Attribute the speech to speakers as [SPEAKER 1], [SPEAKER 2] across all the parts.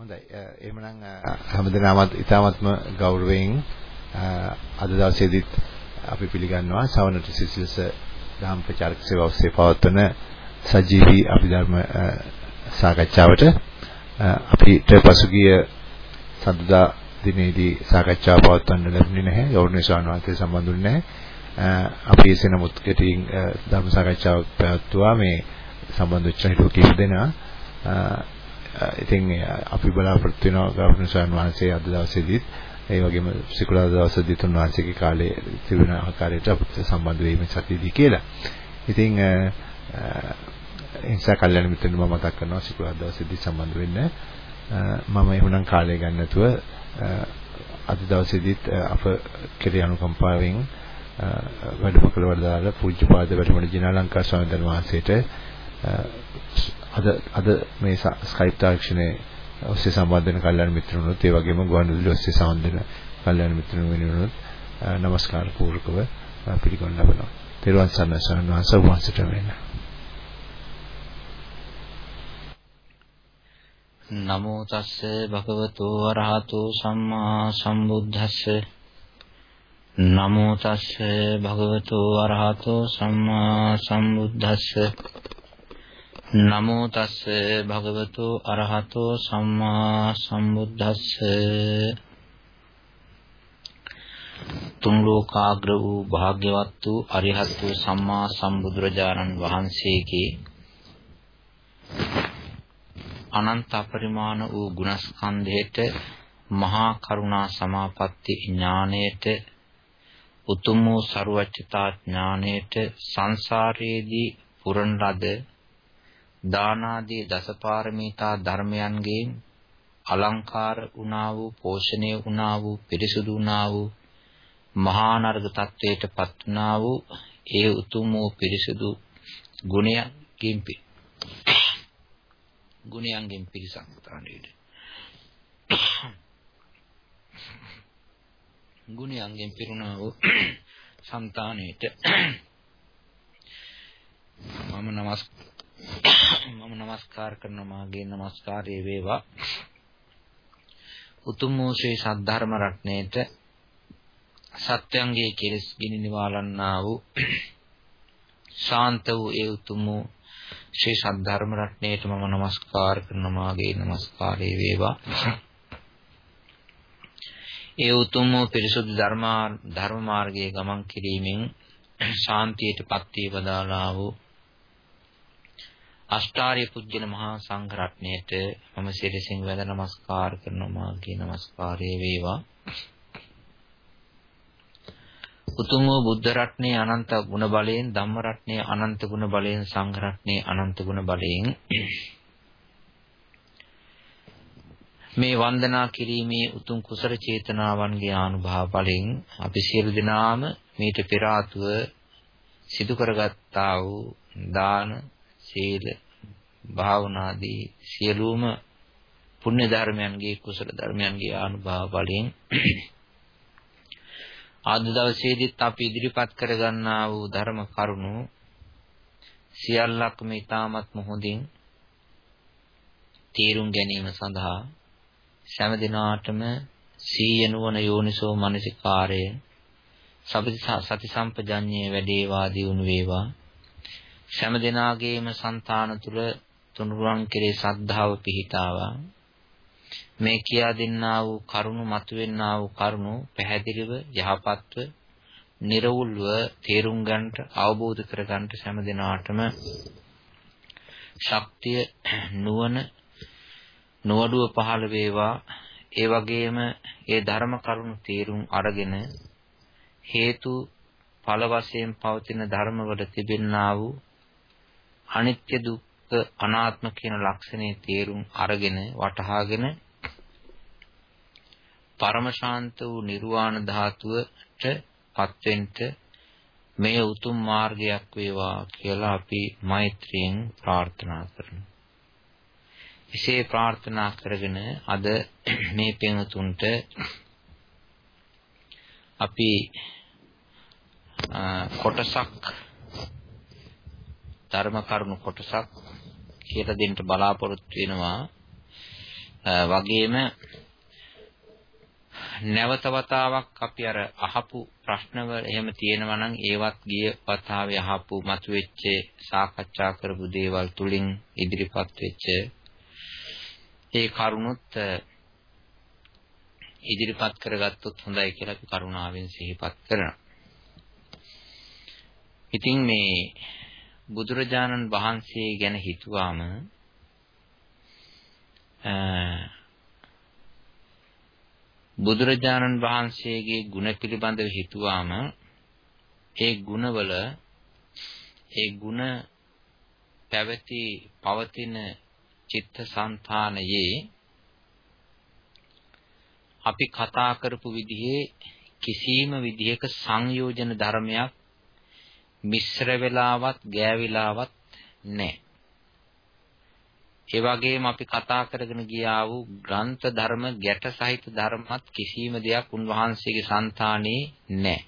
[SPEAKER 1] හොඳයි. එහෙමනම් හැමදෙනාමත් ඊ타මත්ම ගෞරවයෙන් අද දවසේදීත් අපි පිළිගන්නවා සවනට සිසිල්ස දහම් ප්‍රචාරක සේවාව ඔස්සේ පවත්වන සජීවී අභිධර්ම සාකච්ඡාවට අපිට පසුගිය සඳුදා දිනේදී සාකච්ඡාව පවත්වන්න ලැබුණේ නැහැ. ගෞරවනීය ස්වාමීන් වහන්සේ සම්බන්ධුනේ නැහැ. අපි එසේ නමුත් කෙටියෙන් ධර්ම සාකච්ඡාවක් පැවැත්වුවා මේ සම්බන්ධ වෙච්ච හිටු කීප දෙනා. ඉතින් අපි බලාපොරොත්තු වෙනවා ගෞරවනීය ස්වාමීන් වහන්සේ අද දවසේදීත් ඒ වගේම සිකුරාදා දවසේදී තුන් වහන්සේගේ කාලයේ තිබෙන ආකාරයට අපිට සම්බන්ධ වීම සතියදී කියලා. ඉතින් එනිසා කල්යනා මිත්‍රන් මම මතක් කරනවා සිකුරාදා දවසේදී සම්බන්ධ වෙන්න. මම එහෙනම් කාලය ගන්න නැතුව අද දවසේදීත් අප කෙරේ අනුකම්පාවෙන් වැඩම කළ වඩාල පූජ්‍යපාද වැඩමඩ ජිනාලංකා ස්වාමීන් වහන්සේට අද අද මේ ස්කයිප් තාක්ෂණයේ ඔස්සේ සම්බන්ධ වෙන කල්යාණ මිත්‍රවරුන්ත් ඒ වගේම ගුවන්විදුලි ඔස්සේ සම්බන්ධ වෙන කල්යාණ මිත්‍රවරුන් වෙනුනොත් নমස්කාර පූර්වකව පිළිගන්න ලබනවා. තෙරුවන් සරණයි ස්වාමීන් වහන්සේ වහන්සේට වෙන්න.
[SPEAKER 2] නමෝ තස්ස භගවතු වරහතු සම්මා සම්බුද්දස්ස නමෝ තස්ස භගවතු වරහතු සම්මා සම්බුද්දස්ස නමෝ තස්ස භගවතු අරහතෝ සම්මා සම්බුද්දස්ස. තුන් ලෝකාග්‍ර වූ භාග්‍යවත් වූ අරිහත් වූ සම්මා සම්බුදුරජාණන් වහන්සේගේ අනන්ත අපරිමාණ වූ ගුණස්කන්ධයට මහා කරුණා සමාපatti ඥාණයට උතුම් වූ ਸਰුවච්චතා ඥාණයට සංසාරයේදී පුරණ ලද දානාදී දසපාරමිතා ධර්මයන්ගේ අලංකාර වුණා වූ පෝෂණය වුණා වූ පිරිසුදු වුණා වූ මහා නර්ග තත්වයට පත් වුණා වූ ඒ උතුම් වූ පිරිසුදු ගුණයකින් ගුණයන්ගෙන් පිරිසක්තානේද ගුණයන්ගෙන් පිරුණා වූ సంతානෙට මම නමස් මම নমස්කාර කරනවා. මාගේ নমස්කාරය වේවා. උතුම් වූ ශ්‍රී සද්ධර්ම රත්ණයට සත්‍යංගයේ කෙලෙස් ගිනි නිවාලන්නා වූ ශාන්ත වූ ඒ උතුම් වූ ශ්‍රී සද්ධර්ම රත්ණයට මම নমස්කාර කරනවා. මාගේ নমස්කාරය වේවා. ඒ උතුම් වූ පිරිසුදු ධර්මා ධර්ම මාර්ගයේ ගමන් කිරීමෙන් ශාන්තියට පත් වී වදාලා වූ අෂ්ටාර්ය පුජ්‍යන මහා සංඝ රත්නයට මම සිරසින් වැඳ නමස්කාර කරනවා මාගේ නමස්කාරය වේවා. උතුම් වූ බුද්ධ රත්නයේ අනන්ත ගුණ බලයෙන් ධම්ම රත්නයේ අනන්ත ගුණ බලයෙන් සංඝ රත්නයේ අනන්ත ගුණ බලයෙන් මේ වන්දනා කිරීමේ උතුම් කුසල චේතනාවන්ගේ ආනුභාව බලයෙන් අපි සියලු දෙනාම මීට පෙර ආතුව සිදු කරගත්තා වූ දාන සීල භාවනාදී සියලුම පුණ්‍ය ධර්මයන්ගේ කුසල ධර්මයන්ගේ අනුභව බලයෙන් ආද දවසේදීත් අපි ඉදිරිපත් කරගන්නා වූ ධර්ම කරුණු සියල්ලක්ම ඊ타මත් මොහොතින් තීරුම් ගැනීම සඳහා සෑම දිනාටම සීය නුවණ යෝනිසෝ මනසිකාරය සති සම්පජඤ්ඤයේ වැඩේවා දියුණු වේවා. සෑම දිනාගේම సంతාන තුල තුනුරුවන් කෙරේ සද්ධාව පිහිටාවා. මේ කියා දෙන්නා වූ කරුණු මතුවෙන්නා වූ කරුණු පැහැදිලිව යහපත්ව නිර්වුල්ව තේරුම් ගන්නට අවබෝධ කර ගන්නට සෑම දිනාටම ශක්තිය නුවණ නොවඩුව පහළ වේවා. ඒ වගේම ඒ ධර්ම කරුණු තේරුම් අරගෙන හේතු ඵල වශයෙන් පවතින ධර්මවල තිබෙන්නා වූ අනිත්‍ය දුක්ඛ අනාත්ම කියන ලක්ෂණේ තේරුම් අරගෙන වටහාගෙන පරම ශාන්ත වූ නිර්වාණ ධාතුවට පත්වෙන්න මේ උතුම් මාර්ගයක් වේවා කියලා අපි මෛත්‍රියෙන් ප්‍රාර්ථනා කරමු. එසේ ප්‍රාර්ථනා කරගෙන අද මේ පෙනුතුන්ට අපි කොටසක් ධර්ම කරුණු කොටසක් කියලා දෙන්න බලාපොරොත්තු වෙනවා වගේම නැවත වතාවක් අපි අර අහපු ප්‍රශ්නවල එහෙම තියෙනවා නම් ඒවත් ගිය වතාවේ අහපු මතුවෙච්ච සාකච්ඡා කරපු දේවල් තුලින් ඉදිරිපත් වෙච්ච ඒ කරුණුත් ඉදිරිපත් කරගත්තොත් හොඳයි කියලා අපි කරුණාවෙන් සිහිපත් කරනවා. ඉතින් මේ බුදුරජාණන් වහන්සේ ගැන හිතුවාම බුදුරජාණන් වහන්සේගේ ගුණ පිළිබඳව හිතුවාම ඒ ගුණවල ඒ ගුණ පැවති පවතින චිත්තසංතානයේ අපි කතා කරපු විදිහේ කිසියම් විදිහක සංයෝජන ධර්මයක් මිශ්‍ර වෙලාවත් ගෑවිලාවත් නැහැ. ඒ වගේම අපි කතා කරගෙන ගියා වූ ග්‍රන්ථ ධර්ම ගැට සහිත ධර්මත් කිසිම දෙයක් උන්වහන්සේගේ సంతානේ නැහැ.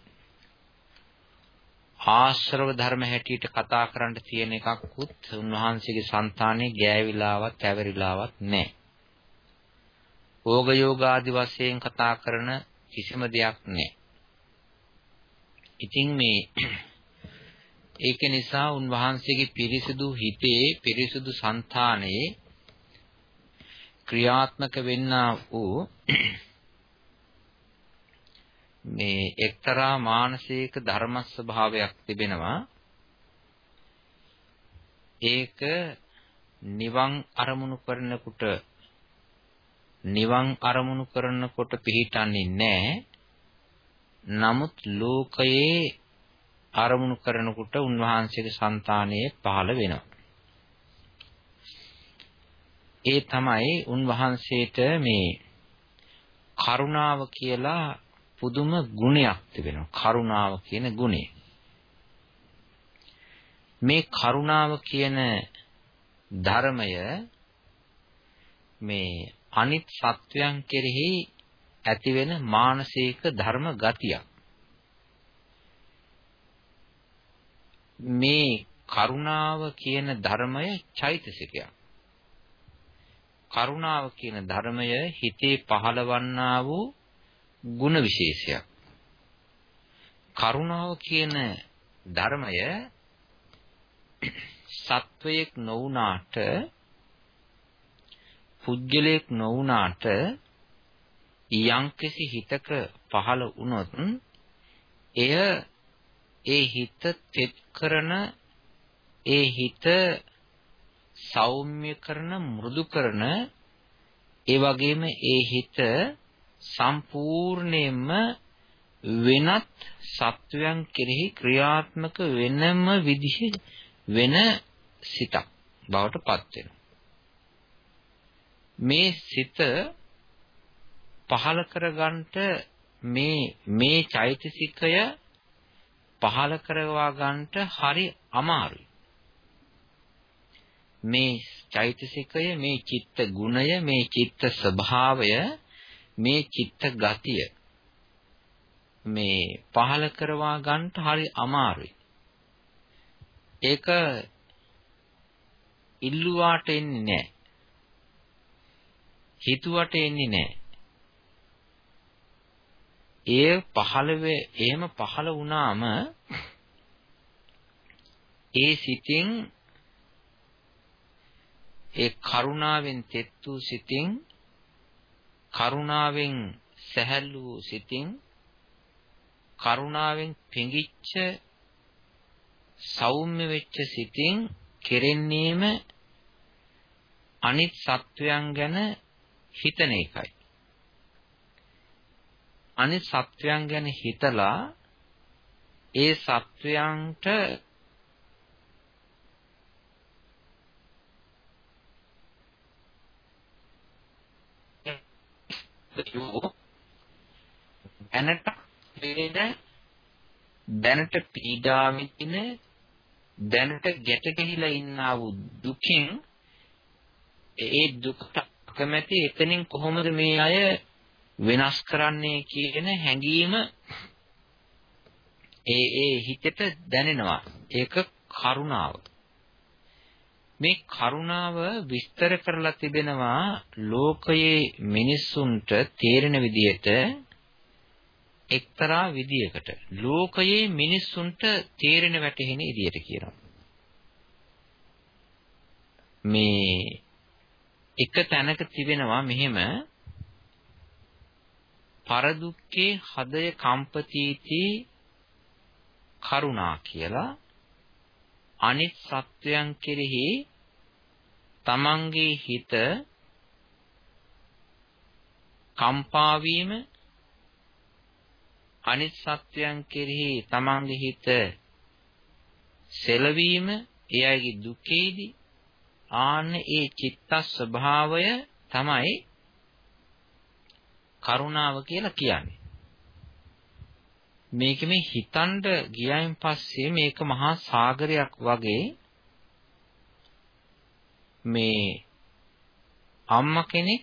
[SPEAKER 2] ආශ්‍රව ධර්ම හැටියට කතා කරන්න තියෙන එකක්වත් උන්වහන්සේගේ సంతානේ ගෑවිලාවත් ඇවරිලාවත් නැහැ. ඕග යෝග ආදි වශයෙන් කතා කරන කිසිම දෙයක් නැහැ. ඉතින් මේ ඒක නිසා උන්වහන්සේගේ පිරිසිදු හිතේ පිරිසිදු సంతානයේ ක්‍රියාත්මක වෙන්නා වූ මේ එක්තරා මානසික ධර්ම ස්වභාවයක් තිබෙනවා. ඒක නිවන් අරමුණු කරනකොට නිවන් අරමුණු කරනකොට පිළිටන්නේ නැහැ. නමුත් ලෝකයේ අරමුණු කරනකොට උන්වහන්සේගේ సంతානයේ පහළ වෙනවා. ඒ තමයි උන්වහන්සේට මේ කරුණාව කියලා පුදුම ගුණයක් තිබෙනවා. කරුණාව කියන ගුණය. මේ කරුණාව කියන ධර්මය මේ අනිත් සත්වයන් කෙරෙහි ඇතිවෙන මානසික ධර්ම ගතියක්. මේ කරුණාව කියන ධර්මය චෛතසිකයක්. කරුණාව කියන ධර්මය හිතේ පහළවන්නා වූ ගුණ විශේෂයක්. කරුණාව කියන ධර්මය සත්වයක් නොවුනාට පුද්ගලයෙක් නොවුනාට යම්කිසි හිතක පහළ වුණොත් එය ඒ හිත තෙත් කරන ඒ හිත සෞම්‍ය කරන මෘදු කරන ඒ වගේම ඒ හිත සම්පූර්ණයෙන්ම වෙනත් සත්වයන් කෙරෙහි ක්‍රියාත්මක වෙනම විදිහ වෙන සිතක් බවට පත් වෙනවා. මේ සිත පහල කරගන්නට මේ මේ චෛතසිකය පහල කරවා ගන්නට හරි අමාරුයි. මේ චෛතසිකය, මේ චිත්ත ගුණය, මේ චිත්ත ස්වභාවය, මේ චිත්ත ගතිය මේ පහල කරවා ගන්නට හරි අමාරුයි. ඒක ඉල්ලුවාට එන්නේ නැහැ. හිතුවට එන්නේ නැහැ. ඒ පහළ වේ එහෙම පහළ වුණාම ඒ සිතින් ඒ කරුණාවෙන් තෙත් වූ සිතින් කරුණාවෙන් සැහැල්ලු වූ සිතින් කරුණාවෙන් පිඟිච්ච සෞම්‍ය වෙච්ච සිතින් කෙරෙන්නේම අනිත් සත්වයන් ගැන හිතන එකයි. අනිත් සත්වයන් ගැන හිතලා ඒ සත්වයන්ට දැනට වේද දැනට පීඩා විඳින දැනට ගැට ගැහිලා ඉන්නා වූ දුකින් ඒ දුකට කැමැති එතනින් කොහොමද මේ අය වෙනස් කරන්නේ කියන හැඟීම ඒ ඒ හිතට දැනෙනවා. ඒක කරුණාව. මේ කරුණාව විස්තර කරලා තිබෙනවා ලෝකයේ මිනිස්සුන්ට තේරෙන විදිහට එක්තරා විදියකට ලෝකයේ මිනිස්සුන්ට තේරෙන වැටහෙන විදියට කියනවා මේ එක තැනක තිබෙනවා මෙහෙම පරදුක්කේ හදය කම්පතිති කරුණා කියලා අනිත් සත්වයන් කෙරෙහි තමන්ගේ හිත කම්පා වීම අනිත් සත්වයන් කෙරෙහි තමන්ගේ හිත සෙලවීම එයගේ දුකේදී ආන්න ඒ චිත්ත ස්වභාවය තමයි කරුණාව කියලා කියන්නේ. මේක මේ හිතනද ගියයින් පස්සේ මේක මහා සාගරයක් වගේ මේ අම්මා කෙනෙක්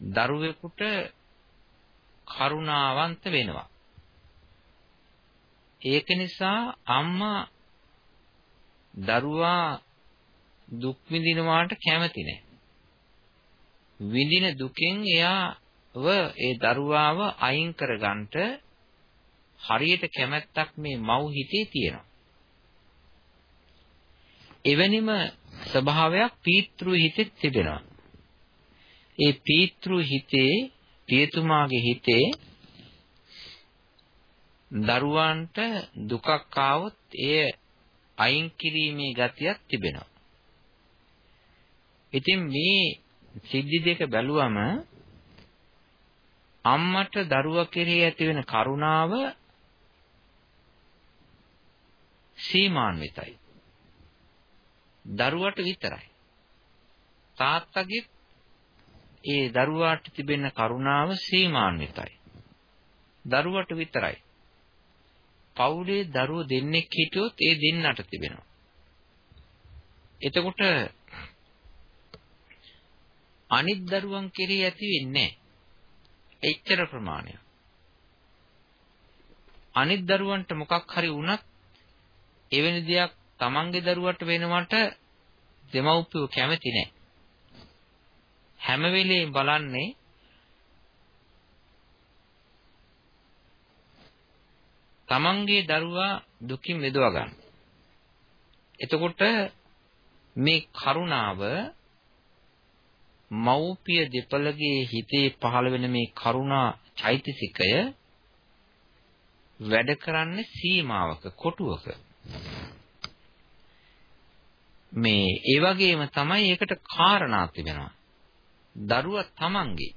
[SPEAKER 2] දරුවෙකුට කරුණාවන්ත වෙනවා. ඒක නිසා අම්මා දරුවා දුක් විඳිනවාට කැමති නැහැ. විඳින දුකෙන් එයාව ඒ දරුවාව අයින් කරගන්නට හරියට කැමැත්තක් මේ මව් හිතේ තියෙනවා. එවැනිම ස්වභාවයක් පීතෘ හිතෙත් තිබෙනවා. ඒ පීතෘ හිතේ පියතුමාගේ හිතේ දරුවන්ට දුකක් ආවොත් එය අයින් කිරීමේ ගතියක් තිබෙනවා. ඉතින් මේ සිද්ධි දෙක බැලුවම අම්මට දරුවා කෙරෙහි ඇති වෙන කරුණාව සීමාන්විතයි. දරුවට විතරයි. තාත්තගේ ඒ දරුවාට තිබෙන කරුණාව සීමාන්විතයි. දරුවට විතරයි. පවුලේ දරුවෝ දෙන්නෙක් හිටියොත් ඒ දෙන්නට තිබෙනවා. එතකොට අනිත් දරුවන් කෙරෙහි ඇති වෙන්නේ එච්චර ප්‍රමාණයක්. අනිත් දරුවන්ට මොකක් හරි වුණත් එවැනි දෙයක් තමන්ගේ දරුවට වෙනවට දෙමව්පියෝ කැමති නැහැ. හැම වෙලේම බලන්නේ තමන්ගේ දරුවා දුකින් මෙදව ගන්න. එතකොට මේ කරුණාව මව්පිය දෙපළගේ හිතේ පහළ වෙන මේ කරුණා චෛතසිකය වැඩ කරන්නේ සීමාවක කොටුවක. මේ ඒ වගේම තමයි ඒකට කාරණා තිබෙනවා. දරුවා තමන්ගේ.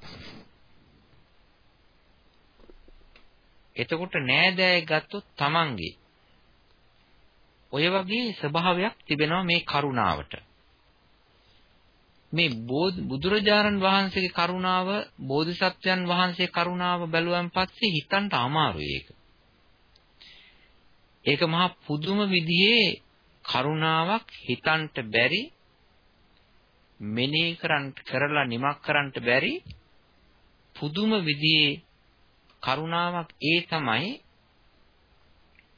[SPEAKER 2] එතකොට නෑදෑය ගත්තොත් තමන්ගේ. ඔය වගේ ස්වභාවයක් තිබෙනවා මේ කරුණාවට. මේ බුදුරජාණන් වහන්සේගේ කරුණාව බෝධිසත්වයන් වහන්සේ කරුණාව බැලුවන් පස්සේ හිතන්න අමාරුයි ඒක. ඒක මහා පුදුම විදිහේ කරුණාවක් හිතන්ට බැරි මෙනෙහි කරන් කරලා නිමක් කරන්නට බැරි පුදුම විදිහේ කරුණාවක් ඒ තමයි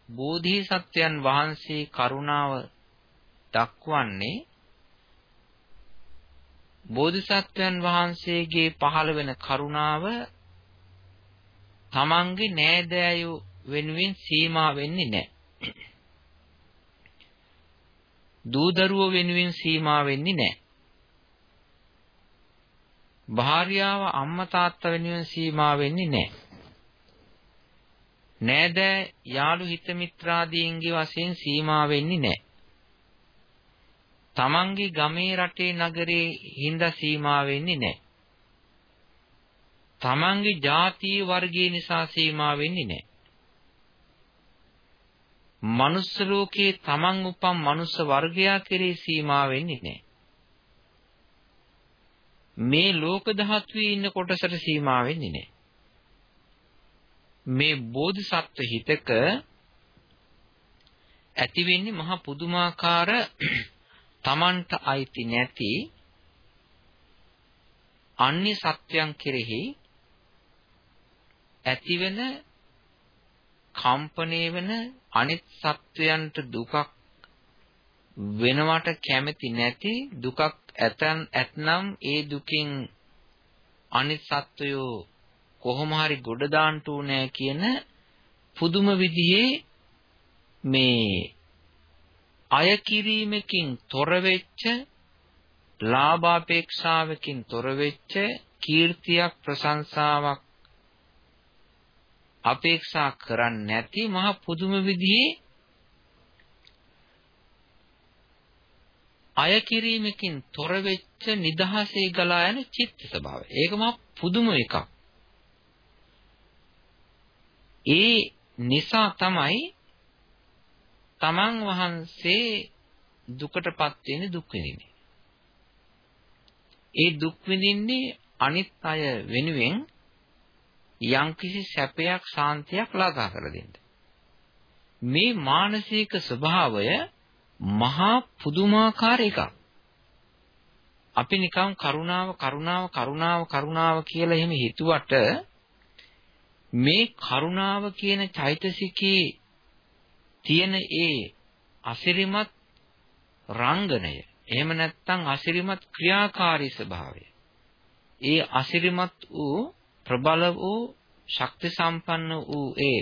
[SPEAKER 2] බෝධිසත්වයන් වහන්සේ කරුණාව දක්වන්නේ බෝධිසත්වයන් වහන්සේගේ පහළ වෙන කරුණාව තමන්ගේ නෑදෑයෝ වෙනුවෙන් සීමා වෙන්නේ නැහැ. දූදරුවෝ වෙනුවෙන් සීමා වෙන්නේ නැහැ. භාර්යාව අම්මා තාත්තා වෙනුවෙන් සීමා වෙන්නේ නැහැ. නෑදෑ යාළු හිත මිත්‍රාදීන්ගේ වශයෙන් සීමා වෙන්නේ නැහැ. තමන්ගේ ගමේ රටේ නගරේ හින්දා සීමා වෙන්නේ නැහැ. තමන්ගේ ಜಾතිය වර්ගය නිසා සීමා වෙන්නේ නැහැ. මනුස්ස ලෝකයේ තමන් උපන් මනුස්ස වර්ගයා කෙරේ සීමා වෙන්නේ නැහැ. මේ ලෝක ධාතුවේ ඉන්න කොටසට සීමා වෙන්නේ නැහැ. මේ බෝධිසත්ව හිතක ඇති වෙන්නේ මහා පුදුමාකාර තමන්ට අයිති නැති අන්‍ය සත්‍යයන් කෙරෙහි ඇතිවෙන කම්පණය වෙන අනිත් සත්වයන්ට දුකක් වෙනවට කැමති නැති දුකක් ඇතන් ඇතනම් ඒ දුකින් අනිත් සත්වයෝ කොහොම හරි ගොඩ දාන්න ඕනේ කියන පුදුම විදිහේ මේ අය කිරීමකින් තොර වෙච්ච ලාභාපේක්ෂාවකින් තොර වෙච්ච කීර්තියක් ප්‍රශංසාවක් අපේක්ෂා කරන්නේ නැති මහ පුදුම විදිහේ අය කිරීමකින් තොර වෙච්ච නිදහසේ ගලා යන චිත්ත ස්වභාවය. ඒක මහ පුදුම එකක්. ඒ නිසා තමයි තමන් වහන්සේ දුකටපත් වෙන්නේ දුක් විඳින්නේ. ඒ දුක් විඳින්නේ අනිත් අය වෙනුවෙන් යම්කිසි සැපයක් ශාන්තියක් ලාගා කර දෙන්න. මේ මානසික ස්වභාවය මහා පුදුමාකාර එකක්. අපි නිකම් කරුණාව කරුණාව කරුණාව කරුණාව කියලා එහෙම හිතුවට මේ කරුණාව කියන චෛතසිකේ තියෙන ඒ අසිරිමත් රංගනය. එහෙම නැත්නම් අසිරිමත් ක්‍රියාකාරී ස්වභාවය. ඒ අසිරිමත් වූ ප්‍රබල වූ ශක්ති සම්පන්න වූ ඒ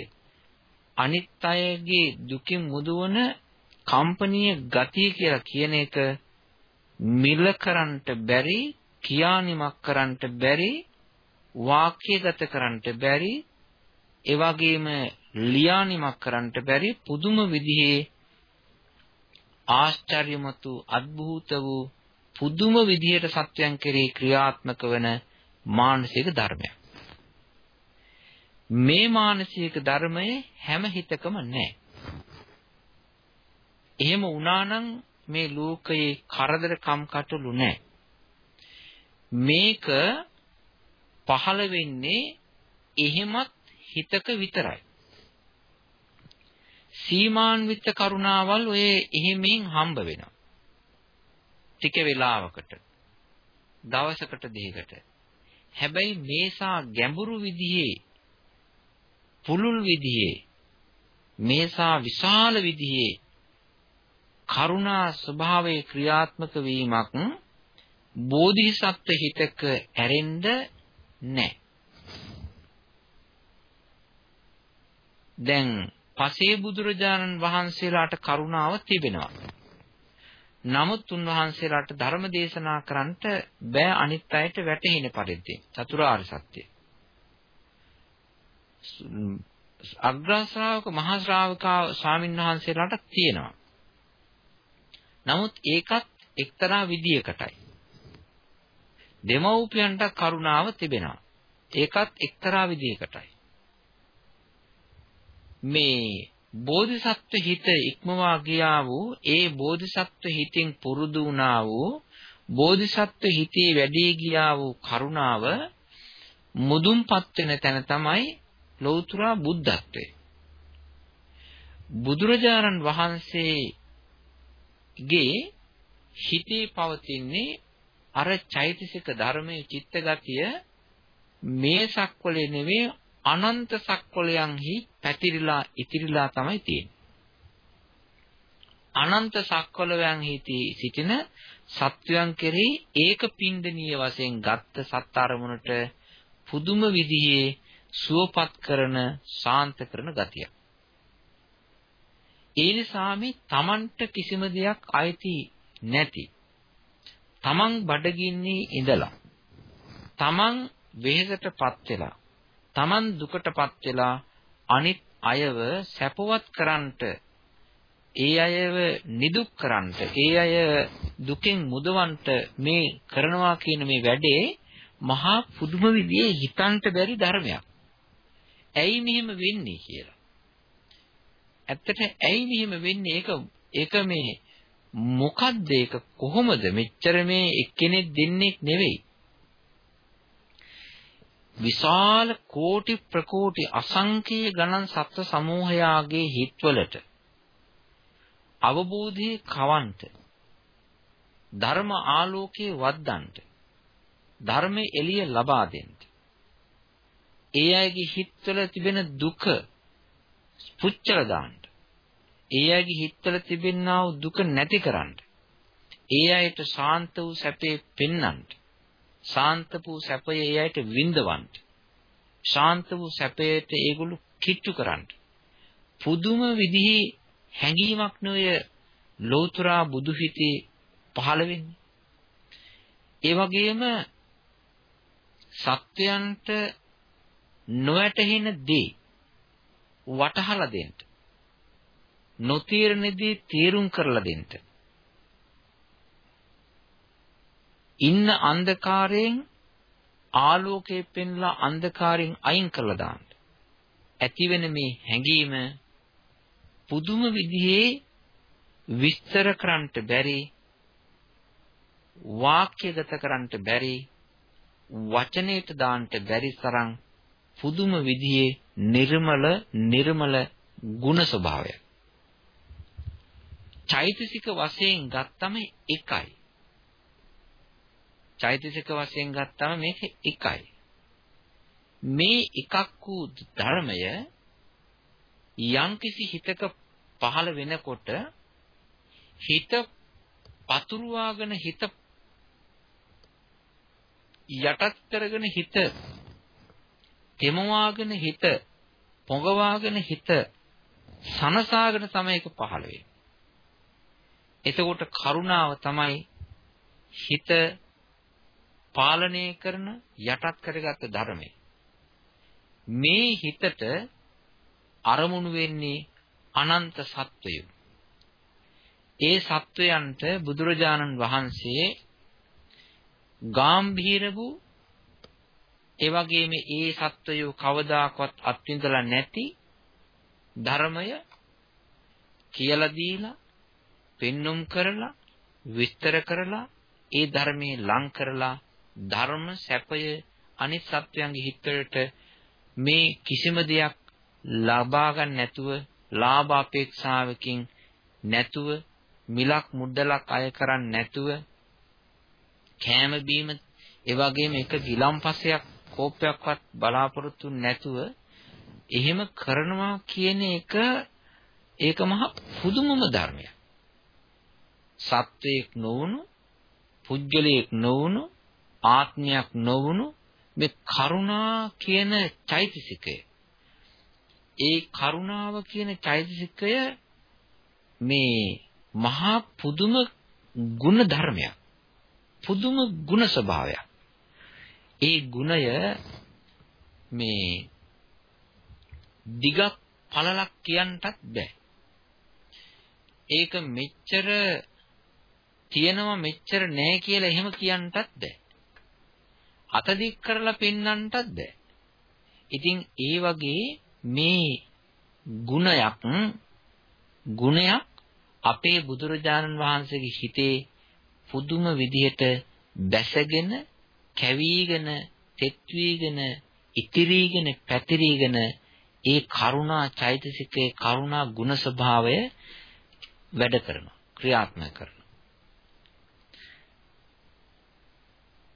[SPEAKER 2] අනිත් අයගේ දුකින් මුදවන කම්පනීය ගතිය කියලා කියන එක මිල කරන්නට බැරි කියානිමක් කරන්නට බැරි වාක්‍යගත කරන්නට බැරි ඒ වගේම ලියානිමක් කරන්නට බැරි පුදුම විදිහේ ආශ්චර්යමත් වූ අద్භූත වූ පුදුම විදිහට සත්‍යයන් කෙරෙහි ක්‍රියාත්මක වන මානසික ධර්මයක්. මේ මානසික ධර්මයේ හැම හිතකම නැහැ. එහෙම වුණා නම් මේ ලෝකයේ කරදර කම්කටොළු නැහැ. මේක පහළ වෙන්නේ එහෙමත් හිතක විතරයි. සීමාන්විත කරුණාවල් ඔය එහෙමින් හම්බ වෙනවා. ටික වෙලාවකට දවසකට දෙකකට. හැබැයි මේසා ගැඹුරු විදිහේ පුලුල් විදිහේ මේසා විශාල විදිහේ කරුණා ස්වභාවයේ ක්‍රියාත්මක වීමක් බෝධිසත්ව හිතක ඇරෙන්න නැහැ. දැන් පසේ බුදුරජාණන් වහන්සේලාට කරුණාව තිබෙනවා. නමුත් උන්වහන්සේලාට ධර්ම දේශනා කරන්නට බෑ අනිත් අයට වැටහෙන පරිදි චතුරාර්ය සත්‍ය. අග්‍ර ශ්‍රාවක මහා ශ්‍රාවකා ස්වාමීන් වහන්සේලාට තියෙනවා. නමුත් ඒකත් එක්තරා විදියකටයි. දෙමව්පියන්ට කරුණාව තිබෙනවා. ඒකත් එක්තරා විදියකටයි. මේ බෝධිසත්ව හිත ඉක්මවා ගියා වූ ඒ බෝධිසත්ව හිතින් පුරුදු වුණා වූ බෝධිසත්ව හිතේ වැඩි ගියා වූ කරුණාව මුදුන්පත් වෙන තැන තමයි ලෞතර බුද්ධත්වය. බුදුරජාණන් වහන්සේගේ හිතේ පවතින්නේ අර චෛතසික ධර්මයේ චිත්ත ගතිය මේ සක්වලේ නෙවෙයි අනන්ත සක්වලයන්හි පැතිරිලා ඉතිරිලා තමයි තියෙන්නේ. අනන්ත සක්වලයන්හි සිටින සත්වයන් කෙරෙහි ඒක පින්දනීය වශයෙන් ගත්ත සත් අරමුණට පුදුම විදිහේ සුවපත් කරන ශාන්ත කරන ගතිය. ඒ නිසා මේ Tamanට කිසිම දෙයක් අයිති නැති. Taman බඩගින්නේ ඉඳලා Taman වෙහෙසටපත් වෙලා Taman දුකටපත් වෙලා අනිත් අයව සැපවත් කරන්නට ඒ අයව නිදුක් කරන්නට ඒ අය දුකෙන් මුදවන්නට මේ කරනවා කියන මේ වැඩේ මහා පුදුම විදිහේ හිතන්ට බැරි ධර්මයක්. ඇයි මෙහෙම වෙන්නේ කියලා. ඇත්තට ඇයි මෙහෙම වෙන්නේ ඒක ඒක මේ මොකද්ද ඒක කොහොමද මෙච්චර මේ එක්කෙනෙක් දෙන්නෙක් නෙවෙයි. විශාල කෝටි ප්‍රකෝටි අසංඛ්‍ය ගණන් සත්ත්ව සමූහයාගේ හිත්වලට අවබෝධයේ කවන්ට ධර්ම ආලෝකයේ වද්දන්ට ධර්මයේ එළිය ලබා දෙන්න. ඒ අයගේ හිත්වල තිබෙන දුක පුච්චලා දාන්න. ඒ අයගේ හිතවල තිබෙනා වූ දුක නැති කරන්න. ඒ අයට ශාන්ත වූ සැපේ පෙන්වන්න. ශාන්ත වූ සැපය ඒ අයට විඳවන්න. ශාන්ත වූ සැපයට ඒගොල්ලෝ කිට්ටු කරන්න. පුදුම විදිහේ හැඟීමක් නොය ලෝතුරා බුදු හිතේ පහළ වෙන්නේ. ඒ වගේම සත්වයන්ට නොවැටහෙන දේ වටහලා දෙන්න. නොතීරණදී තීරුම් කරලා දෙන්න. ඉන්න අන්ධකාරයෙන් ආලෝකයේ පෙන්ලා අන්ධකාරයෙන් අයින් කරලා දාන්න. ඇතිවෙන මේ හැඟීම පුදුම විදිහේ විස්තර කරන්නට බැරි වාක්‍යගත කරන්නට බැරි වචනයට දාන්න බැරි තරම් පුදුම විදිහේ නිර්මල නිර්මල ගුණ ස්වභාවය. චෛතසික වශයෙන් ගත්තම එකයි. චෛතසික වශයෙන් ගත්තම මේක එකයි. මේ එකක් වූ ධර්මය යම්කිසි හිතක පහළ වෙනකොට හිත පතුරවාගෙන හිත යටත් කරගෙන හිත තෙමවාගෙන හිත පොඟවාගෙන හිත සනසාගෙන තමයි ඒක පහළ වෙන්නේ. එතකොට කරුණාව තමයි හිත පාලනය කරන යටත් කරගත් ධර්මය. මේ හිතට අරමුණු වෙන්නේ අනන්ත සත්වය. ඒ සත්වයන්ට බුදුරජාණන් වහන්සේ ගාම්භීර වූ ඒ වගේම ඒ සත්වයෝ කවදාකවත් අත්විඳලා නැති ධර්මය කියලා දීලා පෙන්눔 කරලා විස්තර කරලා ඒ ධර්මයේ ලං කරලා ධර්ම සැපය අනිත් සත්වයන්ගේ හිතවලට මේ කිසිම දෙයක් ලබා ගන්න නැතුව ලාභ අපේක්ෂාවකින් නැතුව මිලක් මුද්දලක් අය කරන්නේ නැතුව කෑම බීම ඒ වගේම එක ගිලම්පසයක් කෝපයක්වත් බලාපොරොත්තු නැතුව එහෙම කරනවා කියන එක ඒක මහ පුදුමම ධර්මයක්. සත්වයක් නොවුණු පුද්ගලයෙක් නොවුණු ආත්මයක් නොවුණු මේ කරුණා කියන චෛතසිකය. ඒ කරුණාව කියන චෛතසිකය මේ මහා පුදුම ගුණ ධර්මයක්. පුදුම ගුණ ස්වභාවයක්. ඒ ගුණය මේ දිගක් පළලක් කියන්නටත් බෑ. ඒක මෙච්චර තියෙනවා මෙච්චර නෑ කියලා එහෙම කියන්නටත් බෑ. අත දික් කරලා පෙන්වන්නටත් බෑ. ඉතින් ඒ වගේ මේ ගුණයක් ගුණයක් අපේ බුදුරජාණන් වහන්සේගේ හිතේ පුදුම විදිහට බැසගෙන කැවීගෙන තෙත් වීගෙන ඉතිරීගෙන පැතිරීගෙන ඒ කරුණා චෛතසිකේ කරුණා ගුණ ස්වභාවය වැඩ කරනවා ක්‍රියාත්මක කරනවා.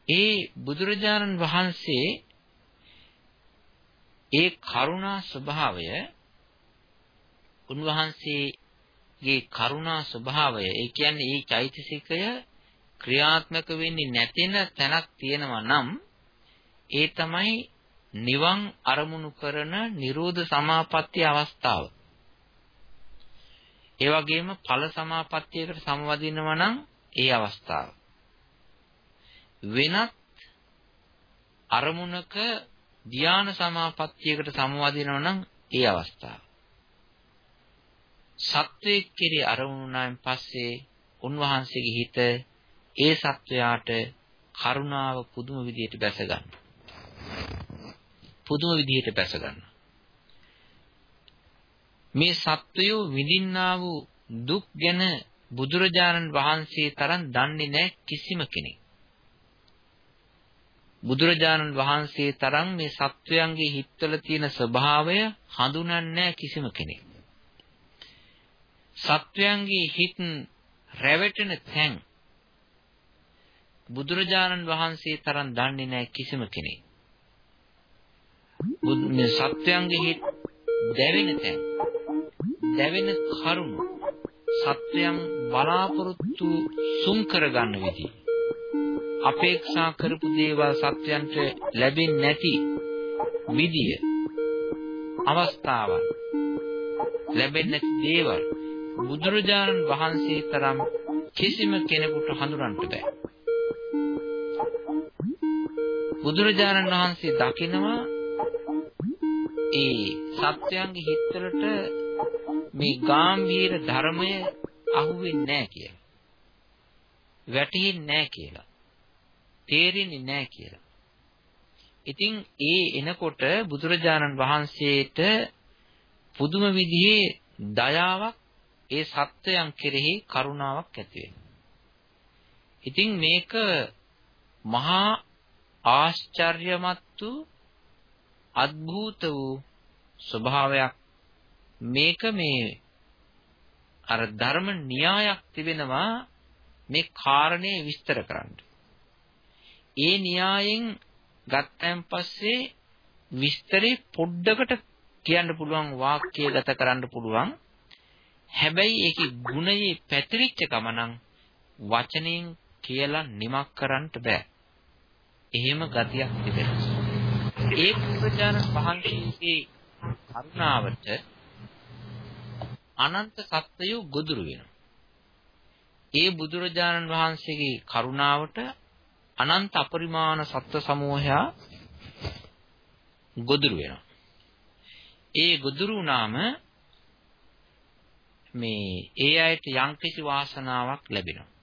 [SPEAKER 2] ඒ බුදුරජාණන් වහන්සේ ඒ කරුණා ස්වභාවය උන්වහන්සේගේ කරුණා ස්වභාවය ඒ කියන්නේ මේ චෛතසිකය ක්‍රියාත්මක වෙන්නේ නැතෙන තැනක් තියෙනවා නම් ඒ තමයි නිවන් අරමුණු කරන නිරෝධ සමාපatti අවස්ථාව. ඒ වගේම ඵල සමාපත්තියකට සමවදිනවා නම් ඒ අවස්ථාව. වෙනත් අරමුණක ධ්‍යාන සමාපත්තියකට සමවදිනවා නම් ඒ අවස්ථාව. සත්වයේ කෙරේ අරමුණුනාන් පස්සේ උන්වහන්සේගේ හිත ඒ සත්වයාට කරුණාව පුදුම විදියට බැස ගන්නවා. පුදුම විදියට බැස ගන්නවා. මේ සත්වයෝ විඳින්නා වූ දුක් ගැන බුදුරජාණන් වහන්සේ තරම් දන්නේ නැහැ කිසිම කෙනෙක්. බුදුරජාණන් වහන්සේ තරම් මේ සත්වයන්ගේ හිත්වල තියෙන ස්වභාවය හඳුනන්නේ කිසිම කෙනෙක්. සත්වයන්ගේ හිත් රැවටෙන තැන් බුදුරජාණන් වහන්සේ තරම් දන්නේ නැහැ කිසිම කෙනෙක්. මේ සත්වයන්ගේ හිත් දැවෙන තැන් දැවෙන කරුණු සත්‍යයන් බලාපොරොත්තු සුන් කරගන්න විදිහ අපේක්ෂා කරපු දේවල් සත්‍යයන්ට ලැබෙන්නේ නැති විදිය අවස්ථාවන් ලැබෙන්නේ නැති දේවල් බුදුරජාණන් වහන්සේ තරම් කිසිම කෙනෙකුට හඳුනන්න බෑ. බුදුරජාණන් වහන්සේ දකිනවා ඒ සත්‍යයන්ගේ හිතවලට මේ ගාම්භීර ධර්මය අහුවෙන්නේ නැහැ කියලා. වැටහෙන්නේ නැහැ කියලා. තේරෙන්නේ නැහැ කියලා. ඉතින් ඒ එනකොට බුදුරජාණන් වහන්සේට පුදුම විදිහේ දයාවක් ඒ සත්වයන් කෙරෙහි කරුණාවක් ඇති ඉතින් මේක මහා ආශ්චර්යමත් වූ අద్භූත වූ ස්වභාවයක් මේක මේ අර ධර්ම න්‍යායක් තිබෙනවා මේ කාරණේ විස්තර කරන්න. ඒ න්‍යායෙන් ගත්තන් පස්සේ විස්තරේ පොඩ්ඩකට කියන්න පුළුවන් වාක්‍යගත කරන්න පුළුවන්. හැබැයි ඒකේ ගුණයේ පැතිරිච්ච ගමනන් වචනෙන් කියලා නිමක් කරන්න බෑ. එහෙම ගතියක් තිබෙනවා. ඒ බුදුජානක වහන්සේගේ කරුණාවට අනන්ත සත්‍යය ගොදුරු වෙනවා. ඒ බුදුරජාණන් වහන්සේගේ කරුණාවට අනන්ත අපරිමාණ සත්ත්ව සමූහයා ගොදුරු වෙනවා. ඒ ගොදුරු වුණාම මේ ඒ අයට යම්කිසි වාසනාවක් ලැබෙනවා.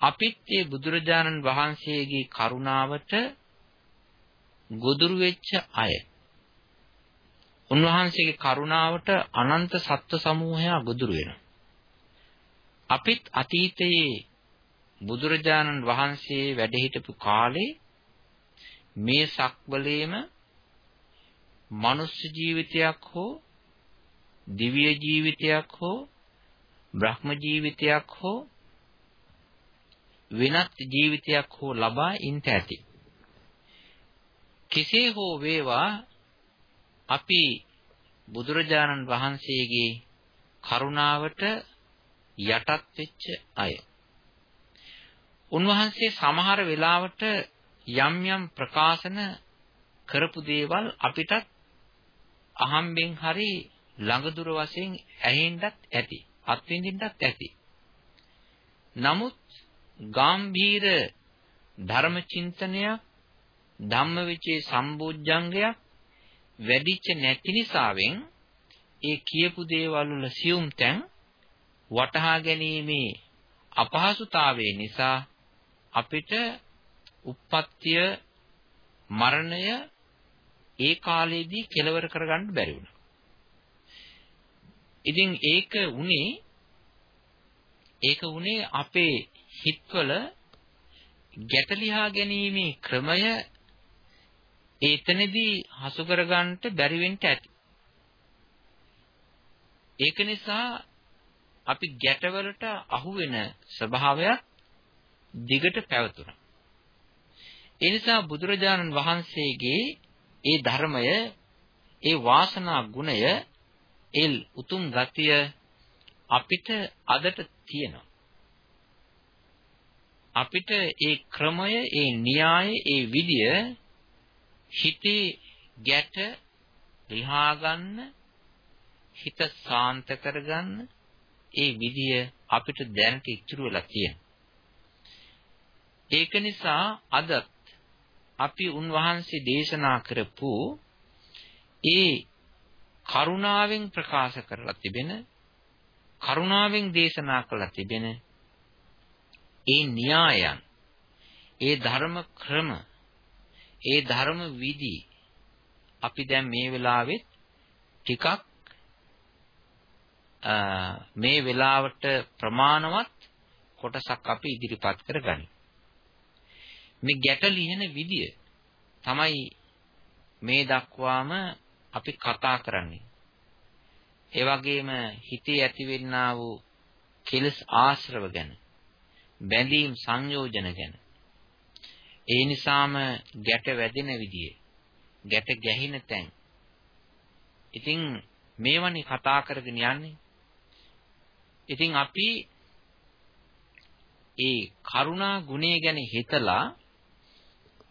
[SPEAKER 2] අපිත් මේ බුදුරජාණන් වහන්සේගේ කරුණාවට ගොදුරු වෙච්ච අය. උන්වහන්සේගේ කරුණාවට අනන්ත සත්ව සමූහයා ගොදුරු වෙනවා. අපිත් අතීතයේ බුදුරජාණන් වහන්සේ වැඩ හිටපු කාලේ මේ සක්වලේම මනුෂ්‍ය ජීවිතයක් හෝ දිව්‍ය ජීවිතයක් හෝ බ්‍රහ්ම ජීවිතයක් හෝ වෙනත් ජීවිතයක් හෝ ලබා ඉන්ට ඇති. කෙසේ හෝ වේවා අපි බුදුරජාණන් වහන්සේගේ කරුණාවට යටත් වෙච්ච අය. උන්වහන්සේ සමහර වෙලාවට යම් යම් ප්‍රකාශන කරපු දේවල් අපිටත් අහම්බෙන් හරි ළඟදුර වශයෙන් ඇහෙන්නත් ඇති අත්විඳින්නත් ඇති. නමුත් ගාම්භීර ධර්ම චින්තනයක් ධම්මවිචේ සම්බෝධ්‍යංගයක් වැඩිච්ච නැති නිසාවෙන් ඒ කියපු දේවල් වල සියුම් තැන් වටහා ගැනීමේ අපහසුතාවය නිසා අපිට උප්පත්තිය මරණය ඒ කාලේදී කෙලවර කරගන්න බැරි වුණා. ඉතින් ඒක උනේ ඒක උනේ අපේ හිතවල ගැටලිහා ගැනීමේ ක්‍රමය ඒතනදී හසු කරගන්නට බැරි වෙන්න ඇති. ඒක නිසා අපි ගැටවලට අහු වෙන ස්වභාවයක් දිගට පැවතුණා. ඒ නිසා බුදුරජාණන් වහන්සේගේ ඒ ධර්මය, ඒ වාසනා ගුණය, ඒ උතුම් ගතිය අපිට අදට තියෙනවා. අපිට ඒ ක්‍රමය, ඒ න්‍යාය, ඒ විදිය හිතේ ගැට ලිහා ගන්න හිත සාන්ත කරගන්න ඒ විදිය අපිට දැනට ඉතුරු වෙලා තියෙනවා. ඒක නිසා අද අපි උන්වහන්සේ දේශනා කරපු ඒ කරුණාවෙන් ප්‍රකාශ කරලා තිබෙන කරුණාවෙන් දේශනා කළා තිබෙන ඒ න්‍යායයන් ඒ ධර්ම ක්‍රම ඒ ධර්ම විදි අපි දැන් මේ වෙලාවෙත් ටිකක් මේ වෙලාවට ප්‍රමාණවත් කොටසක් අපි ඉදිරිපත් කරගනිමු. මේ ගැට ලියන විදිය තමයි මේ දක්වාම අපි කතා කරන්නේ. ඒ වගේම හිතේ ඇතිවෙනා වූ කෙලස් ආශ්‍රව ගැන බැඳීම් සංයෝජන ගැන ඒ නිසාම ගැට වැදෙන විදිය ගැට ගැහින තැන් ඉතින් මේවනේ කතා කරගෙන යන්නේ. ඉතින් අපි ඒ කරුණා ගුණය ගැන හිතලා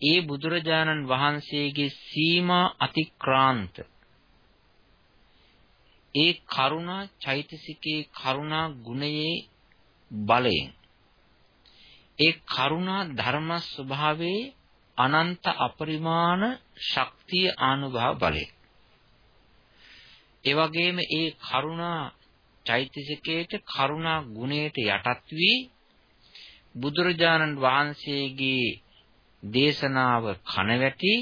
[SPEAKER 2] ඒ බුදුරජාණන් වහන්සේගේ සීමා අතික්‍රාන්ත ඒ කරුණා චෛතසිකේ කරුණා ගුණයේ බලයෙන් ඒ කරුණා ධර්ම ස්වභාවයේ අනන්ත අපරිමාණ ශක්තිය ආනුභාව බලය. ඒ වගේම ඒ කරුණා චෛතසිකයට කරුණා ගුණයට යටත් වී බුදුරජාණන් වහන්සේගේ දේශනාව කනවැටි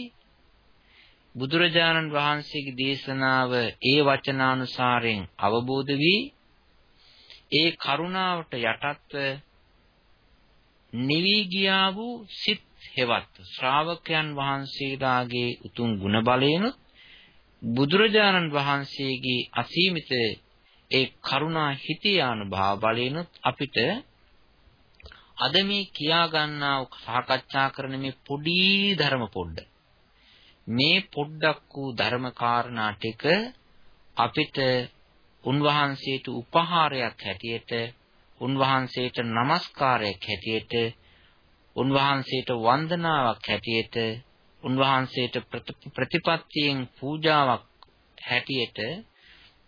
[SPEAKER 2] බුදුරජාණන් වහන්සේගේ දේශනාව ඒ වචනානුසාරයෙන් අවබෝධ වී ඒ කරුණාවට යටත්ව නිවි ගියා වූ සිත් හෙවත් ශ්‍රාවකයන් වහන්සේලාගේ උතුම් ගුණ බලයෙන් බුදුරජාණන් වහන්සේගේ අසීමිත ඒ කරුණා හිතියානුභාව බලයෙන් අපිට අද මේ කියා ගන්නා සාකච්ඡා කරන මේ පොඩි ධර්ම පොඩ්ඩ මේ පොඩ්ඩක් වූ ධර්ම කාරණා ටික අපිට උන්වහන්සේට උපහාරයක් හැටියට උන්වහන්සේට নমස්කාරයක් හැටියට උන්වහන්සේට වන්දනාවක් හැටියට උන්වහන්සේට ප්‍රතිපත්තියෙන් පූජාවක් හැටියට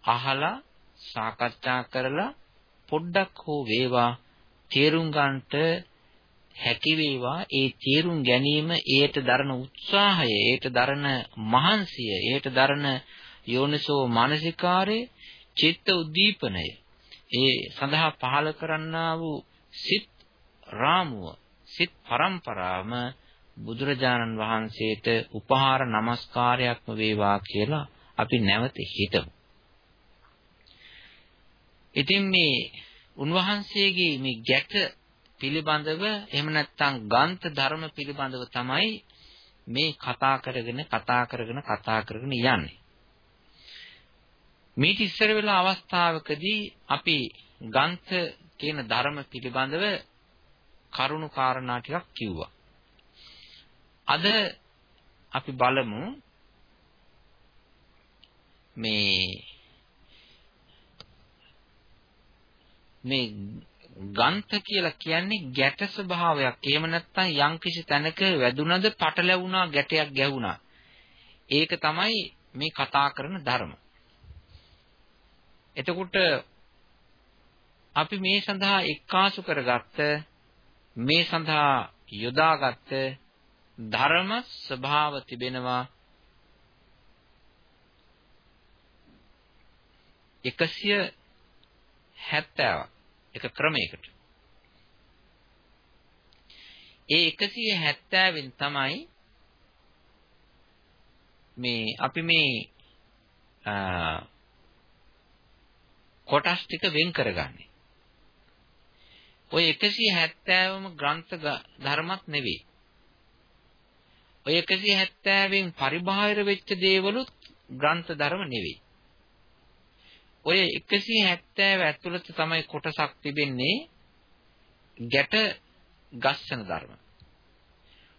[SPEAKER 2] අහලා සාකච්ඡා කරලා පොඩ්ඩක් හෝ වේවා තේරුම් ගන්නට හැකි වේවා ඒ තේරුම් ගැනීම ඒට දරන උත්සාහය ඒට දරන මහන්සිය ඒට දරන යෝනිසෝ මානසිකාරේ චිත්ත උද්දීපනය ඒ සඳහා පහල කරන්නා වූ සිත් රාමුව සිත් පරම්පරාවම බුදුරජාණන් වහන්සේට උපහාර නමස්කාරයක්ම වේවා කියලා අපි නැවත හිතමු. ඉතින් මේ උන්වහන්සේගේ මේ ගැට පිළිබඳව එහෙම නැත්නම් ගාන්ත ධර්ම පිළිබඳව තමයි මේ කතා කරගෙන කතා කරගෙන කතා කරගෙන යන්නේ. මේ ඉස්සර වෙලා අවස්ථාවකදී අපි ගාන්ත කියන ධර්ම පිළිබඳව කරුණු කාරණා ටිකක් කිව්වා. අද අපි බලමු මේ මේ ගන්ත කියලා කියන්නේ ගැට ස්වභාවයක්. එහෙම නැත්නම් යම්කිසි තැනක වැදුනද පටලැවුණා ගැටයක් ගැහුණා. ඒක තමයි මේ කතා කරන ධර්ම. එතකොට අපි මේ සඳහා එක්කාසු කරගත්ත මේ සඳහා යොදාගත්ත ධර්ම ස්වභාව තිබෙනවා 170ක් එක ක්‍රමයකට. ඒ 170න් තමයි මේ අපි මේ කොටස් ටික වෙන් කරගන්නේ. ඔය 170ම ග්‍රන්ථ ධර්මත් නෙවෙයි. ඔය 170න් පරිබාහිර වෙච්ච දේවලුත් ග්‍රන්ථ ධර්ම නෙවෙයි. ඔය 170 ඇතුළත තමයි කොටසක් තිබෙන්නේ ගැට ගස්සන ධර්ම.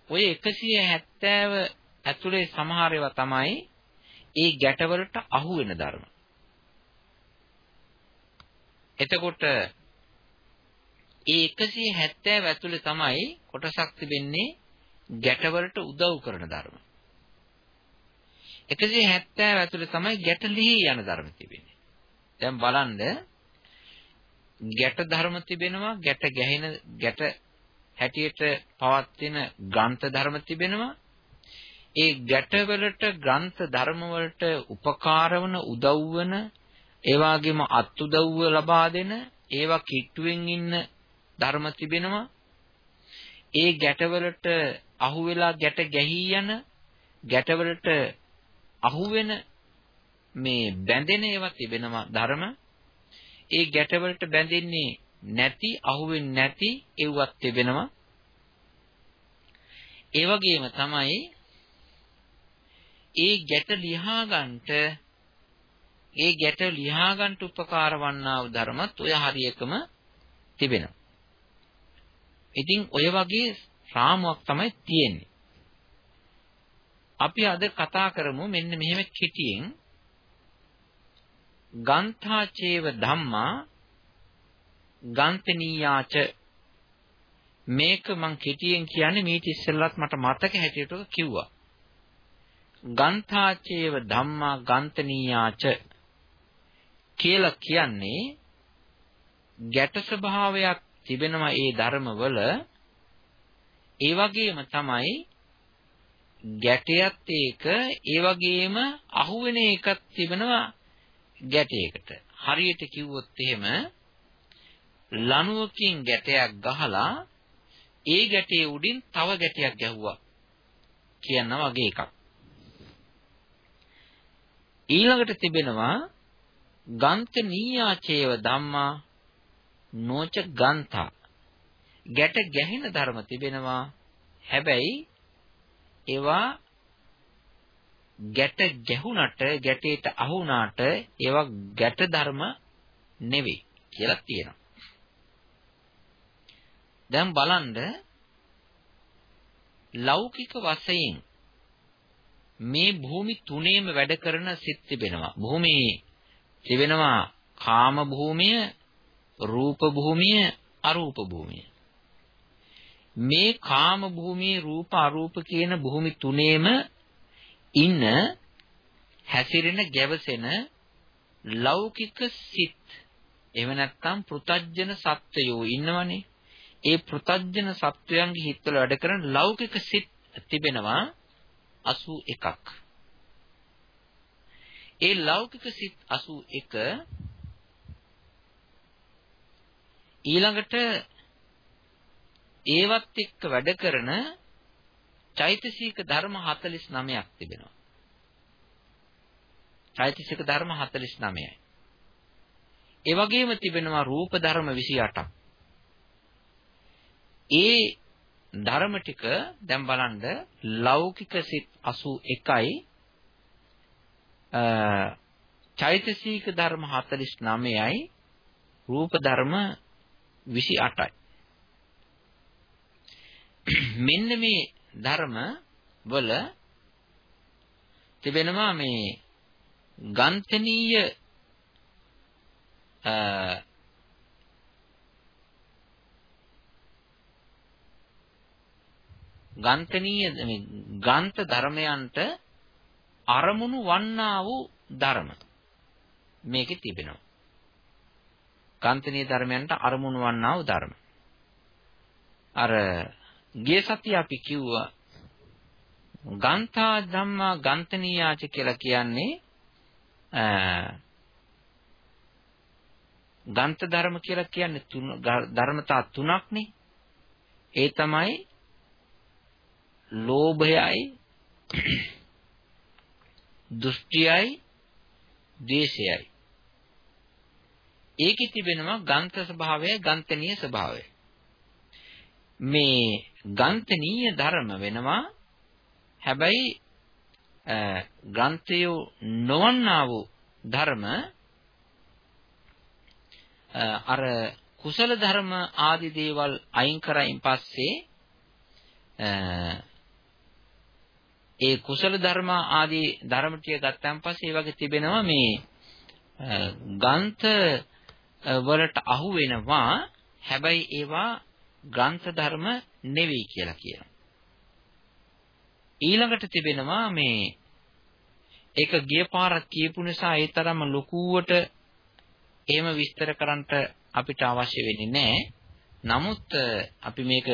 [SPEAKER 2] ඔය 170 ඇතුලේ සමහර ඒවා තමයි ඒ ගැටවලට අහු වෙන ධර්ම. එතකොට ඒ 170 ඇතුලේ තමයි කොටසක් තිබෙන්නේ ගැටවලට උදව් කරන ධර්ම. 170 ඇතුලේ තමයි ගැට ලිහි යන ධර්ම තිබෙන්නේ. දැන් බලන්න ගැට ධර්ම තිබෙනවා ගැට ගැහෙන ගැට හැටියට පවත්ින ග්‍රන්ථ ධර්ම තිබෙනවා. ඒ ගැටවලට ග්‍රන්ථ ධර්ම වලට උපකාර වන උදව් වන ඒ වගේම අත් උදව්ව ලබා දෙන ඒවා කිට්ටුවෙන් ඉන්න ධර්ම තිබෙනවා. ඒ ගැටවලට අහු වෙලා ගැට ගැහී යන ගැටවලට අහු වෙන මේ බැඳෙන ඒවා තිබෙනවා ධර්ම. ඒ ගැටවලට බැඳෙන්නේ නැති, අහුවෙන්නේ නැති ඒවත් තිබෙනවා. ඒ වගේම තමයි ඒ ගැට ලියා ගන්නට ඒ ගැට ලියා ගන්නට උපකාර වන්නා වූ ධර්මත් ඔය හරියකම තිබෙනවා. ඉතින් ඔය වගේ රාමුවක් තමයි තියෙන්නේ. අපි අද කතා කරමු මෙන්න මෙහෙම කෙටියෙන් ගන්ථාචේව ධම්මා ගන්තනීයාච මේක මං කෙටියෙන් කියන්නේ මීට ඉස්සෙල්ලත් මට මතක හැටියට කිව්වා. ගන්ථාචේව ධම්මා ගන්තනීයාච කියලා කියන්නේ ගැට ස්වභාවයක් තිබෙනවා ඒ ධර්මවල ඒ වගේම තමයි ගැටයත් ඒක ඒ වගේම අහුවෙන එකක් තිබෙනවා ගැටයකට. හරියට කිව්වොත් එහෙම ලණුවකින් ගැටයක් ගහලා ඒ ගැටේ උඩින් තව ගැටයක් ගැහුවා කියනවා වගේ එකක්. ඊළඟට තිබෙනවා ගන්ත නීයාචේව ධම්මා නොච ගන්තා. ගැට ගැහෙන ධර්ම තිබෙනවා. හැබැයි ඒවා ගැට ගැහුණට ගැටේට අහුණාට ඒවා ගැට ධර්ම නෙවෙයි කියලා තියෙනවා. දැන් බලන්න ලෞකික වශයෙන් මේ භූමි තුනේම වැඩ කරන සිත් තිබෙනවා. භූමියේ තිබෙනවා කාම භූමිය, රූප භූමිය, අරූප භූමිය. මේ කාම භූමියේ රූප අරූප කියන භූමි තුනේම ඉන්න හැසිරෙන ගැවසෙන ලෞකික සිත්. එහෙම නැත්නම් පෘතජ්ජන සත්වයෝ ඉන්නවනේ. ඒ පෘතජ්ජන සත්වයන්ගේ හිතවල වැඩ කරන ලෞකික සිත් තිබෙනවා 81ක් ඒ ලෞකික සිත් 81 ඊළඟට ඒවත් එක්ක වැඩ කරන චෛතසික ධර්ම 49ක් තිබෙනවා. චෛතසික ධර්ම 49යි. ඒ වගේම තිබෙනවා රූප ධර්ම 28ක්. ඒ ධර්ම ටික දැන් බලන්න ලෞකික සිත් 81යි චෛතසික ධර්ම 49යි රූප ධර්ම 28යි මෙන්න මේ ධර්ම වල තිබෙනවා මේ ගන්තනීය ගන්තනීය මේ ගාන්ත ධර්මයන්ට අරමුණු වන්නා වූ ධර්ම මේකේ තිබෙනවා. ගන්තනීය ධර්මයන්ට අරමුණු වන්නා වූ ධර්ම. අර ගිය සතිය අපි කිව්වා ගන්තා ධම්මා ගන්තනීයාච කියලා කියන්නේ ගන්ත ධර්ම කියලා කියන්නේ ධර්මතා තුනක්නේ. ඒ තමයි ලෝභයයි දෘෂ්ටියයි ද්වේෂයයි. ඒකෙ තිබෙනවා ගන්ත ස්වභාවය, ගන්තනීය ස්වභාවය. මේ ගන්තනීය ධර්ම වෙනවා. හැබැයි ග්‍රන්ථය නොවන්නා වූ ධර්ම අර කුසල ධර්ම ආදී දේවල් අයින් කරයින් පස්සේ ඒ කුසල ධර්ම ආදී ධර්ම ටික ගත්තන් පස්සේ ඒ වගේ තිබෙනවා මේ ගන්ත වලට අහු වෙනවා. හැබැයි ඒවා ග්‍රන්ථ ධර්ම නෙවෙයි කියලා කියනවා. ඊළඟට තිබෙනවා මේ ඒක ගිය පාරක් කියපු නිසා ඒ තරම ලොකුවට එහෙම විස්තර කරන්නට අපිට අවශ්‍ය වෙන්නේ නැහැ. නමුත් අපි මේක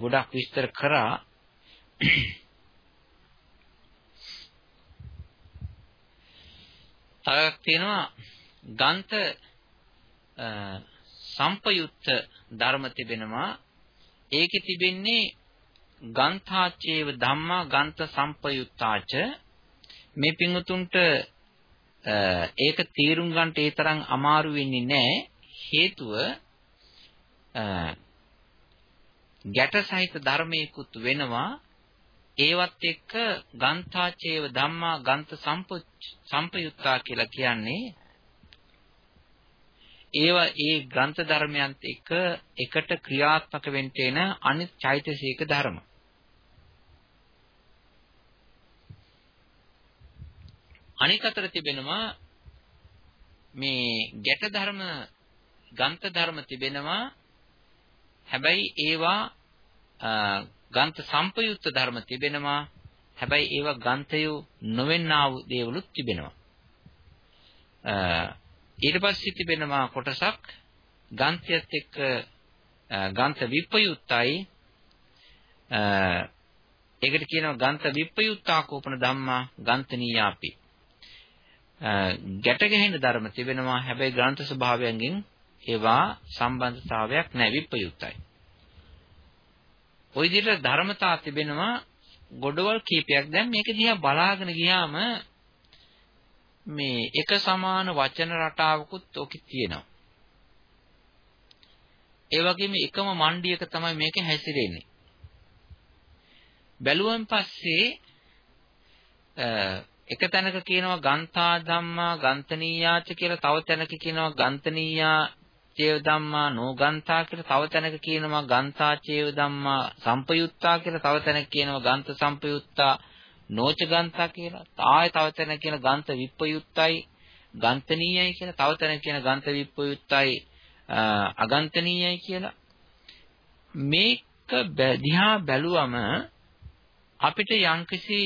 [SPEAKER 2] ගොඩක් විස්තර කරා තවක් තියෙනවා ගන්ත සම්පයුක්ත ධර්ම තිබෙනවා ඒකේ තිබෙන්නේ ගන්ථාචේව ධම්මා ගන්ත සම්පයුත්තාච. මේ පිංගුතුන්ට ඒක තීරුම් ගන්නට ඒ තරම් අමාරු වෙන්නේ නැහැ හේතුව ගැට සහිත ධර්මයකුත් වෙනවා. ඒවත් එක්ක ගන්ථාචේව ධම්මා ගන්ත සම්පයුත්තා කියලා කියන්නේ ඒවා ඒ ග්‍රන්ථ ධර්මයන්ත් එක්ක එකට ක්‍රියාත්මක වෙන්න එන අනිත් චෛතසික ධර්ම. අනික අතර තිබෙනවා මේ ගැට ධර්ම ගන්ත ධර්ම තිබෙනවා. හැබැයි ඒවා ගන්ත සම්පයුක්ත ධර්ම තිබෙනවා. හැබැයි ඒවා ගන්තයු නොවෙන්නා වූ දේවලුත් තිබෙනවා. ඊට පස්සේ තිබෙනවා කොටසක් ගන්තියත් එක්ක ගන්ත විප්පයුත්තයි. ඒකට කියනවා ගන්ත විප්පයුත්තාකෝපන ධම්මා ගන්තනීයාපි ගැට ගැහෙන ධර්ම තිබෙනවා. හැබැයි ග්‍රන්ථ ස්වභාවයෙන් ඒවා සම්බන්ධතාවයක් නැහැ. විප්‍රයුක්තයි. ওই විදිහට ධර්මතා තිබෙනවා. ගොඩවල් කීපයක් දැන් මේක දිහා බලාගෙන ගියාම මේ එක සමාන වචන රටාවකුත් ඔකේ තියෙනවා. ඒ වගේම එකම මණ්ඩියක තමයි මේක හැසිරෙන්නේ. බැලුවන් පස්සේ එක තැනක කියනවා ගන්තා ධම්මා ගන්තනීයාච කියලා තව තැනක කියනවා ගන්තනීයා චේව ධම්මා නෝගන්තා කියලා තව තැනක කියනවා ගන්තා චේව ධම්මා සම්පයුත්තා කියලා තව තැනක කියනවා ගන්ත සම්පයුත්තා නෝච ගන්තා කියලා ආය තව තැනක කියන ගන්ත විප්පයුත්තයි ගන්තනීයයි කියලා තව තැනක කියන ගන්ත විප්පයුත්තයි අගන්තනීයයි කියලා මේක දිහා බැලුවම අපිට යම්කිසි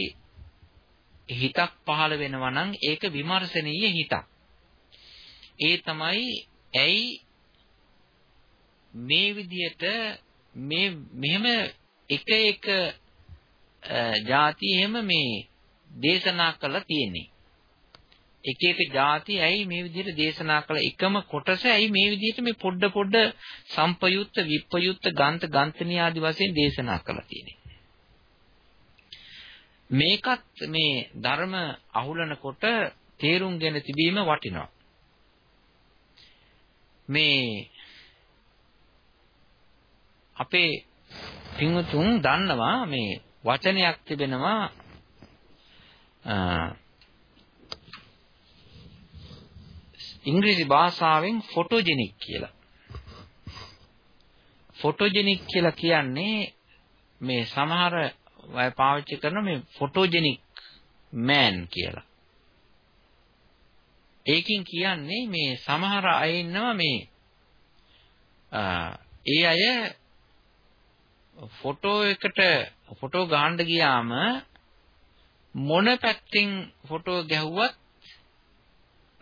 [SPEAKER 2] හිතක් පහළ වෙනවා නම් ඒක විමර්ශනීය හිතක්. ඒ තමයි ඇයි මේ විදියට මේ මෙහෙම එක එක ಜಾති එහෙම මේ දේශනා කළා තියෙන්නේ. එක එක ಜಾති ඇයි මේ විදිහට දේශනා කළ එකම කොටස ඇයි මේ විදිහට මේ පොඩ පොඩ සම්පයුත්ත විප්පයුත්ත ගන්ත ගන්තනී ආදි වශයෙන් දේශනා කළා තියෙන්නේ. මේකත් මේ ධර්ම අහුලනකොට තේරුම්ගෙන තිබීම වටිනවා. මේ අපේ පින්වතුන් දන්නවා මේ වචනයක් තිබෙනවා ඉංග්‍රීසි භාෂාවෙන් ෆොටෝජෙනික් කියලා. ෆොටෝජෙනික් කියලා කියන්නේ මේ සමහර අය පාවිච්චි කරන මේ ෆොටෝජෙනික් මෑන් කියලා. ඒකෙන් කියන්නේ මේ සමහර අය ඉන්නවා මේ ඒ අය ෆොටෝ එකට ෆොටෝ ගහන්න ගියාම මොන පැත්තෙන් ෆොටෝ ගැහුවත්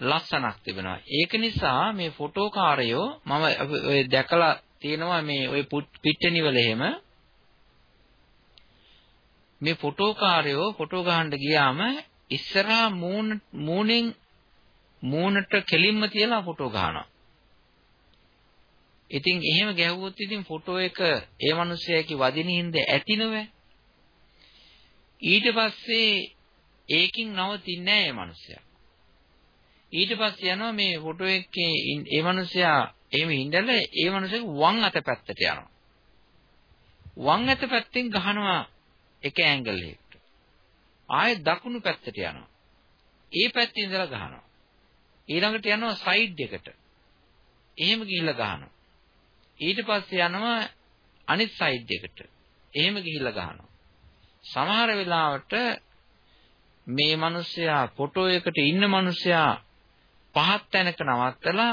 [SPEAKER 2] ලස්සනක් තිබෙනවා. ඒක නිසා මේ ෆොටෝකාරයෝ මම ඔය දැකලා තියෙනවා මේ ඔය පිට්ටනි වල එහෙම මේ ෆොටෝකාරයෝ ෆොටෝ ගහන්න ගියාම ඉස්සරහා මූණ මූණෙන් මූණට කෙලින්ම තියලා ෆොටෝ ගහනවා. ඉතින් එහෙම ගැහුවොත් ඉතින් ෆොටෝ එක ඒ මිනිස්සයාගේ වදිනින්ද ඇතිනවේ. ඊට පස්සේ ඒකින් නවතින්නේ නැහැ මේ මිනිස්සයා. ඊට පස්සේ යනවා මේ ෆොටෝ එකේ ඒ මිනිස්සයා එහෙම ඉඳලා ඒ මිනිස්සගේ වම් අත පැත්තට යනවා. වම් අත පැත්තෙන් ගහනවා එක ඇන්ගල් එකකට. ආයෙත් දකුණු පැත්තට යනවා. ඒ පැත්තේ ඉඳලා ගහනවා. ඊළඟට යනවා සයිඩ් එකට. එහෙම ගිහිල්ලා ගහනවා. ඊට පස්සේ යනවා අනිත් සයිඩ් එකට. එහෙම ගිහිල්ලා ගහනවා. සමහර වෙලාවට මේ මිනිස්සයා ෆොටෝ එකට ඉන්න මිනිස්සයා පහත් තැනක නවත්තලා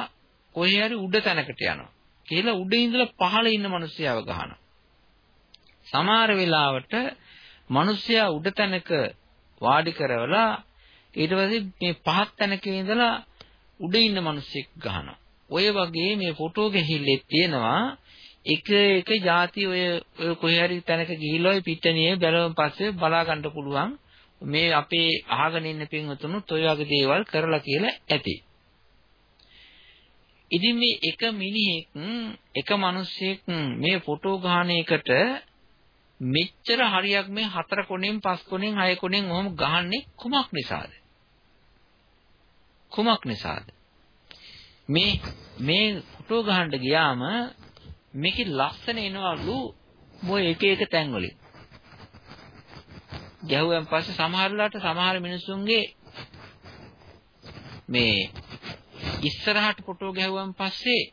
[SPEAKER 2] කොහේ හරි උඩ තැනකට යනවා. කියලා උඩ ඉඳලා පහළ ඉන්න මිනිස්සයාව ගහනවා. සමහර වෙලාවට මිනිස්සයා උඩ තැනක වාඩි කරවලා ඊට පස්සේ මේ පහත් තැනක ඉඳලා උඩ ඉන්න මිනිස්සෙක් ගහනවා. ඔය වගේ මේ ෆොටෝ ගැහිල්ලේ තියෙනවා එක එක ಜಾති ඔය ඔය කොහේ හරි තැනක ගිහිල්ලා ඔය පිටණියේ බැලුවන් පස්සේ බලා ගන්න පුළුවන් මේ අපේ අහගෙන ඉන්න පින්වතුනුත් ඔය වගේ දේවල් කරලා කියලා ඇති. ඉතින් මේ එක මිනිහෙක් එක මිනිහෙක් මේ ෆොටෝ ගහන එකට මෙච්චර හරියක් මේ හතර කොනෙන් පස් කොනෙන් හය කොනෙන් ඔහොම ගහන්නේ කුමක් නිසාද? කුමක් නිසාද? මේ මේ ෆොටෝ ගහන්න ගියාම මේකේ ලස්සන එනවලු මොය එක එක තැන් වලින්. ගැහුවෙන් පස්සේ සමහරලාට සමහර මිනිස්සුන්ගේ මේ ඉස්සරහට ෆොටෝ ගැහුවන් පස්සේ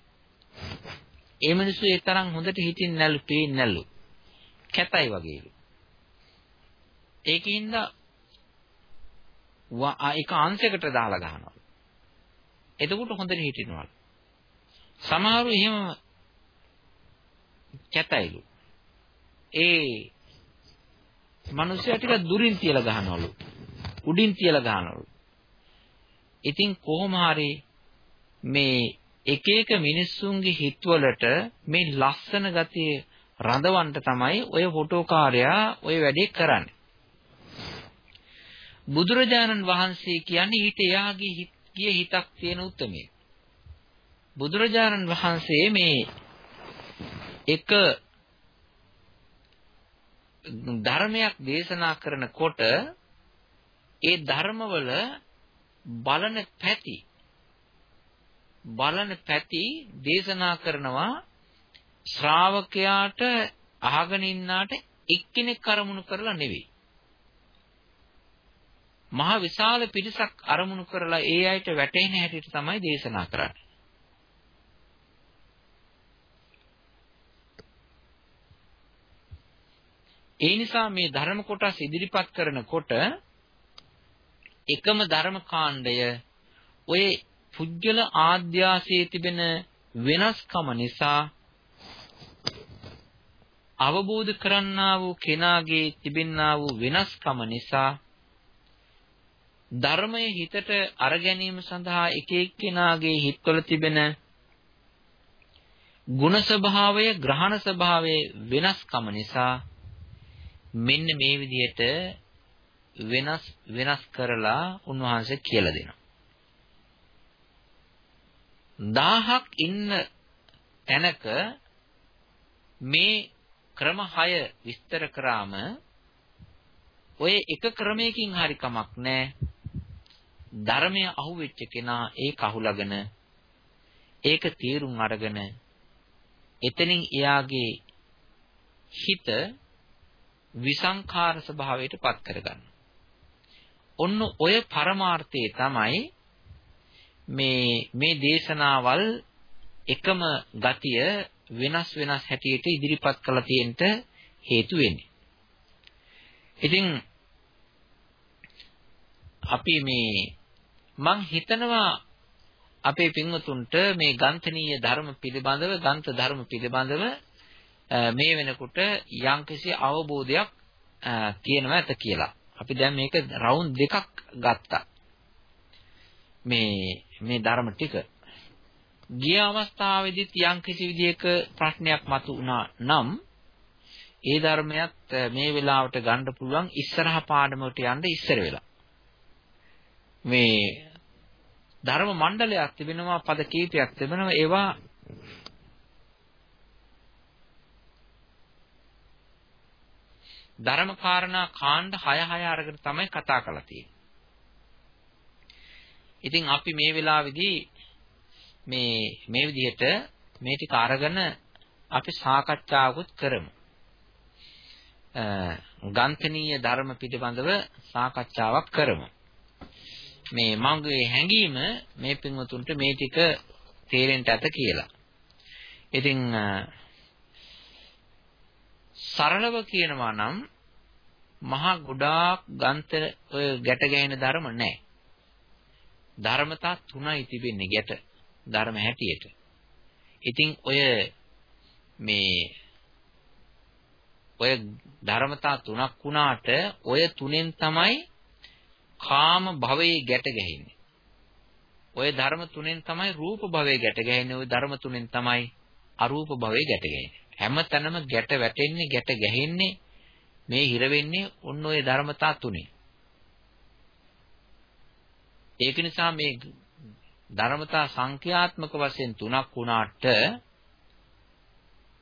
[SPEAKER 2] ඒ මිනිස්සු ඒ තරම් හොඳට හිතින් නැලු පේන්නේ නැලු. කැතයි වගේලු. ඒකින්ද ඒක අංශයකට දාලා ගහනවා. එතකොට හොඳට හිටිනවලු. සමහරු එහෙම කැතයිලු. ඒ මිනිස්සයා ටික දුරින් තියලා ගහනවලු. උඩින් තියලා ගහනවලු. ඉතින් කොහොම හරි මේ එක එක මිනිස්සුන්ගේ හිතවලට මේ ලස්සන ගතිය රඳවන්න තමයි ඔය ෆොටෝකාරයා ඔය වැඩේ කරන්නේ. බුදුරජාණන් වහන්සේ කියන්නේ ඊට එයාගේ ගිය හිතක් තියෙන උත්මේ. බුදුරජාණන් වහන්සේ මේ එක ධර්මයක් දේශනා කරනකොට ඒ ධර්මවල බලන පැති බලන පැති දේශනා කරනවා ශ්‍රාවකයාට අහගෙන ඉන්නාට එක්කෙනෙක් අරමුණු කරලා නෙවෙයි. මහා විශාල පිරිසක් අරමුණු කරලා ඒ අයට වැටෙන හැටියට තමයි දේශනා කරන්නේ. ඒ නිසා මේ ධර්ම කොටස් ඉදිරිපත් කරනකොට එකම ධර්ම කාණ්ඩය ඔය පුජ්‍යල ආද්‍යාසයේ තිබෙන වෙනස්කම නිසා අවබෝධ කරන්නා වූ කෙනාගේ තිබෙන්නා වූ වෙනස්කම නිසා ධර්මය හිතට අර ගැනීම සඳහා එක එක්කෙනාගේ හිතවල තිබෙන ගුණ ස්වභාවය ග්‍රහණ ස්වභාවය වෙනස්කම නිසා මෙන්න මේ විදිහට වෙනස් වෙනස් කරලා උන්වහන්සේ කියලා දෙනවා. 1000ක් ඉන්න තැනක මේ ක්‍රම 6 විස්තර කරාම ඔය එක ක්‍රමයකින් හරි කමක් නැහැ. ධර්මය අහුවෙච්ච කෙනා ඒක අහුලගෙන ඒක තීරුම් අරගෙන එතනින් එයාගේ හිත විසංඛාර ස්වභාවයට පත් කරගන්න. ඔන්න ඔය පරමාර්ථය තමයි මේ මේ දේශනාවල් එකම ගතිය වෙනස් වෙනස් හැටියට ඉදිරිපත් කළ තියෙන්න හේතු වෙන්නේ. ඉතින් අපි මේ මං හිතනවා අපේ පින්වතුන්ට මේ ගන්තනීය ධර්ම පිළිබඳව ගන්ත ධර්ම පිළිබඳව මේ වෙනකොට යම්කිසි අවබෝධයක් තියෙනවා ඇත කියලා. අපි දැන් මේක රවුන්ඩ් දෙකක් ගත්තා. මේ මේ ධර්ම ටික. ගිය අවස්ථාවේදීත් යම්කිසි විදියක ප්‍රශ්නයක් මතුවුණා නම් ඒ ධර්මයක් මේ වෙලාවට ගන්න පුළුවන් ඉස්සරහ පාඩමකට යන්න ඉස්සර වෙලා. මේ ධර්ම මණ්ඩලයක් තිබෙනවා පද කීපයක් තිබෙනවා ඒවා ධර්මකාරණා කාණ්ඩ 6 6 අරගෙන තමයි කතා කරලා තියෙන්නේ. ඉතින් අපි මේ වෙලාවේදී මේ මේ විදිහට මේ ටික අරගෙන අපි සාකච්ඡාවකුත් කරමු. ගන්තනීය ධර්ම පිළිබඳව සාකච්ඡාවක් කරමු. මේ මගේ හැඟීම මේ පින්වතුන්ට මේ ටික තේරෙන්න ඇත කියලා. ඉතින් සරලව කියනවා නම් මහා ගොඩාක් ගන්ත ඔය ගැට ගැහෙන ධර්ම නැහැ. ධර්මතා තුනයි තිබෙන්නේ ගැට ධර්ම හැටියට. ඉතින් ඔය මේ ඔය ධර්මතා තුනක් වුණාට ඔය තුනෙන් තමයි කාම භවයේ ගැට ගැහෙන්නේ. ඔය ධර්ම තුනෙන් තමයි රූප භවයේ ගැට ගැහෙන්නේ. ඔය ධර්ම තුනෙන් තමයි අරූප භවයේ ගැට ගැහෙන්නේ. හැමතැනම ගැට වැටෙන්නේ ගැට ගැහෙන්නේ මේ හිර වෙන්නේ ඔන්න ඔය ධර්මතා තුනේ. ඒක නිසා මේ ධර්මතා සංඛ්‍යාත්මක වශයෙන් තුනක් වුණාට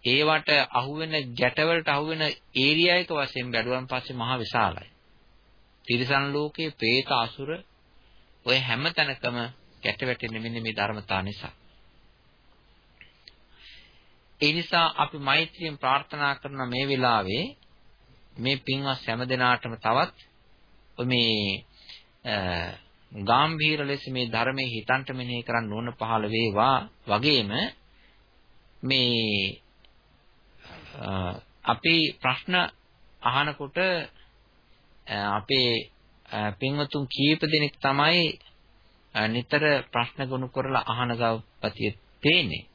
[SPEAKER 2] ඒවට අහුවෙන ගැටවලට අහුවෙන ඒරියා එක වශයෙන් බැලුවන් පස්සේ මහ විශාලයි. තිරිසන් ලෝකයේ പ്രേත අසුර ඔය හැම තැනකම ගැට වැටෙන්නේ මෙන්න මේ ධර්මතා නිසා. ඒ නිසා අපි මෛත්‍රියෙන් ප්‍රාර්ථනා කරන මේ වෙලාවේ මේ පින්වත් හැම දිනාටම තවත් මේ ගාම්භීර ලෙස මේ ධර්මයේ හිතන්ට මෙනෙහි කරන්න ඕන පහළ වේවා වගේම මේ අපි ප්‍රශ්න අහනකොට අපේ පින්වතුන් කීප දෙනෙක් තමයි නිතර ප්‍රශ්න ගොනු කරලා අහන ගතිය පේන්නේ.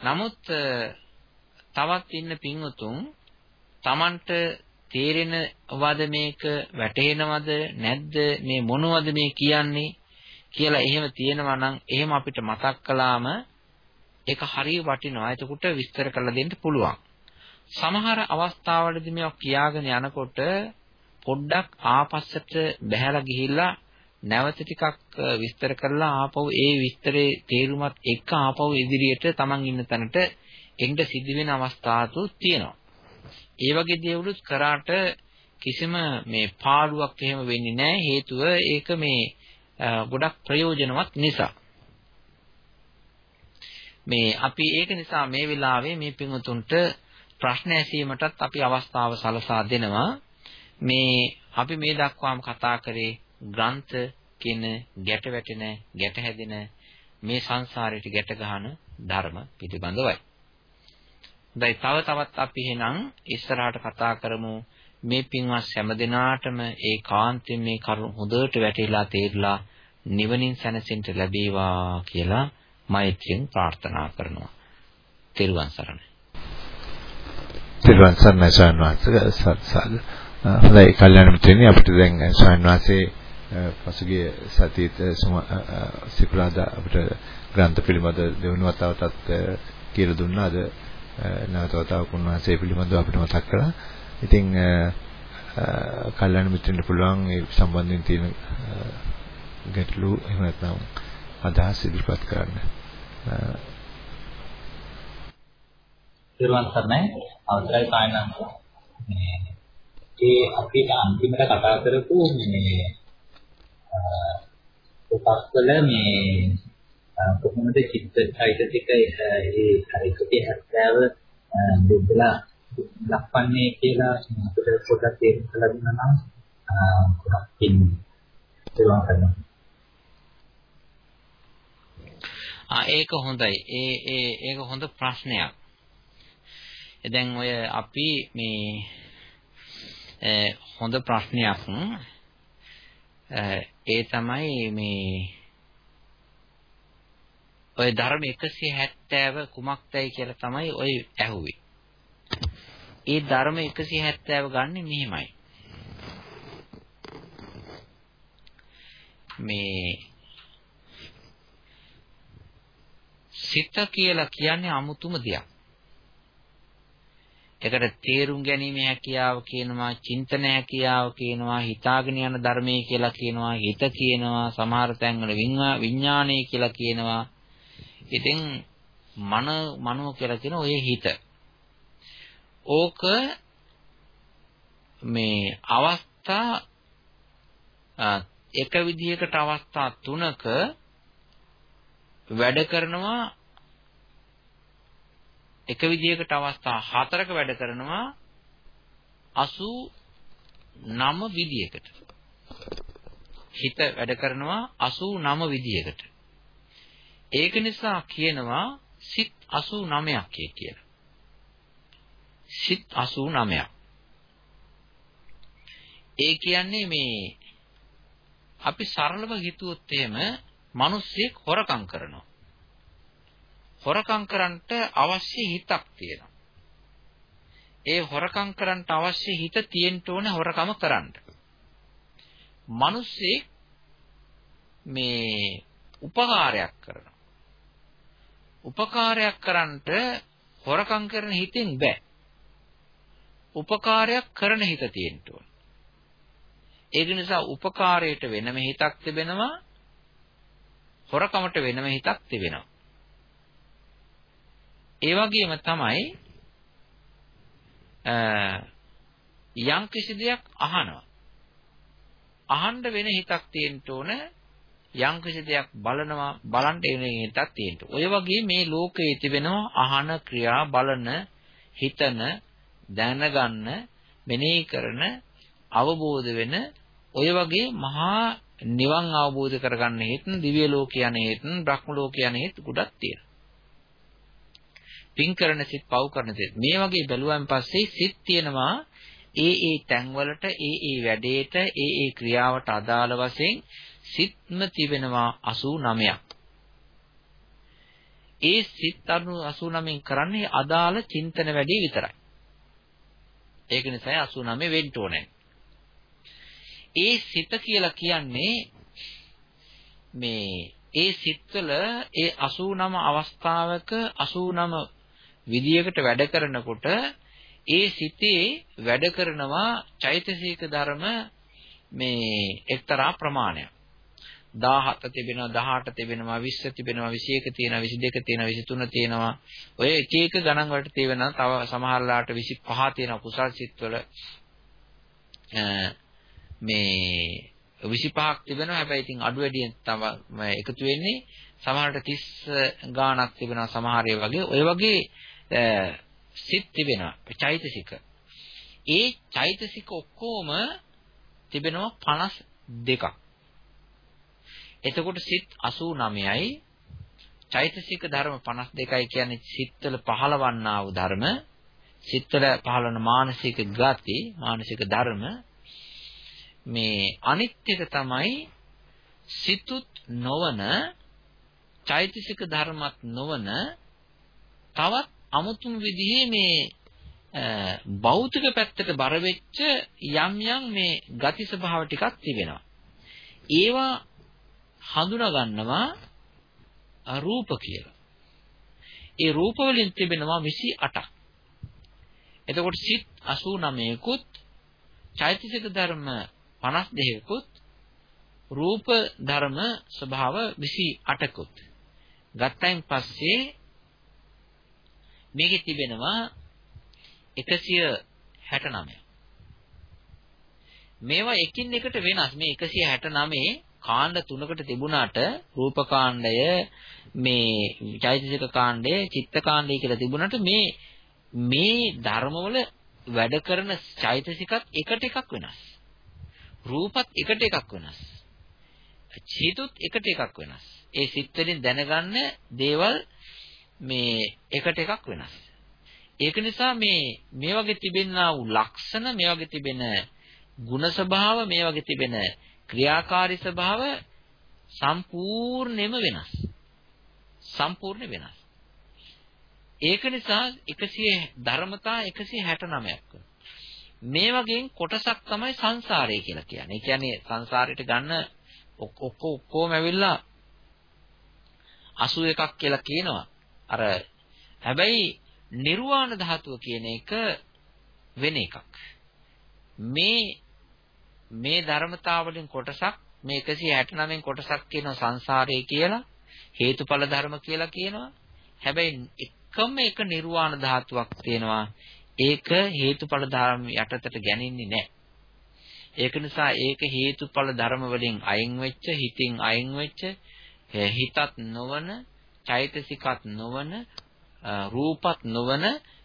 [SPEAKER 2] නමුත් තවත් ඉන්න පින්වතුන් Tamanට තේරෙනවද මේක වැටහෙනවද නැද්ද මේ මොනවද මේ කියන්නේ කියලා එහෙම තියෙනවා නම් එහෙම අපිට මතක් කළාම ඒක හරිය වටිනවා. එතකොට විස්තර කරලා දෙන්න පුළුවන්. සමහර අවස්ථාවලදී මේවා කියාගෙන යනකොට පොඩ්ඩක් ආපස්සට බහැලා ගිහිල්ලා නැවත ටිකක් විස්තර කරලා ආපහු ඒ විස්තරේ තේරුමත් එක්ක ආපහු ඉදිරියට Taman ඉන්න තැනට එන්න සිද්ධ වෙන අවස්ථාතු තියෙනවා. ඒ වගේ දේවලුත් කරාට කිසිම මේ පාළුවක් එහෙම වෙන්නේ නැහැ හේතුව ඒක මේ ගොඩක් ප්‍රයෝජනවත් නිසා. මේ අපි ඒක නිසා මේ වෙලාවේ මේ පිඟුතුන්ට ප්‍රශ්න ඇසීමටත් අපි අවස්ථාව සලසා දෙනවා. මේ අපි මේ දක්වාම කතා කරේ ග්‍රන්ථ කියන ගැට වැටෙන ගැට හැදෙන මේ සංසාරයට ගැට ගහන ධර්ම පිළිබඳවයි. දැන් තව තවත් අපි එහෙනම් ඉස්සරහට කතා කරමු මේ පින්වත් හැම දිනාටම ඒ කාන්තෙන් මේ කරුණ හොඳට වැටහිලා තේරලා නිවනින් සැනසෙන්න ලැබේවා කියලා මෛත්‍රියෙන් ප්‍රාර්ථනා කරනවා. තෙරුවන් සරණයි.
[SPEAKER 1] තෙරුවන් සරණයි ස්වාමීන් වහන්සේ. හොඳයි කල්‍යාණ මිත්‍රනි අපිට දැන් ස්වාමීන් වහන්සේ පසුගිය සතියේ සිකුරාදා අපිට ග්‍රන්ථ පිළිබඳ දෙවනුව වතාවටත් කියලා දුන්නා. අද නැවත වතාවක් උන්වහන්සේ පිළිබඳව අපිට මතක් කළා. ඉතින් කල්‍යාණ මිත්‍රෙන්ට පුළුවන් ඒ සම්බන්ධයෙන් තියෙන ගැටලු එහෙම නැත්නම් අදහස් ඉදිරිපත් කරන්න.
[SPEAKER 3] තිරුවන් සරණයි අවසරයි කායනන්ත මේ ඒ අපි අන්තිමට කතා කරපු මේ උපස්වල මේ කොහොමද චිත්ත චෛතසික ඒ හරි 70 බුද්ධලා ලක්වන්නේ කියලා අපිට පොඩ්ඩක් තේරුම් කරලා දුන්නා නම් ගොඩක් පින් තේරුම් ගන්න.
[SPEAKER 2] ආ ඒක හොඳයි. ඒ ඒ ඒක හොඳ ප්‍රශ්නයක්. දැන් ඔය අපි මේ හොඳ ප්‍රශ්නයක් ඒ තමයි මේ ඔය ධර්ම 170 කුමක්දයි කියලා තමයි ඔය ඇහුවේ. ඒ ධර්ම 170 ගන්නෙ මෙහිමයි. මේ සිත කියලා කියන්නේ අමුතුම දෙයක්. ඒකට තේරුම් ගැනීම හැකියාව කියනවා, චින්තන හැකියාව කියනවා, හිතාගෙන යන ධර්මයේ කියලා කියනවා, හිත කියනවා, සමහර තැන්වල විඥානය කියලා කියනවා. ඉතින් මන මනෝ කියලා කියන ඔය හිත. ඕක මේ අවස්ථා එක විදිහකට අවස්ථා තුනක වැඩ කරනවා. එක විදිහකට අවස්ථා හතරක වැඩ කරනවා. 89 විදිහකට. හිත වැඩ කරනවා 89 විදිහකට. ඒක නිසා කියනවා සිත් 89ක් කියලා සිත් 89ක් ඒ කියන්නේ මේ අපි සරලව හිතුවොත් එහෙම මිනිස්සෙක් හොරකම් කරනවා. හොරකම් කරන්නට අවශ්‍ය හිතක් තියෙනවා. ඒ හොරකම් කරන්නට අවශ්‍ය හිත තියෙන්න ඕනේ හොරකම කරන්න. මිනිස්සෙක් මේ උපකාරයක් කරනවා. උපකාරයක් කරන්නට හොරකම් කරන හිතෙන් බෑ. උපකාරයක් කරන හිත තියෙන්න ඕන. ඒක නිසා උපකාරයට වෙනම හිතක් තිබෙනවා හොරකමට වෙනම හිතක් තිබෙනවා. ඒ වගේම තමයි යම් කිසි දෙයක් අහනවා. අහන්න වෙන හිතක් තියෙන්න ඕන යම් කිසි දෙයක් බලනවා බලන්න වෙන හිතක් තියෙන්න. ඔය වගේ මේ ලෝකයේ තිබෙනවා අහන ක්‍රියා බලන හිතන දැනගන්න මෙනෙහි කරන අවබෝධ වෙන ඔය වගේ මහා නිවන් අවබෝධ කරගන්න හේතුන් දිව්‍ය ලෝක යන හේතුන් බ්‍රහ්ම ලෝක යන හේතු ගොඩක් තියෙනවා. පින් කරන සිත් පව් කරන සිත් මේ වගේ බැලුවන් පස්සේ සිත් තියෙනවා ඒ ඒ තැන්වලට ඒ ඒ වැඩේට ඒ ඒ ක්‍රියාවට අදාළ වශයෙන් සිත්ම තිබෙනවා 89ක්. ඒ සිත් 89න් කරන්නේ අදාළ චින්තන වැඩි විතරයි. ඒක නිසා 89 වෙන්න ඕනේ. ඒ සිත කියලා කියන්නේ මේ ඒ සිත්වල ඒ 89 අවස්ථාවක 89 විදියකට වැඩ කරනකොට ඒ සිතේ වැඩ කරනවා චෛතසික ධර්ම මේ එක්තරා ප්‍රමාණයක් 17 තිබෙනවා 18 තිබෙනවා 20 තිබෙනවා 21 තියෙනවා 22 තියෙනවා 23 තියෙනවා. ඔය එක එක ගණන් වලට තියෙනවා තව සමහරලාට 25 තියෙනවා කුසල් සිත්වල මේ 25ක් තිබෙනවා. හැබැයි ඉතින් අඩු වැඩියෙන් තව එකතු වෙන්නේ සමහරට 30 ගාණක් තිබෙනවා සමහර ඒ වගේ. ඔය වගේ සිත් තිබෙනවා. චෛතසික. ඒ චෛතසික ඔක්කොම තිබෙනවා 52ක් එතකොට සිත් 89යි චෛතසික ධර්ම 52යි කියන්නේ සිත්වල පහළවන්නා වූ ධර්ම. සිත්වල පහළවන මානසික ගති මානසික ධර්ම. මේ අනිත් එක තමයි සිතුත් නොවන චෛතසික ධර්මත් නොවන තවත් අමුතුම විදිහේ මේ භෞතික පැත්තට බර වෙච්ච යම් යම් මේ ගති ස්වභාව ටිකක් තිබෙනවා. ඒවා හඳුනා ගන්නවා රූප කියලා. ඒ රූප වලින් තිබෙනවා 28ක්. එතකොට සිත් 89කුත් චෛතසික ධර්ම 52කුත් රූප ධර්ම ස්වභාව 28කුත් ගත්තයින් පස්සේ මේකේ තිබෙනවා 169 මේවා එකින් එකට වෙනස් මේ 169 කාණ්ඩ තුනකට තිබුණාට රූප කාණ්ඩය මේ චෛතසික කාණ්ඩය චිත්ත කාණ්ඩය කියලා තිබුණාට මේ මේ ධර්මවල වැඩ කරන චෛතසිකත් එකට එකක් වෙනස් රූපත් එකට එකක් වෙනස්. චේතුත් එකට එකක් වෙනස්. ඒ සිත් වලින් දැනගන්න දේවල් මේ එකට එකක් වෙනස්. ඒක නිසා මේ මේ වගේ තිබෙනා වූ ලක්ෂණ මේ වගේ තිබෙන ಗುಣ ස්වභාව මේ වගේ තිබෙන ක්‍රියාකාරී ස්වභාව සම්පූර්ණයෙන්ම වෙනස්. සම්පූර්ණ වෙනස්. ඒක නිසා 100 ධර්මතා 169ක් වෙනවා. මේ වගේ කොටසක් තමයි සංසාරය කියලා කියන්නේ. ඒ කියන්නේ සංසාරයට ගන්න ඔක්කො ඔක්කොම ඇවිල්ලා 81ක් කියලා කියනවා. අර හැබැයි නිර්වාණ ධාතුව කියන එක වෙන එකක්. මේ මේ ධර්මතාවලින් කොටසක් මේ 169න් කොටසක් කියනවා සංසාරය කියලා හේතුඵල ධර්ම කියලා කියනවා. හැබැයි එකම එක නිර්වාණ ධාතුවක් තියෙනවා. ඒක හේතුඵල ධර්ම යටතට ගැනින්නේ නැහැ. ඒක නිසා ඒක හේතුඵල ධර්ම වලින් අයින් වෙච්ච හිතින් අයින් වෙච්ච හිතත් නොවන චෛතසිකත් නොවන රූපත් නොවන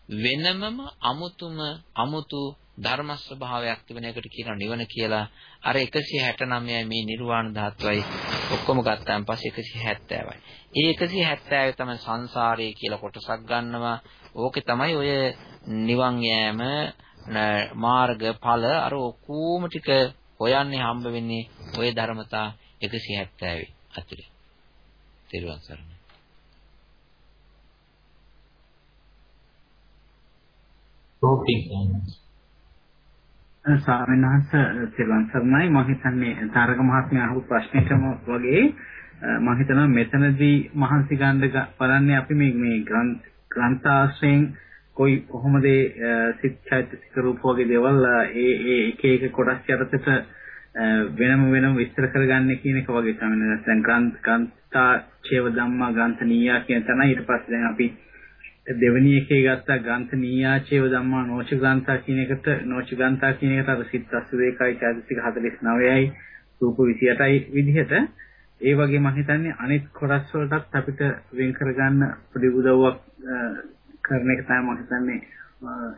[SPEAKER 2] වෙනමම අමුතුම අමුතු ධර්ම ස්වභාවයක් තිබෙන එකට කියනවා නිවන කියලා. අර 169යි මේ නිර්වාණ ධාතුවයි ඔක්කොම ගත්තාන් පස්සේ 170යි. ඒ 170 තමයි සංසාරය කියලා කොටසක් ගන්නවා. ඕකේ තමයි ඔය නිවන් යෑම මාර්ග ඵල අර ඔක්කොම ටික හොයන්නේ හම්බ වෙන්නේ ওই ධර්මතා 170 අතුරේ. තෙරුවන් සරණයි.
[SPEAKER 3] රෝපින්
[SPEAKER 4] ස්වාමීන් වහන්සේ තෙරුවන් සරණයි මම හිතන්නේ තාරක මහත්මයා අහපු ප්‍රශ්නෙටම වගේ මම හිතනවා මෙතනදී මහන්සි ගන්න බලන්නේ අපි මේ මේ ග්‍රන්ථාශ්‍රයෙන් කොයි කොහොමද සිත් චෛතසික රූප වගේ දේවල් ඒ ඒ එක එක කොටස් යටතට වෙනම වෙනම විස්තර කරගන්නේ කියන එක වගේ තමයි. දැන් ග්‍රන්ථ ග්‍රන්ථා චේව ධම්මා ග්‍රන්ථනීයා කියන තැන ඊට පස්සේ දැන් අපි දෙවෙනි එකේ ගත්ත ග්‍රන්ථ නීයාචේව ධම්මා නෝච ග්‍රන්ථා කියන එකට නෝච ග්‍රන්ථා කියන එකට අර සිත් 82යි චෛතසික 49යි රූප 28යි විදිහට. ඒ වගේ මම හිතන්නේ අනිත් කොටස් වලටත් අපිට වෙන් කරගන්න පොඩි උදව්වක් කරන එක තමයි මම හිතන්නේ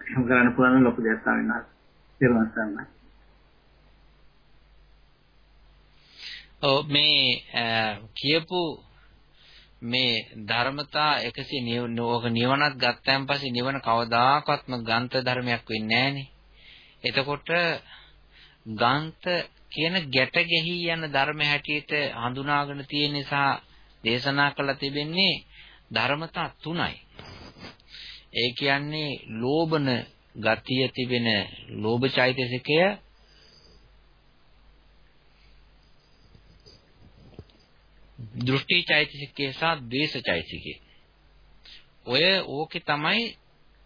[SPEAKER 4] එහෙම කරන්න පුළුවන් ලොකු දෙයක් තමයි
[SPEAKER 2] ඔව් මේ කියපු මේ ධර්මතා 100 නිවනක් ගත්තන් පස්සේ නිවන කවදාකවත්ම ග්‍රන්ථ ධර්මයක් වෙන්නේ නැහනේ. එතකොට ගාන්ත කියන ගැට ගැහි යන ධර්ම හැටියට හඳුනාගෙන තියෙන නිසා දේශනා කළා තිබෙන්නේ ධර්මතා තුනයි. ඒ කියන්නේ ලෝභන ගතිය තිබෙන ලෝභ චෛතසිකය දෘෂ්ටි චෛතසිකය සහ ද්වේෂ චෛතසිකය. ඔය ඕකේ තමයි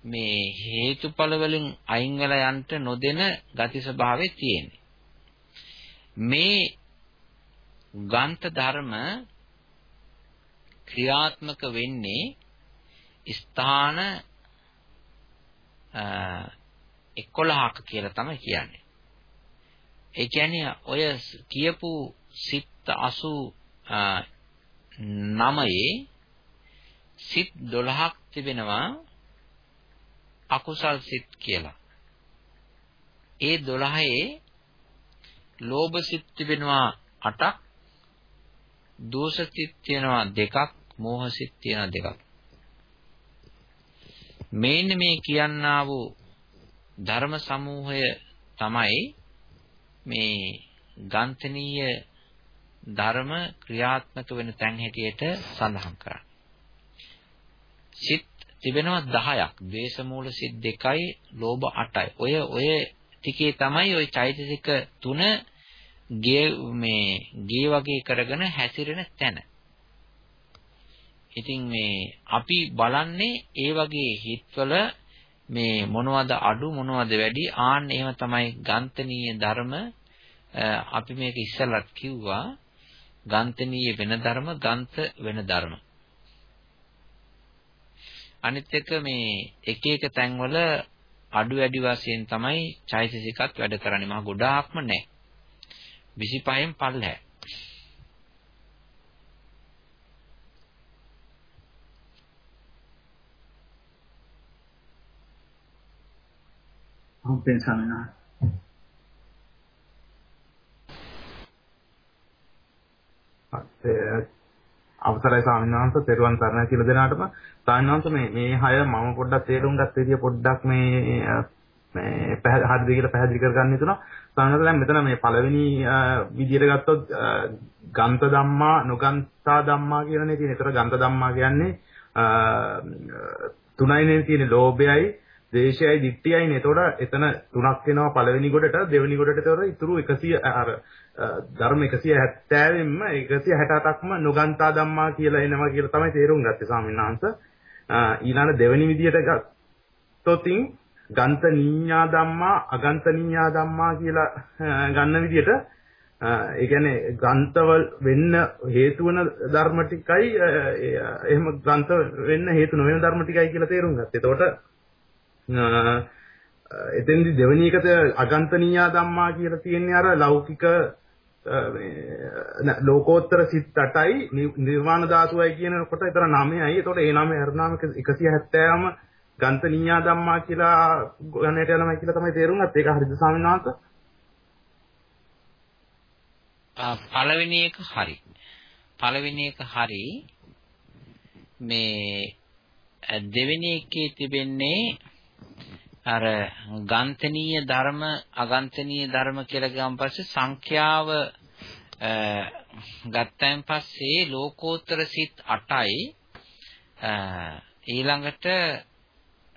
[SPEAKER 2] මේ හේතුඵල වලින් අයින් වෙලා යන්න නොදෙන ගති ස්වභාවය තියෙන්නේ. මේ ගාන්ත ධර්ම ක්‍රියාත්මක වෙන්නේ ස්ථාන 11ක කියලා තමයි කියන්නේ. ඒ කියන්නේ ඔය කියපු සිත් 89 සිත් 12ක් තිබෙනවා අකුසල් සිත් කියලා. ඒ 12 ලෝභ සිත් තිබෙනවා 8ක් දෝෂ සිත් තියෙනවා දෙකක් මෝහ සිත් තියෙනවා දෙකක් මේන්න මේ කියන්නා වූ ධර්ම සමූහය තමයි මේ ගන්තනීය ධර්ම ක්‍රියාත්මක වෙන තැන් හැටියට සඳහන් කරන්නේ. සිත් තිබෙනවා 10ක්. ද්වේෂ මූල සිත් 2යි, ලෝභ 8යි. ඔය ඔය ටිකේ තමයි ওই චෛතසික තුන ගේ මේ ගේ වගේ කරගෙන හැසිරෙන තැන. ඉතින් මේ අපි බලන්නේ ඒ වගේ හිත්වල මේ මොනවද අඩු මොනවද වැඩි ආන්න එහෙම තමයි ගන්තනීය ධර්ම අපි මේක ඉස්සලත් කිව්වා ගන්තනීය වෙන ධර්ම ගන්ත වෙන ධර්ම. අනිත් එක මේ එක එක තැන්වල අඩු වැඩි වශයෙන් තමයි චෛතසිකත් වැඩ කරන්නේ. මහ ගොඩාක්ම නැහැ. 25න් පල්ලහැ
[SPEAKER 4] හම්බෙන් සමනා
[SPEAKER 5] අවසරයි ස්වාමීන් වහන්සේ තෙරුවන් සරණයි කියලා දෙනාටම ස්වාමීන් වහන්සේ මේ මේ හය මම පොඩ්ඩක් තේරුම් ගත්ත විදිය පොඩ්ඩක් මේ මේ හරිද කියලා පැහැදිලි කරගන්න හිතුණා ස්වාමීන් වහන්සේ දැන් මෙතන මේ පළවෙනි විදියට ගත්තොත් ගන්ත ධම්මා නොගන්තා ධම්මා කියලානේ තියෙන්නේ. ඒතර ගන්ත ධම්මා කියන්නේ තුනයිනේ තියෙන්නේ ලෝභයයි ද්වේෂයයි දිට්ඨියයිනේ. එතකොට එතන තුනක් වෙනවා පළවෙනි කොටට දෙවෙනි කොටට එතකොට ඉතුරු 100 අර ධර්ම 170න්ම 167ක්ම නොගන්තා ධම්මා කියලා එනවා කියලා තමයි තේරුම් ගත්තේ ස්වාමීන් වහන්සේ. ඊළඟ දෙවෙනි විදියට ගත්තොතින් ගන්ත නීඤ්ඤා ධම්මා අගන්ත නීඤ්ඤා ධම්මා කියලා ගන්න විදියට ඒ කියන්නේ ග්‍රන්ථවල වෙන්න හේතු වෙන ධර්ම ටිකයි එහෙම ග්‍රන්ථ වෙන්න හේතු නොවන ධර්ම ටිකයි කියලා තේරුම් ගත්තා. එතකොට එතෙන්දි දෙවෙනි එකට අගන්තනීය ධම්මා කියලා තියෙන්නේ අර ලෞකික මේ ලෝකෝත්තර සිත් 8යි නිර්වාණ ධාතුවයි කියනකොට ඒතර 9යි. ඒතකොට ඒ 9 හරනාම 170ම ගන්තනීය ධම්මා කියලා ගණයට යනවා කියලා තමයි තේරුම් ගත්තේ. ඒක හරිද ස්වාමීන් වහන්සේ?
[SPEAKER 2] පළවෙනි එක හරි. පළවෙනි එක හරි. මේ දෙවෙනි එකේ තිබෙන්නේ අර ගන්තනීය ධර්ම අගන්තනීය ධර්ම කියලා ගියාන් පස්සේ සංඛ්‍යාව ගත්තයින් පස්සේ ලෝකෝත්තර සිත් 8යි ඊළඟට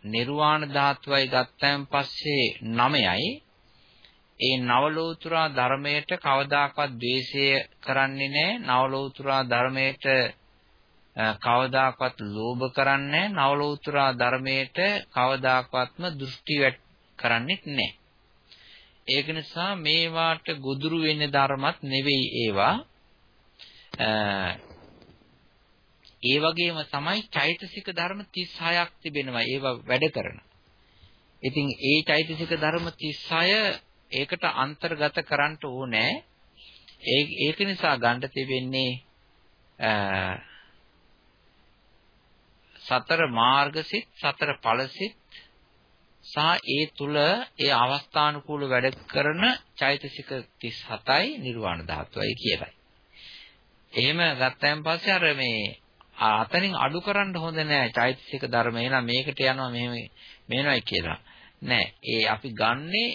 [SPEAKER 2] නිර්වාණ ධාතුවයි ගත්තයින් පස්සේ 9යි ඒ නවලෝතුරා ධර්මයට කවදාකවත් ද්වේෂය කරන්නේ නැහැ නවලෝතුරා ධර්මයට කවදාකවත් ලෝභ කරන්නේ නවලෝතුරා ධර්මයට කවදාකවත්ම දෘෂ්ටි කරන්නේත් නැහැ. ඒක නිසා මේවාට ගොදුරු වෙන්නේ ධර්මත් නෙවෙයි ඒවා. ඒ වගේම තමයි චෛතසික ධර්ම 36ක් තිබෙනවා ඒවා වැඩ කරන. ඉතින් ඒ චෛතසික ධර්ම 36 ඒකට අන්තර්ගත කරන්න ඕනේ. ඒක නිසා ගන්න තිබෙන්නේ සතර මාර්ගසිත සතර ඵලසිත සහ ඒ තුල ඒ අවස්ථානුකූල වැඩ කරන චෛතසික 37යි නිර්වාණ ධාතුවයි කියලයි. එහෙම ගත්තයින් පස්සේ අර මේ අතනින් අඩු කරන්න හොඳ නෑ චෛතසික ධර්ම එහෙනම් මේකට යනවා මෙහෙම මේනවයි කියලා. නෑ ඒ අපි ගන්නේ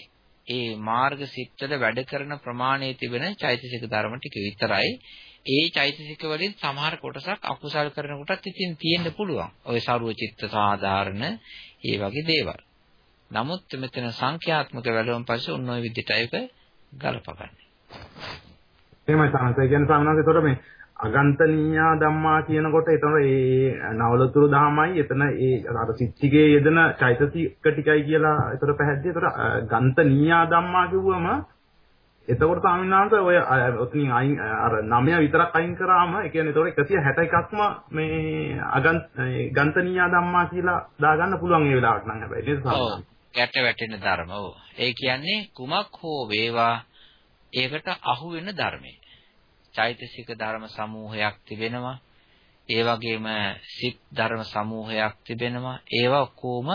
[SPEAKER 2] ඒ මාර්ග සිත්වල වැඩ කරන ප්‍රමාණයේ තිබෙන චෛතසික ධර්ම ටික විතරයි. ඒ චෛතසික වලින් සමහර කොටසක් අකුසල් කරන කොටත් ඉතින් තියෙන්න පුළුවන්. ඔය ਸਰව චිත්ත සාධාරණ ඒ වගේ දේවල්. නමුත් මෙතන සංඛ්‍යාත්මක වැළුම් පස්සේ ඔන්න ඔය විදිහට ඒක ගලපගන්නේ.
[SPEAKER 5] එහෙමයි සාමස. ඒ කියන්නේ සාමනාස ඒතකොට මේ අගන්තනීයා ධම්මා කියනකොට එතන ඒ නවලතුරු දහමයි එතන ඒ අර සිත්තිගේ යෙදෙන චෛතසික ටිකයි කියලා ඒතර පැහැදිලි. ඒතර ගන්තනීයා ධම්මා කිව්වම එතකොට ස්වාමීන් වහන්සේ ඔය ඔතනින් අයින් අර 9 විතරක් අයින් කරාම ඒ කියන්නේ එතකොට 161ක්ම මේ අගන්ත ගන්තනීයා ධම්මා කියලා දාගන්න පුළුවන් ඒ වෙලාවට නම් හැබැයි නේද
[SPEAKER 2] ස්වාමීන් ගැට වැටෙන ධර්ම. ඔව්. ඒ කියන්නේ කුමක් හෝ වේවා ඒකට අහු වෙන ධර්මයි. චෛතසික ධර්ම සමූහයක් තිබෙනවා. ඒ වගේම සිත් ධර්ම සමූහයක් තිබෙනවා. ඒවා ඔක්කොම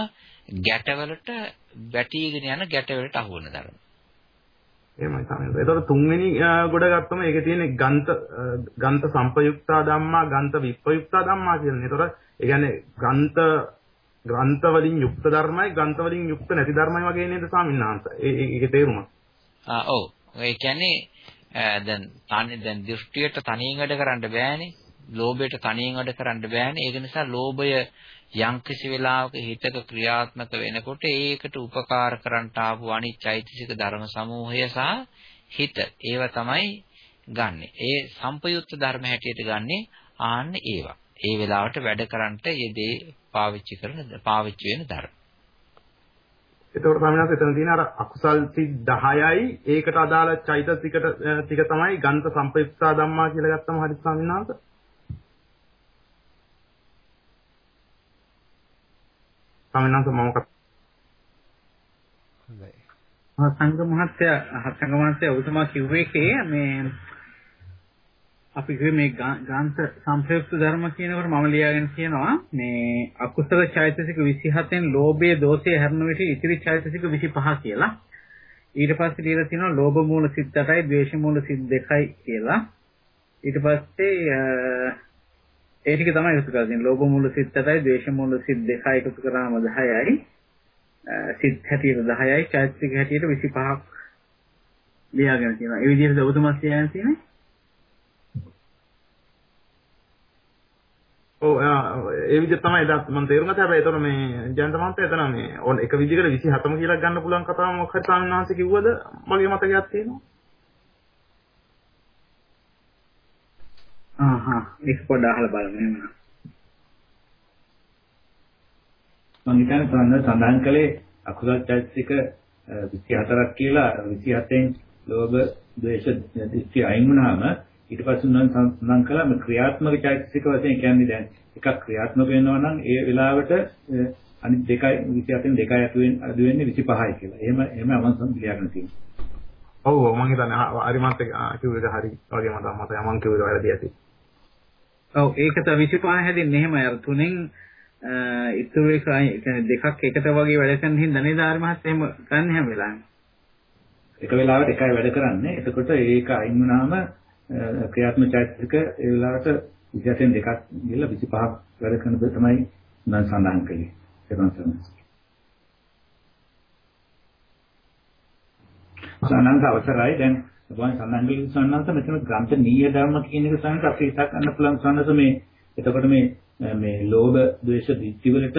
[SPEAKER 2] ගැටවලට වැටිගෙන යන ගැටවලට අහු වෙන ධර්ම.
[SPEAKER 5] එහෙමයි තමයි. ඒතකොට තුන්වෙනි ගොඩ ගත්තම ඒකේ තියෙන ගන්ත ගන්ත සම්පයුක්තා ධම්මා ගන්ත විප්පයුක්තා ධම්මා කියන්නේ. ඒතකොට ඒ කියන්නේ ගන්ත ග්‍රන්ථ වලින් යුක්ත ධර්මයි ග්‍රන්ථ වලින් යුක්ත නැති ධර්මයි වගේ නේද ස්වාමීන් වහන්සේ. ඒ ඒකේ තේරුම.
[SPEAKER 2] ආ ඔව්. ඒ කියන්නේ දැන් තනි දැන් දෘෂ්ටියට තනියෙන් වැඩ කරන්න බෑනේ. ලෝභයට තනියෙන් වැඩ කරන්න බෑනේ. ඒක නිසා ලෝභය යම්කිසි වෙලාවක හිතක ක්‍රියාත්මක වෙනකොට ඒකට උපකාර කරන්නට ආපු අනිච්චෛතසික ධර්ම සමූහය සහ හිත ඒව තමයි ගන්නෙ. ඒ සම්පයුක්ත ධර්ම හැටියට ගන්නෙ ආන්න ඒවා. ඒ වෙලාවට වැඩ කරන්නට යෙදේ පාවිච්චි කරන පාවිච්චි වෙන ධර්ම.
[SPEAKER 5] එතකොට ස්වාමීන් එතන තියෙන අර අකුසල් සිත් 10යි ඒකට අදාළ චෛතසිකට ටික තමයි ගන්ත සම්පයුක්තා ධම්මා කියලා ගත්තම හරි ස්වාමීන් ස්වාමීන් වහන්සේ මම
[SPEAKER 4] හොඳයි. සංඝ මහත්තයා සංඝ මහත්තයා ඔබතුමා කිව්වේ කේ මේ අපි කිව්වේ මේ ගාන්ත සංප්‍රයුක්ත ධර්ම කියනකොට මම ලියාගෙන කියනවා මේ අකුසල චෛතසික 27න් ලෝභය දෝෂය හැරෙන විට ඉතිරි චෛතසික 25 කියලා. ඊට පස්සේ ලියලා තියෙනවා ලෝභ මූල සිත් 8යි ද්වේෂ මූල සිත් 2යි කියලා. ඊට පස්සේ ඒ ටික තමයි එකතු කරලා තියෙන්නේ. ලෝභ මූල සිත් 8යි ද්වේෂ මූල සිත් 2යි එකතු කරාම 10යි. සිත් හැටියට 10යි චෛතසික හැටියට 25ක් ලියාගෙන තියෙනවා. ඒ විදිහට ඔබතුමා කියන්න තියෙන්නේ
[SPEAKER 5] ඔව් ඒ විදිහ තමයි එදා මම තේරුම් ගත්තා. හැබැයි ඒතර මේ ජයන්ත මහත්තයා එතන මේ ඕන එක විදිහකට 27ම කියලා ගන්න පුළුවන් කතාව මොකක් හරි ස්වාමීන් වහන්සේ කිව්වද මගේ මතකයක් තියෙනවා.
[SPEAKER 4] ආහා ඒක පොඩ්ඩක් අහලා බලන්න එහෙනම්.
[SPEAKER 3] මම හිතන්නේ සඳහන් සඳහන් කළේ අකුසල චෛතසික 24ක් කියලා 27න් ලෝභ, ද්වේෂ, දිට්ඨි අයින් වුණාම ඊට පස්සේ නම් සඳහන් කළා මේ ක්‍රියාත්මක චෛතසික වශයෙන් කියන්නේ දැන් එකක් ක්‍රියාත්මක වෙනවා නම් ඒ වෙලාවට අනිත් දෙකයි 27න් දෙකයි අතු වෙන්නේ අදු වෙන්නේ 25යි කියලා. එහෙම එහෙම අවසන් ලියාගෙන තියෙනවා.
[SPEAKER 5] ඔව් ඔව් මම හිතන්නේ හරි මත් කිව්වේද හරි වගේ මට මතය මම කිව්වේ වැරදි ඇති.
[SPEAKER 4] ඔව් ඒකට 25 හැදෙන්නේ එහෙම අර තුනෙන් ඉතුරු එක කියන්නේ දෙකක් එකට වගේ වැඩ කරන හින්දා නේද ආරි මහත් එහෙම ගන්න හැම වෙලාවෙම.
[SPEAKER 3] එක වෙලාවට එකයි වැඩ කරන්නේ. එතකොට ඒක අයින් වුණාම ක්‍රියාත්මක චෛතසික ඒ වෙලාවට 27න් දෙකක් ගිහලා 25ක් වැඩ කරන බව තමයි මම සඳහන් කළේ. ඒක තමයි. සානන්ද අවසරයි දැන් ඔබන් සඳහන් කළේ සානන්ද මෙතන ග්‍රන්ථ නීය ධර්ම කියන එක සානන්ද අපි හිතා ගන්න පුළුවන් සානන්ද මේ. එතකොට මේ මේ ලෝභ ද්වේෂ දිට්ඨි වලට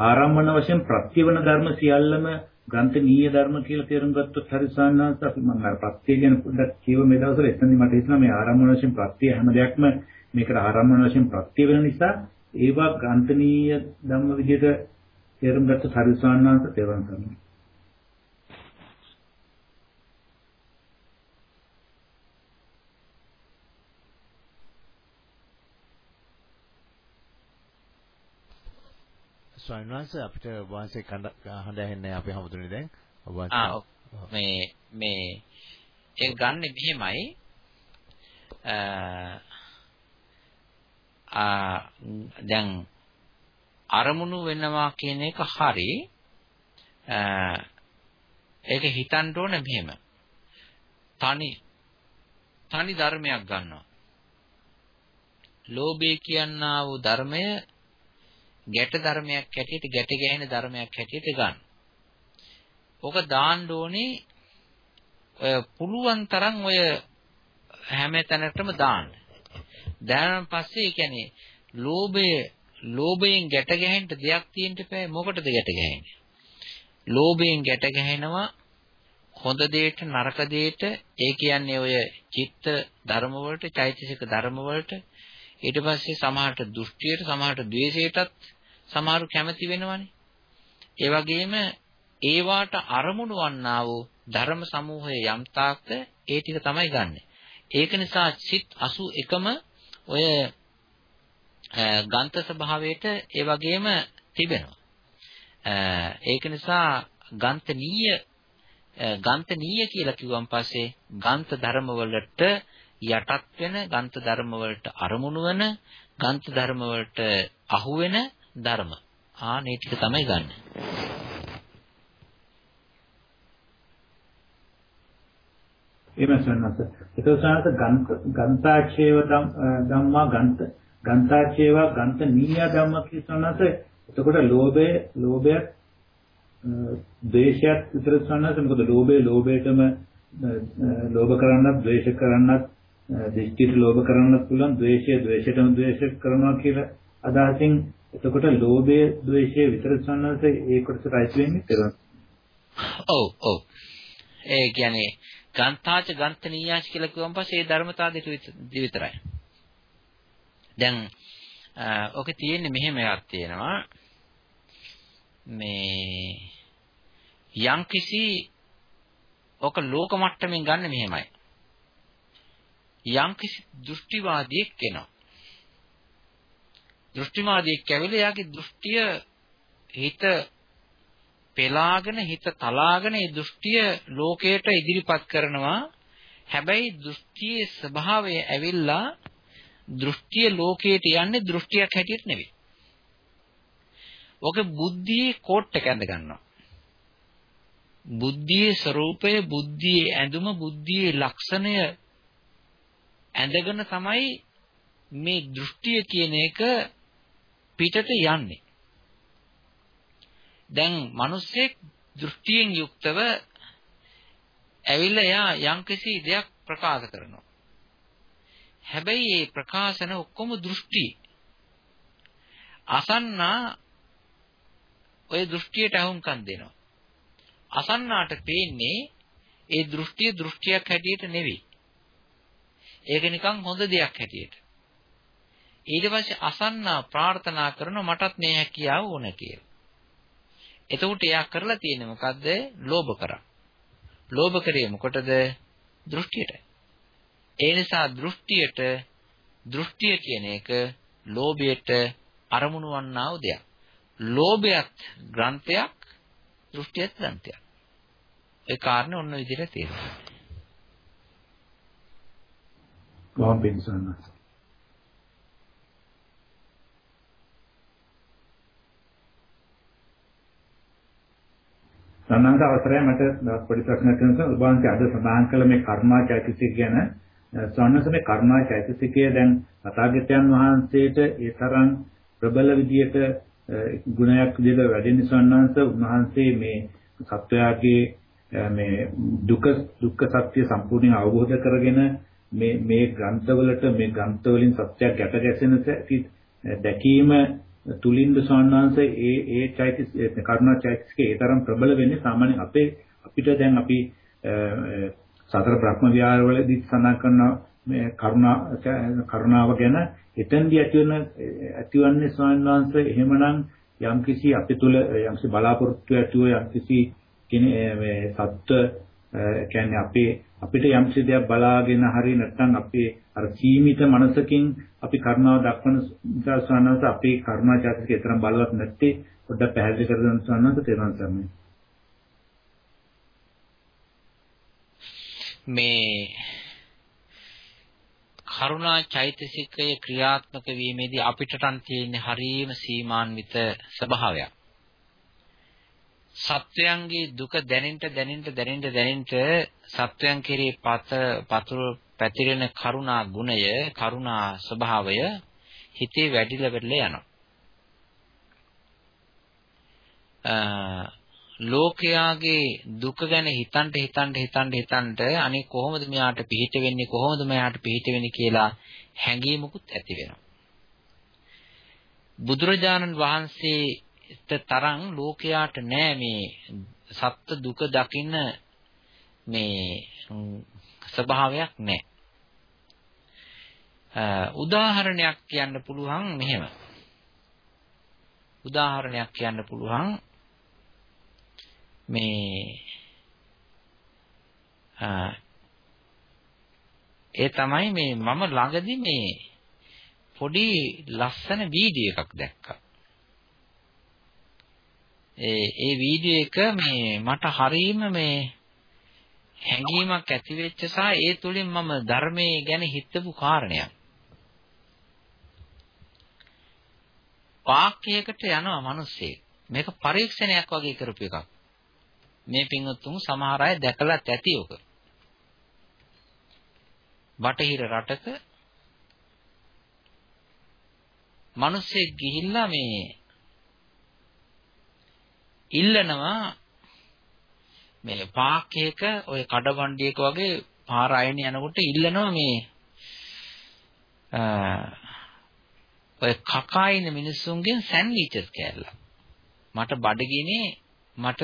[SPEAKER 3] ආරම්භන වශයෙන් ප්‍රත්‍යවන ධර්ම සියල්ලම ග්‍රන්ථනීය ධර්ම කියලා තේරුම් ගත්තොත් හරි සාන්නාංශ අපි මම අර ප්‍රත්‍ය ගැන පොඩ්ඩක් කියව මේ දවස්වල. එතනදි මට හිතෙනවා මේ ආරම්භන වශයෙන් ප්‍රත්‍ය හැම දෙයක්ම මේකට ආරම්භන වශයෙන් ප්‍රත්‍ය වෙන නිසා ඒවා ග්‍රන්ථනීය ධම්ම විදිහට තේරුම් ගත්තොත් හරි සාන්නාංශ තේරුම් ගන්නවා.
[SPEAKER 1] ස්වාමීන් වහන්සේ අපිට වහන්සේ හඳ ඇහෙන්නේ අපි හමුදුනේ දැන්.
[SPEAKER 2] ආ මේ මේ ඒක ගන්නෙ මෙහෙමයි. ආ දැන් අරමුණු වෙනවා කියන එක හරි ඒක හිතන්න ඕනේ මෙහෙම. තනි තනි ධර්මයක් ගන්නවා. ලෝභය කියනා වූ ධර්මය ගැට ධර්මයක් හැටියට ගැට ගැහෙන ධර්මයක් හැටියට ගන්න. ඕක දාන්න ඕනේ ඔය පුළුවන් තරම් ඔය හැම තැනකටම දාන්න. දැනන් පස්සේ ඒ කියන්නේ ලෝභය ලෝභයෙන් ගැට ගැහෙන්න දෙයක් තියෙන්න බෑ මොකටද ගැට ගැහෙන්නේ? ලෝභයෙන් ගැට ගැහෙනවා හොඳ දෙයට නරක දෙයට ඒ කියන්නේ ඔය චිත්ත ධර්ම වලට චෛතසික ධර්ම වලට ඊට පස්සේ සමහරට දෘෂ්ටියට සමහරට ද්වේෂයටත් සමහරු කැමති වෙනවනේ ඒ වගේම ඒවාට අරමුණු වන්නා වූ ධර්ම සමූහය යම් තාක්ද ඒ ටික තමයි ගන්නෙ. ඒක නිසා සිත් 81ම ඔය ගන්ත ස්වභාවයට ඒ වගේම තිබෙනවා. ඒක නිසා ගන්තනීය ගන්තනීය කියලා කිව්වන් පස්සේ ගන්ත ධර්ම වලට යටත් වෙන ගන්ත ධර්ම වලට අරමුණු වෙන ගන්ත ධර්ම වලට අහු වෙන ධර්ම. ආ මේ ටික තමයි ගන්න.
[SPEAKER 3] එහෙම සන්නස. ඒක සන්නස ගන්ත ගන්තාචේව ධම්මා ගන්ත ගන්තාචේව ගන්ත නීය ධම්ම කියනස එතකොට ලෝභය ලෝභයත් ද්වේෂයත් විතර සන්නස මොකද ලෝභය ලෝභයටම ලෝභ කරන්නත් ද්වේෂ කරන්නත් දිෂ්ඨියට ලෝභ කරන්නත් පුළුවන් ද්වේෂය ද්වේෂයටම ද්වේෂ කරනවා කියලා අදහසින් එතකොට ලෝභය ද්වේෂය විතර සන්නස ඒ කොටසට අයිති වෙන්නේ තේරුම්
[SPEAKER 2] ඔව් ඔව් ඒ කියන්නේ ගන්තාච ගන්තනීයාච කියලා කිව්වන් පස්සේ ඒ ධර්මතා දෙක විතරයි. දැන් ඔකේ තියෙන්නේ මෙහෙම එකක් තියෙනවා. මේ යම්කිසි ඔක ලෝක මට්ටමින් ගන්න මෙහෙමයි. යම්කිසි දෘෂ්ටිවාදියෙක් කෙනා දෘෂ්ටිවාදියෙක් ඇවිල්ලා එයාගේ දෘෂ්ටිය හිත පෙලාගෙන හිත තලාගෙන ඒ දෘෂ්ටිය ලෝකයට ඉදිරිපත් කරනවා හැබැයි දෘෂ්ටියේ ස්වභාවය ඇවිල්ලා දෘෂ්ටිය ලෝකයට යන්නේ දෘෂ්ටියක් හැටියට නෙවෙයි. ඔක බුද්ධියේ කෝට් එක ඇඳ ගන්නවා. බුද්ධියේ ස්වરૂපය, බුද්ධියේ ඇඳුම, බුද්ධියේ ලක්ෂණය ඇඳගෙන තමයි මේ දෘෂ්ටිය කියන එක පිටට යන්නේ. දැන් මිනිස්සෙක් දෘෂ්ටියෙන් යුක්තව ඇවිල්ලා එයා යම්කිසි දෙයක් ප්‍රකාශ කරනවා. හැබැයි මේ ප්‍රකාශන ඔක්කොම දෘෂ්ටි. අසන්නා ඔය දෘෂ්ටියට අහුම්කම් දෙනවා. අසන්නාට පේන්නේ ඒ දෘෂ්ටිය දෘෂ්ටියක් හැටියට නෙවෙයි. ඒක නිකන් හොඳ දෙයක් හැටියට. ඊට පස්සේ අසන්නා ප්‍රාර්ථනා කරන මටත් මේ හැකියාව ඕන කියලා. එතකොට එයා කරලා තියෙන්නේ මොකද්ද? ලෝභ කරා. ලෝභ කරේ මොකටද? දෘෂ්ටියට. ඒ නිසා දෘෂ්ටියට දෘෂ්ටිය කියන එක ලෝභයට අරමුණු වන්නා වූ දෙයක්. ලෝභයත් ග්‍රන්ථයක්, දෘෂ්ටියත් ග්‍රන්ථයක්. ඒ කාරණේ ඔන්න විදිහට තේරෙනවා.
[SPEAKER 3] කොහොම පින්සන්නස් සම්මානක අවසරය මට පොඩි ප්‍රශ්නයක් තියෙනවා. ඔබ වහන්සේ අද සඳහන් කළ මේ කර්මා චෛතසික ගැන ස්වර්ණස මේ කර්මා චෛතසිකය දැන් තථාගතයන් වහන්සේට ඒ තරම් ප්‍රබල විදියට ගුණයක් විදියට වැඩෙන ස්වර්ණංශ උන්වහන්සේ මේ සත්වයාගේ මේ දුක දුක්ඛ සත්‍ය සම්පූර්ණයෙන් අවබෝධ කරගෙන මේ මේ ග්‍රන්ථවලට මේ ග්‍රන්ථ වලින් සත්‍යයක් ගැට ගැසෙන දැකීම තුලින්ද ස්වාමීනාංශ ඒ ඒ චෛතසික කරුණා චෛතසිකේ ඒ තරම් ප්‍රබල වෙන්නේ සාමාන්‍යයෙන් අපේ අපිට දැන් අපි සතර බ්‍රහ්ම විහාරවලදී සඳහන් කරන මේ කරුණා කරුණාව ගැන එතෙන්දී ඇතිවන ඇතිවන්නේ ස්වාමීනාංශ එහෙමනම් යම්කිසි අපි තුල යම්කිසි බලාපොරොත්තු ඇතුව යම්කිසි මේ සත්ත්ව කියන්නේ අපේ අපිට යම්කිසි දෙයක් බලාගෙන හරි නැත්නම් අපේ අර සීමිත මනසකින් අපි කරුණාව දක්වන නිසා ස්වාමීන් අපේ කරුණා චෛතසිකේ තරම් බලවත් නැත්තේ පොඩ්ඩක් පැහැදිලි කර දෙන්න ස්වාමීන් තේරුම් ගන්න.
[SPEAKER 2] මේ කරුණා චෛතසිකය ක්‍රියාත්මක වීමේදී අපිටටන් තියෙන හරීම සීමාන්විත ස්වභාවයක්. සත්වයන්ගේ දුක දැනෙන්න දැනෙන්න දැනෙන්න දැනෙන්න සත්වයන් කෙරේ පත පතුරු පැතිරෙන කරුණා ගුණය කරුණා ස්වභාවය හිතේ වැඩිලා වැඩිලා යනවා. ලෝකයාගේ දුක ගැන හිතන්න හිතන්න හිතන්න හිතන්න අනේ කොහොමද මෙයාට පිහිට වෙන්නේ කොහොමද මෙයාට පිහිට වෙන්නේ කියලා හැඟීමකුත් ඇති වෙනවා. බුදුරජාණන් වහන්සේට තරම් ලෝකයාට නෑ මේ සත්ත්ව දුක දකින්න මේ ස්වභාවයක් නෑ. උදාහරණයක් කියන්න පුළුවන් මෙහෙම. උදාහරණයක් කියන්න පුළුවන් මේ ඒ තමයි මේ මම ළඟදි මේ පොඩි ලස්සන වීඩියෝ එකක් දැක්කා. ඒ ඒ වීඩියෝ එක මේ මට හරීම මේ හැඟීමක් ඇති වෙච්ච සහ ඒ තුලින් මම ධර්මයේ ගැන හිතපු කාරණයක්. වාක්‍යයකට යනවා මිනිස්සේ. මේක පරීක්ෂණයක් වගේ කරපු එකක්. මේ පින්වත්තුන් සමහර අය දැකලත් ඇති ඔක. බටහිර රටක මිනිස්සෙක් ගිහිල්ලා මේ ඉල්ලනවා මේ පාක්කයක ඔය කඩවණ්ඩියක වගේ පාර අයන යනකොට ඉල්ලනවා මේ ඔය කකා ඉන්න මිනිස්සුන්ගෙන් සෑන්ඩ්විචස් කෑල්ල. මට බඩගිනේ මට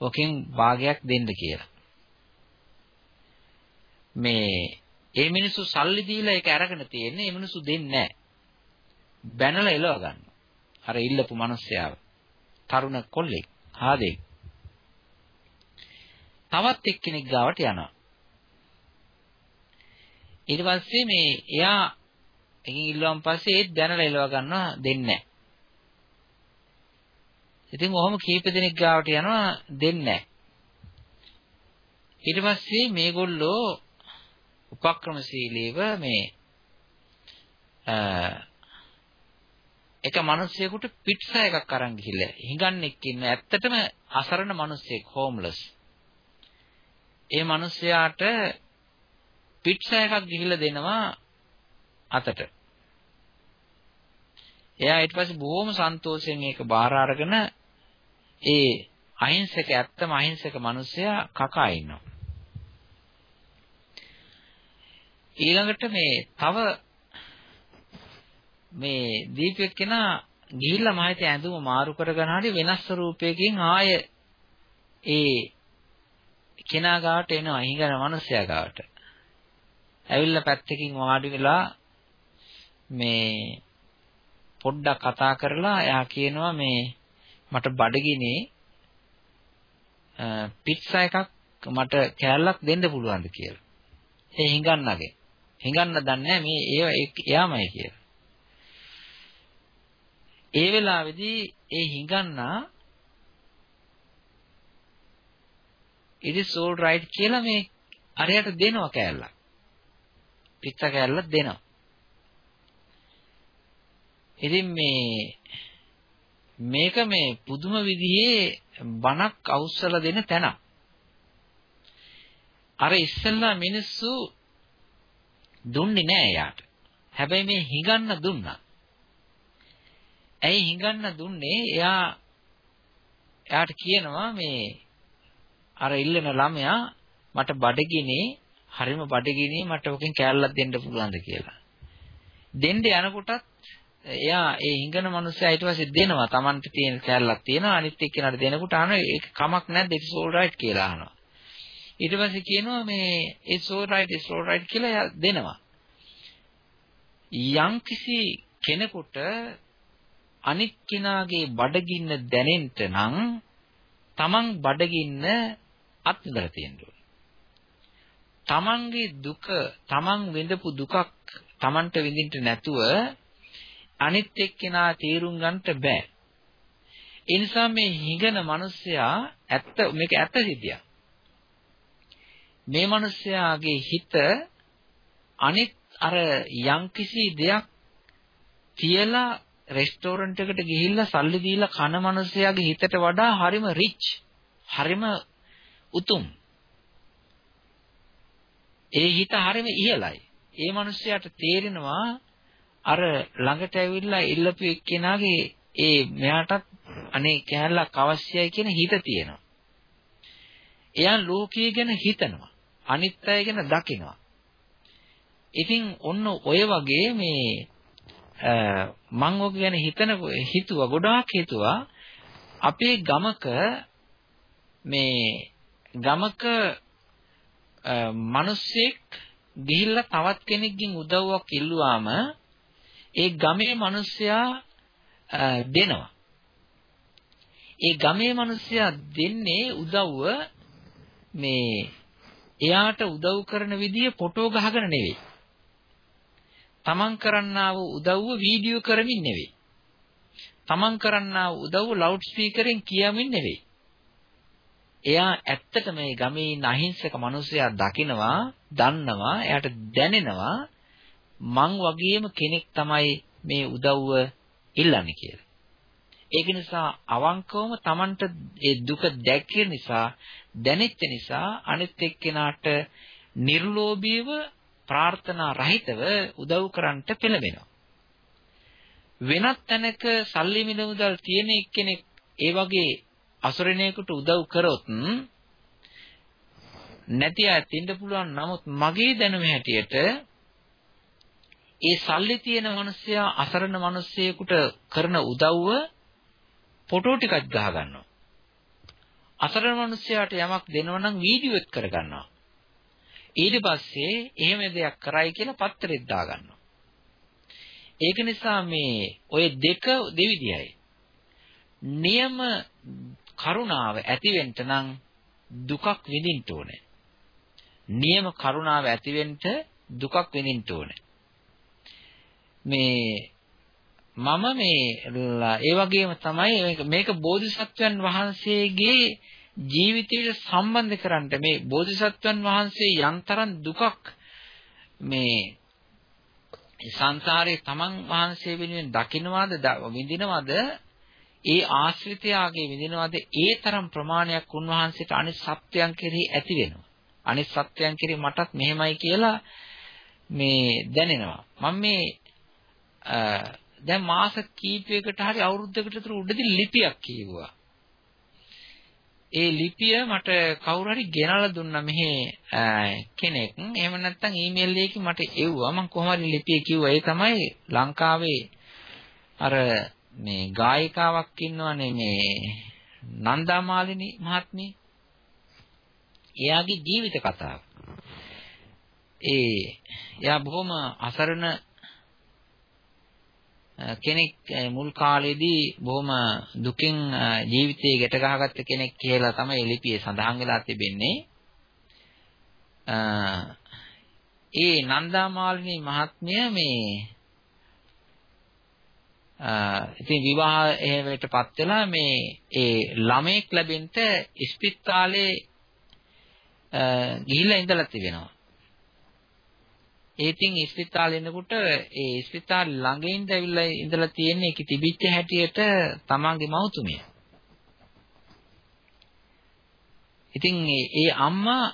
[SPEAKER 2] ඔකෙන් භාගයක් දෙන්න කියලා. මේ ඒ මිනිස්සු සල්ලි දීලා ඒක අරගෙන තියෙන්නේ ඒ මිනිස්සු දෙන්නේ නැහැ. බැනලා එලව ගන්නවා. අර ඉල්ලපු මිනිස්සයාව. තරුණ කොල්ලෙක්. හාදෙක්. තවත් එක්කෙනෙක් ගාවට යනවා. ඊට පස්සේ මේ එයා එකකින් ඉල්ලුවන් පස්සේ ඒත් දැනලා එලව ගන්නවා දෙන්නේ නැහැ. ඉතින් ඔහොම කීප දෙනෙක් ගාවට යනවා දෙන්නේ නැහැ. ඊට පස්සේ මේගොල්ලෝ උපක්‍රමශීලීව මේ එක මිනිස්සෙකුට පිට්සා එකක් අරන් ගිහිල්ලා හිඟන්නෙක් ඉන්න ඇත්තටම අසරණ මිනිස්සෙක් හෝම්ලස්. ඒ මිනිස්යාට පිට්සා එකක් ගිහිල්ලා දෙනවා අතට. එයා ඊට පස්සේ බොහොම සන්තෝෂයෙන් මේක බාර අරගෙන ඒ අහිංසක ඇත්තම අහිංසක මිනිසයා කකා ඉන්නවා. ඊළඟට මේ තව මේ දීපෙක් කෙනා ගිහිල්ලා මහිත ඇඳුම මාරු කරගෙන හරි වෙනස් ස්වරූපයකින් ආය ඒ කෙනා ගාවට එනවා හිඟන මිනිසයා ගාවට. ඇවිල්ලා පැත්තකින් වාඩි වෙලා මේ පොඩ්ඩක් කතා කරලා එයා කියනවා මේ මට බඩගිනේ පිට්සා එකක් මට කෑල්ලක් දෙන්න පුළුවන්ද කියලා. ඒ හිඟන්නගේ. හිඟන්න දන්නේ මේ ඒව එයාමයි කියලා. ඒ වෙලාවේදී ඒ හිඟන්නා it is all right කියලා මේ අරයට දෙනවා කෑල්ලක්. පිට්සා කෑල්ලක් දෙනවා. ඉතින් මේ මේක මේ පුදුම විදිහේ බණක් අවුස්සලා දෙන තැන. අර ඉස්සෙල්ලා මිනිස්සු දුන්නේ නෑ යාට. හැබැයි මේ හිඟන්න දුන්නා. ඇයි හිඟන්න දුන්නේ? එයා එයාට කියනවා මේ අර ඉල්ලන ළමයා මට බඩගිනේ හරිම බඩගිනේ මට ඔකෙන් කෑල්ලක් දෙන්න පුළුවන්ද කියලා. දෙන්න යනකොටත් එයා ඒ හිඟන මනුස්සයා ඊට පස්සේ දෙනවා Tamanට තියෙන කැලලක් තියෙනවා අනිත් එක්කෙනාට දෙනකොට අහනවා ඒක කමක් නැද්ද it's all right කියලා අහනවා ඊට පස්සේ කියනවා මේ it's all right it's all right කියලා දෙනවා යම් කිසි කෙනෙකුට අනිත් කෙනාගේ බඩගින්න දැනෙන්න නම් Taman බඩගින්න අත්දැකලා තියෙන්න ඕනේ Tamanගේ දුක Taman විඳපු දුකක් Tamanට විඳින්න නැතුව අනිත් එක්කෙනා තේරුම් ගන්නට බෑ. ඒ නිසා මේ හිඟන මිනිස්සයා ඇත්ත මේක ඇත්ත සිද්ධියක්. මේ මිනිස්යාගේ හිත අනිත් අර යම්කිසි දෙයක් තියලා රෙස්ටෝරන්ට් එකට ගිහිල්ලා සල්ලි දීලා කන මිනිස්යාගේ හිතට වඩා හරිම රිච් හරිම උතුම් ඒ හිත හරිම ඉහළයි ඒ මිනිස්යාට තේරෙනවා අර ළඟට ඇවිල්ලා ඉල්ලපු එක්කෙනාගේ ඒ මෙයාටත් අනේ කෑල්ලක් අවශ්‍යයි කියන හිත තියෙනවා. එයා ලෝකයේ ගැන හිතනවා. අනිත් අය ගැන දකිනවා. ඉතින් ඔන්න ඔය වගේ මේ මම ඔක ගැන හිතන හිතුවා ගොඩාක් හිතුවා අපේ ගමක මේ ගමක මිනිස්සෙක් ගිහිල්ලා තවත් කෙනෙක්ගෙන් උදව්වක් ඉල්ලුවාම ඒ ගමේ මිනිස්සයා දෙනවා. ඒ ගමේ මිනිස්සයා දෙන්නේ උදව්ව මේ එයාට උදව් කරන විදිය ෆොටෝ ගහගෙන නෙවෙයි. තමන් කරන්නා වූ උදව්ව වීඩියෝ කරමින් නෙවෙයි. තමන් කරන්නා වූ උදව්ව ලවුඩ් ස්පීකරෙන් කියමින් නෙවෙයි. එයා ඇත්තට මේ ගමේ ඉන්න අහිංසක මිනිසයා දකිනවා, දන්නවා, එයාට දැනෙනවා මං වගේම කෙනෙක් තමයි මේ උදව්ව ඉල්ලන්නේ කියලා. ඒක නිසා අවංකවම Tamanට ඒ දුක දැක්කිය නිසා දැනෙච්ච නිසා අනිත් එක්කෙනාට නිර්ලෝභීව ප්‍රාර්ථනා රහිතව උදව් කරන්නට පෙළඹෙනවා. වෙනත් තැනක සල්ලි මිල මුදල් තියෙන එක්කෙනෙක් ඒ වගේ අසරණයෙකුට උදව් කරොත් නැති අය තින්න පුළුවන් නමුත් මගේ දැනුම හැටියට ඒ සල්ලි තියෙන මිනිස්සයා අසරණ මිනිස්සෙකුට කරන උදව්ව ෆොටෝ ටිකක් ගහ ගන්නවා. අසරණ මිනිස්සයාට යමක් දෙනවා නම් වීඩියෝ එක් කර ගන්නවා. ඊට පස්සේ එහෙම දෙයක් කරයි කියලා පත්තරෙත් දා ගන්නවා. ඒක නිසා මේ ඔය දෙක දෙවිදියයි. නියම කරුණාව ඇතිවෙන්න නම් දුකක් විඳින්න ඕනේ. නියම කරුණාව ඇතිවෙන්න දුකක් විඳින්න ඕනේ. මේ මම මේ ඒ වගේම තමයි මේක බෝධිසත්වයන් වහන්සේගේ ජීවිතයට සම්බන්ධ කරන්න මේ බෝධිසත්වයන් වහන්සේ යන්තරම් දුකක් මේ සංසාරේ තමන් වහන්සේ වෙනුවෙන් දකින්නවාද විඳිනවද? ඒ ආශ්‍රිතයාගේ විඳිනවද? ඒ තරම් ප්‍රමාණයක් උන්වහන්සේට අනිත් සත්‍යයන් කෙරෙහි ඇති වෙනවා. අනිත් සත්‍යයන් කෙරෙහි මටත් මෙහෙමයි කියලා මේ දැනෙනවා. මම මේ දැන් මාස කීපයකට හරි අවුරුද්දකට විතර උඩදී ලිපියක් කියුවා. ඒ ලිපිය මට කවුරු හරි ගෙනලා දුන්නා මෙහි කෙනෙක්. එහෙම නැත්නම් ඊමේල් එකකින් මට එව්වා. මම කොහොම හරි ලිපිය කිව්වා. ඒ තමයි ලංකාවේ අර මේ ගායිකාවක් ඉන්නවනේ මේ නන්දාමාලිනී මහත්මිය. එයාගේ ජීවිත කතාව. ඒ එයා බොහොම අසරණ කෙනෙක් මුල් කාලේදී බොහොම දුකින් ජීවිතේ ගැට ගහගත්ත කෙනෙක් කියලා තමයි ලිපියේ සඳහන් වෙලා තිබෙන්නේ. ඒ නන්දාමාලිනී මහත්මිය මේ ඉතින් විවාහයටපත් වෙලා මේ ඒ ළමෙක් ලැබෙන්න ඉස්පිරිතාලේ ගිහිල්ලා ඉඳලා තිබෙනවා. ඒ ඉතින් ඉස්පිරිතාලේ ඉන්නකොට ඒ ඉස්පිරිතාල ළඟින්ද ඇවිල්ලා ඉඳලා තියෙන්නේ ඒක තිබිච්ච හැටියට තමන්ගේ මව්තුමිය. ඉතින් ඒ අම්මා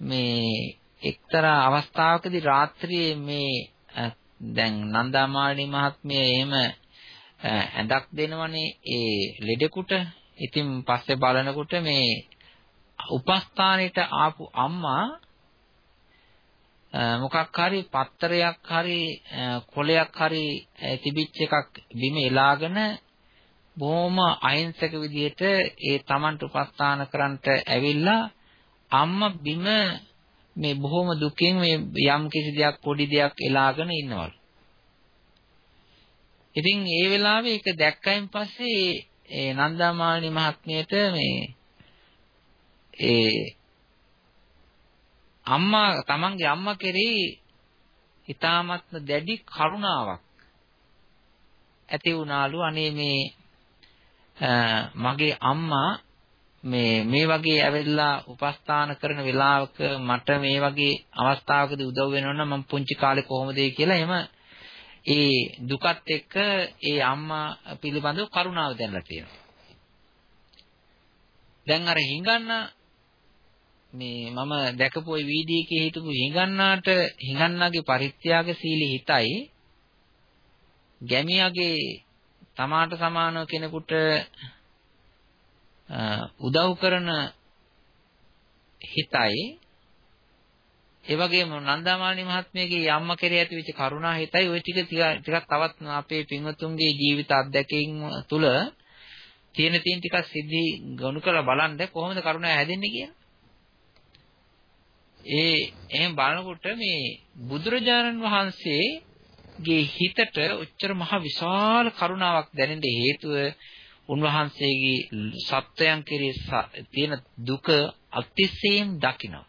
[SPEAKER 2] මේ එක්තරා අවස්ථාවකදී රාත්‍රියේ මේ දැන් නන්දාමාලිනී මහත්මිය එහෙම ඇඳක් දෙනවනේ ඒ ලෙඩෙකුට. ඉතින් පස්සේ බලනකොට මේ උපස්ථානෙට ආපු අම්මා මොකක් හරි පත්තරයක් හරි කොලයක් හරි තිබිච්ච එකක් බිම එලාගෙන බොහොම අහිංසක විදිහට ඒ Tamanට උපස්ථාන කරන්නට ඇවිල්ලා අම්මා බිම මේ බොහොම දුකින් මේ යම් කිසි දෙයක් පොඩි දෙයක් එලාගෙන ඉන්නවලු. ඉතින් ඒ වෙලාවේ ඒක දැක්කයින් පස්සේ ඒ නන්දාමාලිනී මහත්මියට මේ ඒ අම්මා තමන්ගේ අම්මා කෙරෙහි ඊ타මත්ම දැඩි කරුණාවක් ඇති වුණාලු අනේ මේ මගේ අම්මා මේ මේ වගේ ඇවිල්ලා උපස්ථාන කරන වෙලාවක මට මේ වගේ අවස්ථාවකදී උදව් වෙනවා නම් මම පුංචි කාලේ කොහොමද කියලා එහෙම ඒ දුකත් එක්ක ඒ අම්මා පිළිබඳව කරුණාව දැනලා තියෙනවා. දැන් අර හිඟන්න මේ මම දැකපු ওই වීඩියෝ එකේ හිටපු හිඟන්නාට හිඟන්නාගේ පරිත්‍යාගශීලී හිතයි ගැමියාගේ තමාට සමානව කෙනෙකුට උදව් කරන හිතයි ඒ වගේම නන්දාමාලි මහත්මියගේ අම්මා කෙරේ ඇතිවෙච්ච කරුණා හිතයි ওই ටික ටිකක් තවත් අපේ පින්වතුන්ගේ ජීවිත අත්දැකීම් තුළ තියෙන තියෙන ටිකක් සිද්ධි ගොනු කරලා බලන්න කොහොමද කරුණා හැදෙන්නේ කියලා. ඒ එහෙන් බලනකොට මේ බුදුරජාණන් වහන්සේගේ හිතට උච්චර මහ විශාල කරුණාවක් දැනෙන්න හේතුව උන්වහන්සේගේ සත්වයන් කෙරේ තියෙන දුක අතිශයින් දකිනවා.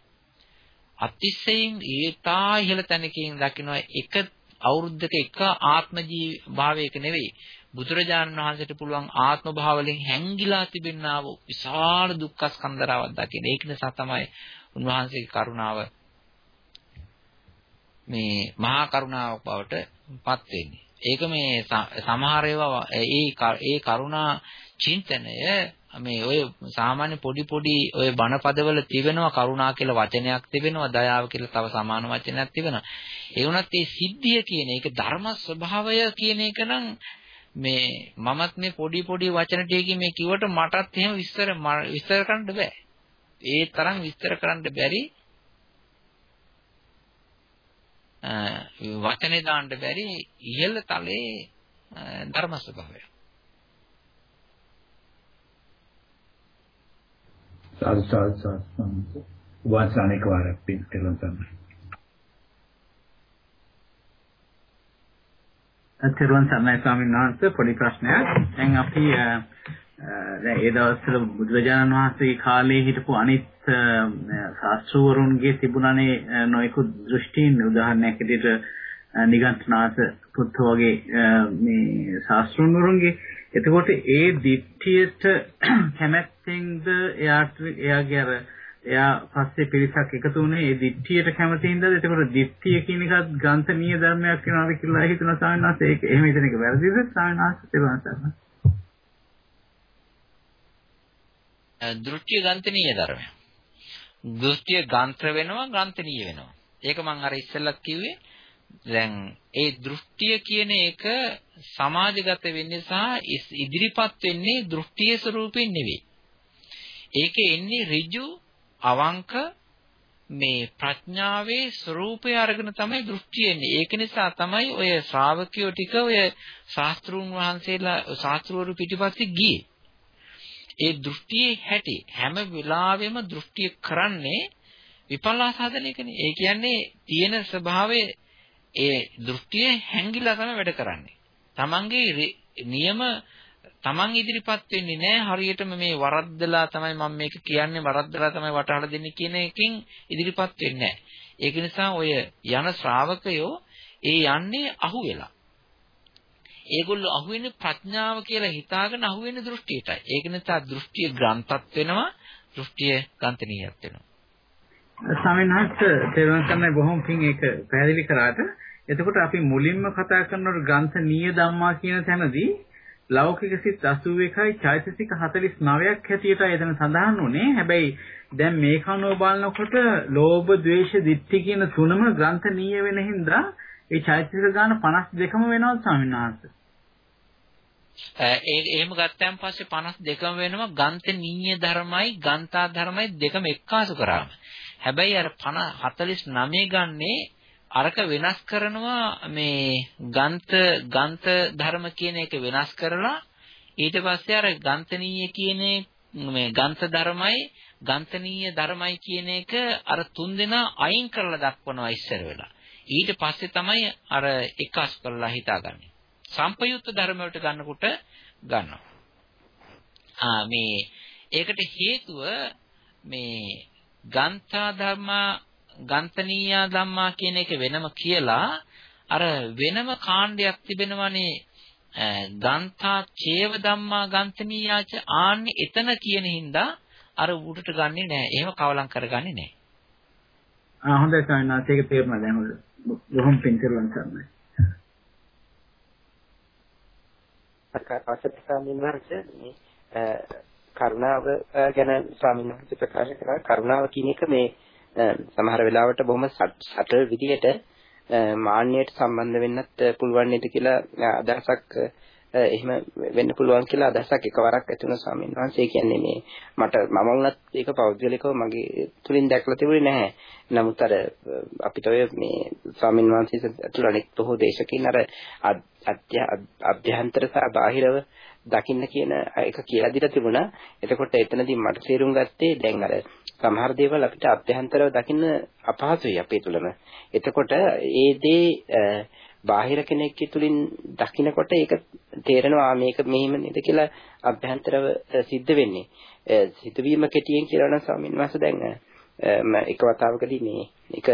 [SPEAKER 2] අතිශයින් ඊටා ඉහළ තැනකින් දකිනවා එක අවුරුද්දක එක ආත්ම භාවයක නෙවෙයි බුදුරජාණන් වහන්සේට පුළුවන් ආත්ම භාවයෙන් හැංගිලා තිබෙනා වූ විශාල දුක්ඛ ස්කන්ධරාවක් දකින. ඒක නිසා තමයි උන්වහන්සේගේ කරුණාව මේ මහා කරුණාවක් බවට පත් වෙන්නේ. ඒක මේ සමහර ඒවා ඒ ඒ කරුණා චින්තනය මේ ඔය සාමාන්‍ය පොඩි පොඩි ඔය බණපදවල තිබෙනවා කරුණා කියලා වචනයක් තිබෙනවා දයාව කියලා තව සමාන වචනයක් තිබෙනවා. ඒ වුණත් මේ සිද්ධිය කියන එක ධර්ම ස්වභාවය කියන එක නම් මේ මමත් මේ පොඩි පොඩි වචන ටිකකින් මේ කිව්වට මටත් එහෙම විස්තර විස්තර කරන්න බෑ. ඒ තරම් විස්තර කරන්න බැරි වචනේ දාන්න බැරි ඉහළ තලයේ ධර්ම ස්වභාවය.
[SPEAKER 3] සාදු සාදු සාදු වාසනික වාරක් පින් කළොත් තමයි.
[SPEAKER 4] අතරුවන් සර්ණයි ස්වාමීන් වහන්සේ පොඩි ප්‍රශ්නයක්. දැන් අපි දැන් ඒ දවස්වල බුදුරජාණන් වහන්සේගේ කාලේ හිටපු අනිත් ශාස්ත්‍රවරුන්ගේ තිබුණනේ නොයෙකුත් දෘෂ්ටීන් උදාහරණයක් විදිහට නිගන්ඨනාථ පුත්ත වගේ මේ ශාස්ත්‍රවරුන්ගේ. එතකොට ඒ දිට්ඨියට කැමැත්තෙන්ද එයාට එයාගේ අර එයා පස්සේ පිරිසක් එකතු වුණේ ඒ දිට්ඨියට කැමතිින්ද එතකොට දිට්ඨිය කියන එකත් ග්‍රන්ථනීය ධර්මයක් වෙනවාද කියලා හිතන සායනාස ඒක එහෙම හිතන එක වැරදිද සායනාස තේරුම්
[SPEAKER 2] දෘෂ්ටිය ග්‍රන්ථනීය ධර්මයක්. දෘෂ්ටිය ගාන්ත්‍ර වෙනවා ග්‍රන්ථනීය වෙනවා. ඒක මම අර ඉස්සෙල්ලත් කිව්වේ දැන් ඒ දෘෂ්ටිය කියන එක සමාජගත වෙන්නේ සහ ඉදිරිපත් වෙන්නේ දෘෂ්ටියේ ස්වරූපෙන් නෙවෙයි. ඒකේ එන්නේ ඍජු අවංක මේ ප්‍රඥාවේ ස්වરૂපය අරගෙන තමයි දෘෂ්ටිය එන්නේ. ඒක නිසා තමයි ඔය ශ්‍රාවකයෝ ටික ඔය ශාස්ත්‍රුන් වහන්සේලා ශාස්ත්‍රවරු පිටිපස්සේ ගියේ. ඒ දෘෂ්ටියේ හැටි හැම වෙලාවෙම දෘෂ්ටිය කරන්නේ විපල්ලාස හදනකනේ. ඒ කියන්නේ තියෙන ස්වභාවයේ ඒ දෘෂ්ටිය හැංගිලා තමයි වැඩ කරන්නේ. තමන්ගේ නියම තමන් ඉදිරිපත් වෙන්නේ නැහැ හරියටම මේ වරද්දලා තමයි මම මේක කියන්නේ වරද්දලා තමයි වටහලා දෙන්නේ කියන එකකින් ඉදිරිපත් වෙන්නේ නැහැ. ඒක නිසා ඔය යන ශ්‍රාවකයෝ ඒ යන්නේ අහු වෙලා. ඒගොල්ලෝ අහුවෙන්නේ ප්‍රඥාව කියලා හිතාගෙන අහුවෙන්නේ දෘෂ්ටියටයි. ඒක නිසා දෘෂ්ටිය ග්‍රන්ථත් වෙනවා, දෘෂ්ටිය ගන්තනීයත් වෙනවා.
[SPEAKER 4] ස්වාමීන් වහන්සේ තේරුම් ගන්න බොහොම පිං ඒක පැහැදිලි කරාට එතකොට අපි මුලින්ම කතා කරනකොට ග්‍රන්ථ නීය ධම්මා කියන තැනදී ලෞකික සිත් 81යි චෛතසික 49ක් හැටියට එතන සඳහන් වුණේ. හැබැයි දැන් මේ කනුව බලනකොට ලෝභ, ද්වේෂ, දිත්‍ති කියන තුනම ග්‍රන්ථ නීය වෙන හින්දා ඒ චෛතසික ගාන 52ම වෙනවා ස්වාමීන් වහන්සේ.
[SPEAKER 2] ඒ එහෙම ගත්තන් පස්සේ 52ම වෙනවා ගන්ත නීය ධර්මයි ගන්තා ධර්මයි දෙකම එක්කාසු කරාම. හැබැයි අර 49 ගන්නේ අරක වෙනස් කරනවා මේ ගන්ත ගන්ත ධර්ම කියන එක වෙනස් කරලා ඊට පස්සේ අර ගන්තනීය කියන මේ ගන්ත ධර්මයි ගන්තනීය ධර්මයි කියන එක අර තුන්දෙනා අයින් කරලා දක්වනවා ඉස්සර වෙලා. ඊට පස්සේ තමයි අර එකස් කරලා හිතාගන්නේ. සම්පයුක්ත ධර්ම වලට ගන්නකොට ගන්නවා. ආ මේ ඒකට හේතුව මේ ගන්තා ධර්මා ගන්තනීයා ධම්මා කියන එක වෙනම කියලා අර වෙනම කාණ්ඩයක් තිබෙනවනේ ගන්තා චේව ධම්මා ගන්තනීයාච ආන්නේ එතන කියන හින්දා අර උඩට ගන්නෙ නෑ. එහෙම කවලම් කරගන්නේ නෑ.
[SPEAKER 4] ආ හොඳයි සායනාත් ඒක තේරුණා දැන් හොඳ. බොහොම පිං කරුවන් සම්මයි.
[SPEAKER 6] අවසත් ස්වාමීන් වහන්සේ මේ කරුණාව ගැන ස්වාමීන් වහන්සේ ප්‍රකාශ කරා කරුණාව කියන එක මේ සමහර වෙලාවට බොහොම සටල් විදියට මාන්නයට සම්බන්ධ වෙන්නත් පුළුවන් නේද කියලා අදහසක් එහෙම වෙන්න පුළුවන් කියලා අදහසක් එකවරක් ඇති වුණා ස්වාමීන් වහන්සේ කියන්නේ මේ මට මම වුණත් ඒක පෞද්ගලිකව මගේ තුලින් දැකලා තිබුණේ නැහැ. නමුත් අර අපිට ඔය මේ ස්වාමීන් වහන්සේ ඇතුළු අනෙක් බොහෝ දේශකින් අර අභ්‍යන්තර සහ බාහිරව දකින්න කියන එක කියලා දීලා තිබුණා. එතකොට එතනදී මට තේරුම් ගත්තේ දැන් අර සමහර දේවල් අපිට අභ්‍යන්තරව දකින්න අපහසුයි අපේ තුලම. එතකොට ඒ දේ බාහිර කෙනෙක් තුලින් දකින්නකොට ඒක තේරෙනවා මේක මෙහිම නේද කියලා අභ්‍යන්තරව සිද්ධ වෙන්නේ. සිතුවීම කෙටියෙන් කියලා නම් ස්වාමීන් වහන්සේ දැන් එක වතාවකදී මේ එක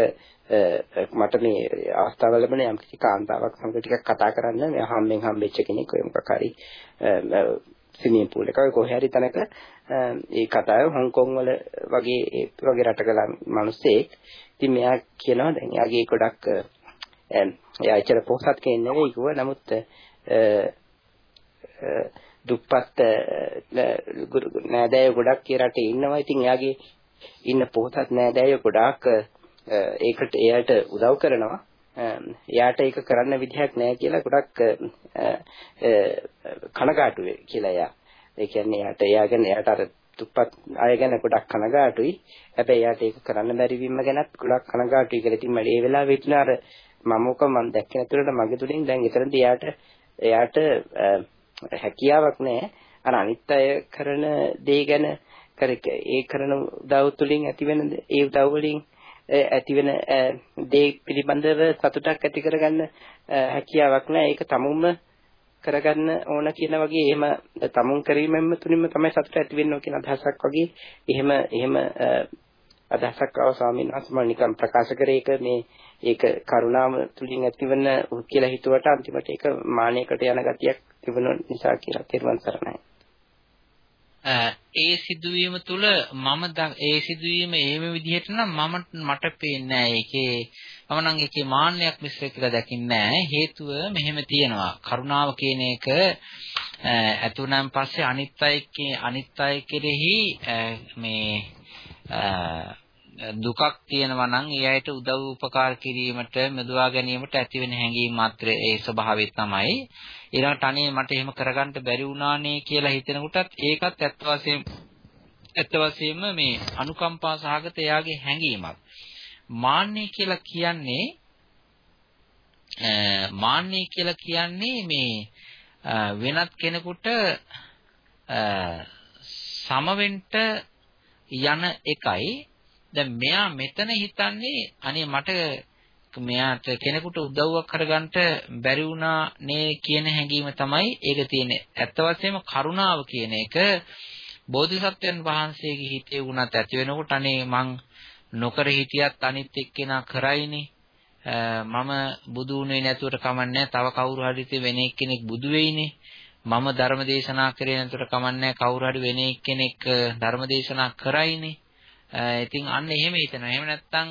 [SPEAKER 6] මට මේ අවස්ථාව ලැබුණේ යම් කිසි කාන්තාවක් සමග ටිකක් කතා කරන්න මම හම්බෙන් හම්බෙච්ච කෙනෙක් ඔය මොකක් හරි ස්විමින් පූල් එකක කොහේ හරි තැනක ඒ කතාව හොංකොං වල වගේ වගේ රටක මිනිස්සෙක් ඉතින් මෙයා කියනවා දැන් එයාගේ ගොඩක් එයා ඇත්තට පොහසත් කෙනෙක් නෙවෙයි කිව්වා නමුත් දුප්පත් නෑදෑයෝ ගොඩක් ඒ රටේ ඉන්නවා ඉතින් එයාගේ ඉන්න පොහසත් නෑදෑයෝ ගොඩාක් ඒකට එයාට උදව් කරනවා එයාට ඒක කරන්න විදිහක් නැහැ කියලා ගොඩක් කනගාටු කියලා එයා. ඒ කියන්නේ එයාට එයා ගැන එයාට අර දුප්පත් අය ගැන ගොඩක් කනගාටුයි. හැබැයි එයාට ඒක කරන්න බැරි වීම ගැනත් ගොඩක් කනගාටුයි කියලා. ඉතින් මම ඒ වෙලාවෙ ඉතින් අර මම ඔක මම දැක්කේ නැතුළට මගේ තුලින් දැන් එතනදී එයාට එයාට හැකියාවක් නැහැ. අර අනිත් අය කරන දේ ගැන කර ඒ කරන උදව් තුලින් ඇතිවෙන ඒ උදව් වලින් ඇතිවෙන දේ පිළිබඳව සතුටක් ඇති කරගන්න හැකියාවක් නැහැ. ඒක තමුන්ම කරගන්න ඕන කියන වගේ එහෙම තමුන් කිරීමෙන්ම තුලින්ම තමයි සතුට ඇති වෙන්නේ කියන අදහසක් වගේ එහෙම එහෙම අදහසක් ආව ස්වාමීන් වහන්සේ මම නිකන් ප්‍රකාශ කරේ ඒක මේ ඒක කරුණාව තුලින් ඇතිවෙන කියලා හිතුවට අන්තිමට ඒක මානයකට යන ගතියක් තිබුණ නිසා කියලා තේරුම් සරණයි.
[SPEAKER 2] ඒ සිදුවීම තුළ මම ඒ සිදුවීම එහෙම විදිහට නම් මම මට පේන්නේ නැහැ. ඒකේ මම නම් ඒකේ මාන්නයක් මිශ්‍ර කියලා දකින්නේ නැහැ. හේතුව මෙහෙම තියෙනවා. කරුණාව කියන එක ඇතුණන් පස්සේ අනිත් අයගේ අනිත් අය කෙරෙහි මේ දුකක් තියෙනවා නම් ඒ අයට උදව් උපකාර කිරීමට මෙදුවා ගැනීමට ඇතිවෙන හැඟීම් මාත්‍රේ ඒ ස්වභාවය තමයි. ඊළඟට අනේ මට එහෙම කරගන්න බැරි වුණානේ කියලා හිතෙනකොටත් ඒකත් ඇත්ත වශයෙන්ම ඇත්ත වශයෙන්ම මේ අනුකම්පා සහගත එයාගේ හැඟීමක්. මාන්නේ කියලා කියන්නේ මාන්නේ කියලා කියන්නේ මේ වෙනත් කෙනෙකුට සමවෙන්ට යන එකයි. දැන් මෙයා මෙතන හිතන්නේ අනේ මට මෙයාට කෙනෙකුට උදව්වක් කරගන්න බැරි වුණා නේ කියන හැඟීම තමයි ඒක තියෙන්නේ. ඇත්ත වශයෙන්ම කරුණාව කියන එක බෝධිසත්වයන් වහන්සේගේ හිතේ වුණත් ඇති වෙනකොට අනේ මං නොකර හිටියත් අනිත් එක්කෙනා කරයිනේ. මම බුදු වුණේ නැතුවට කමන්නේ තව කවුරු හරි වෙන එක්කෙනෙක් බුදු වෙයිනේ. මම ධර්ම දේශනා කරේ නැතුවට කමන්නේ කවුරු හරි වෙන එක්කෙනෙක් ධර්ම දේශනා කරයිනේ. ඉතින් අන්න එහෙම හිතනවා. එහෙම නැත්නම්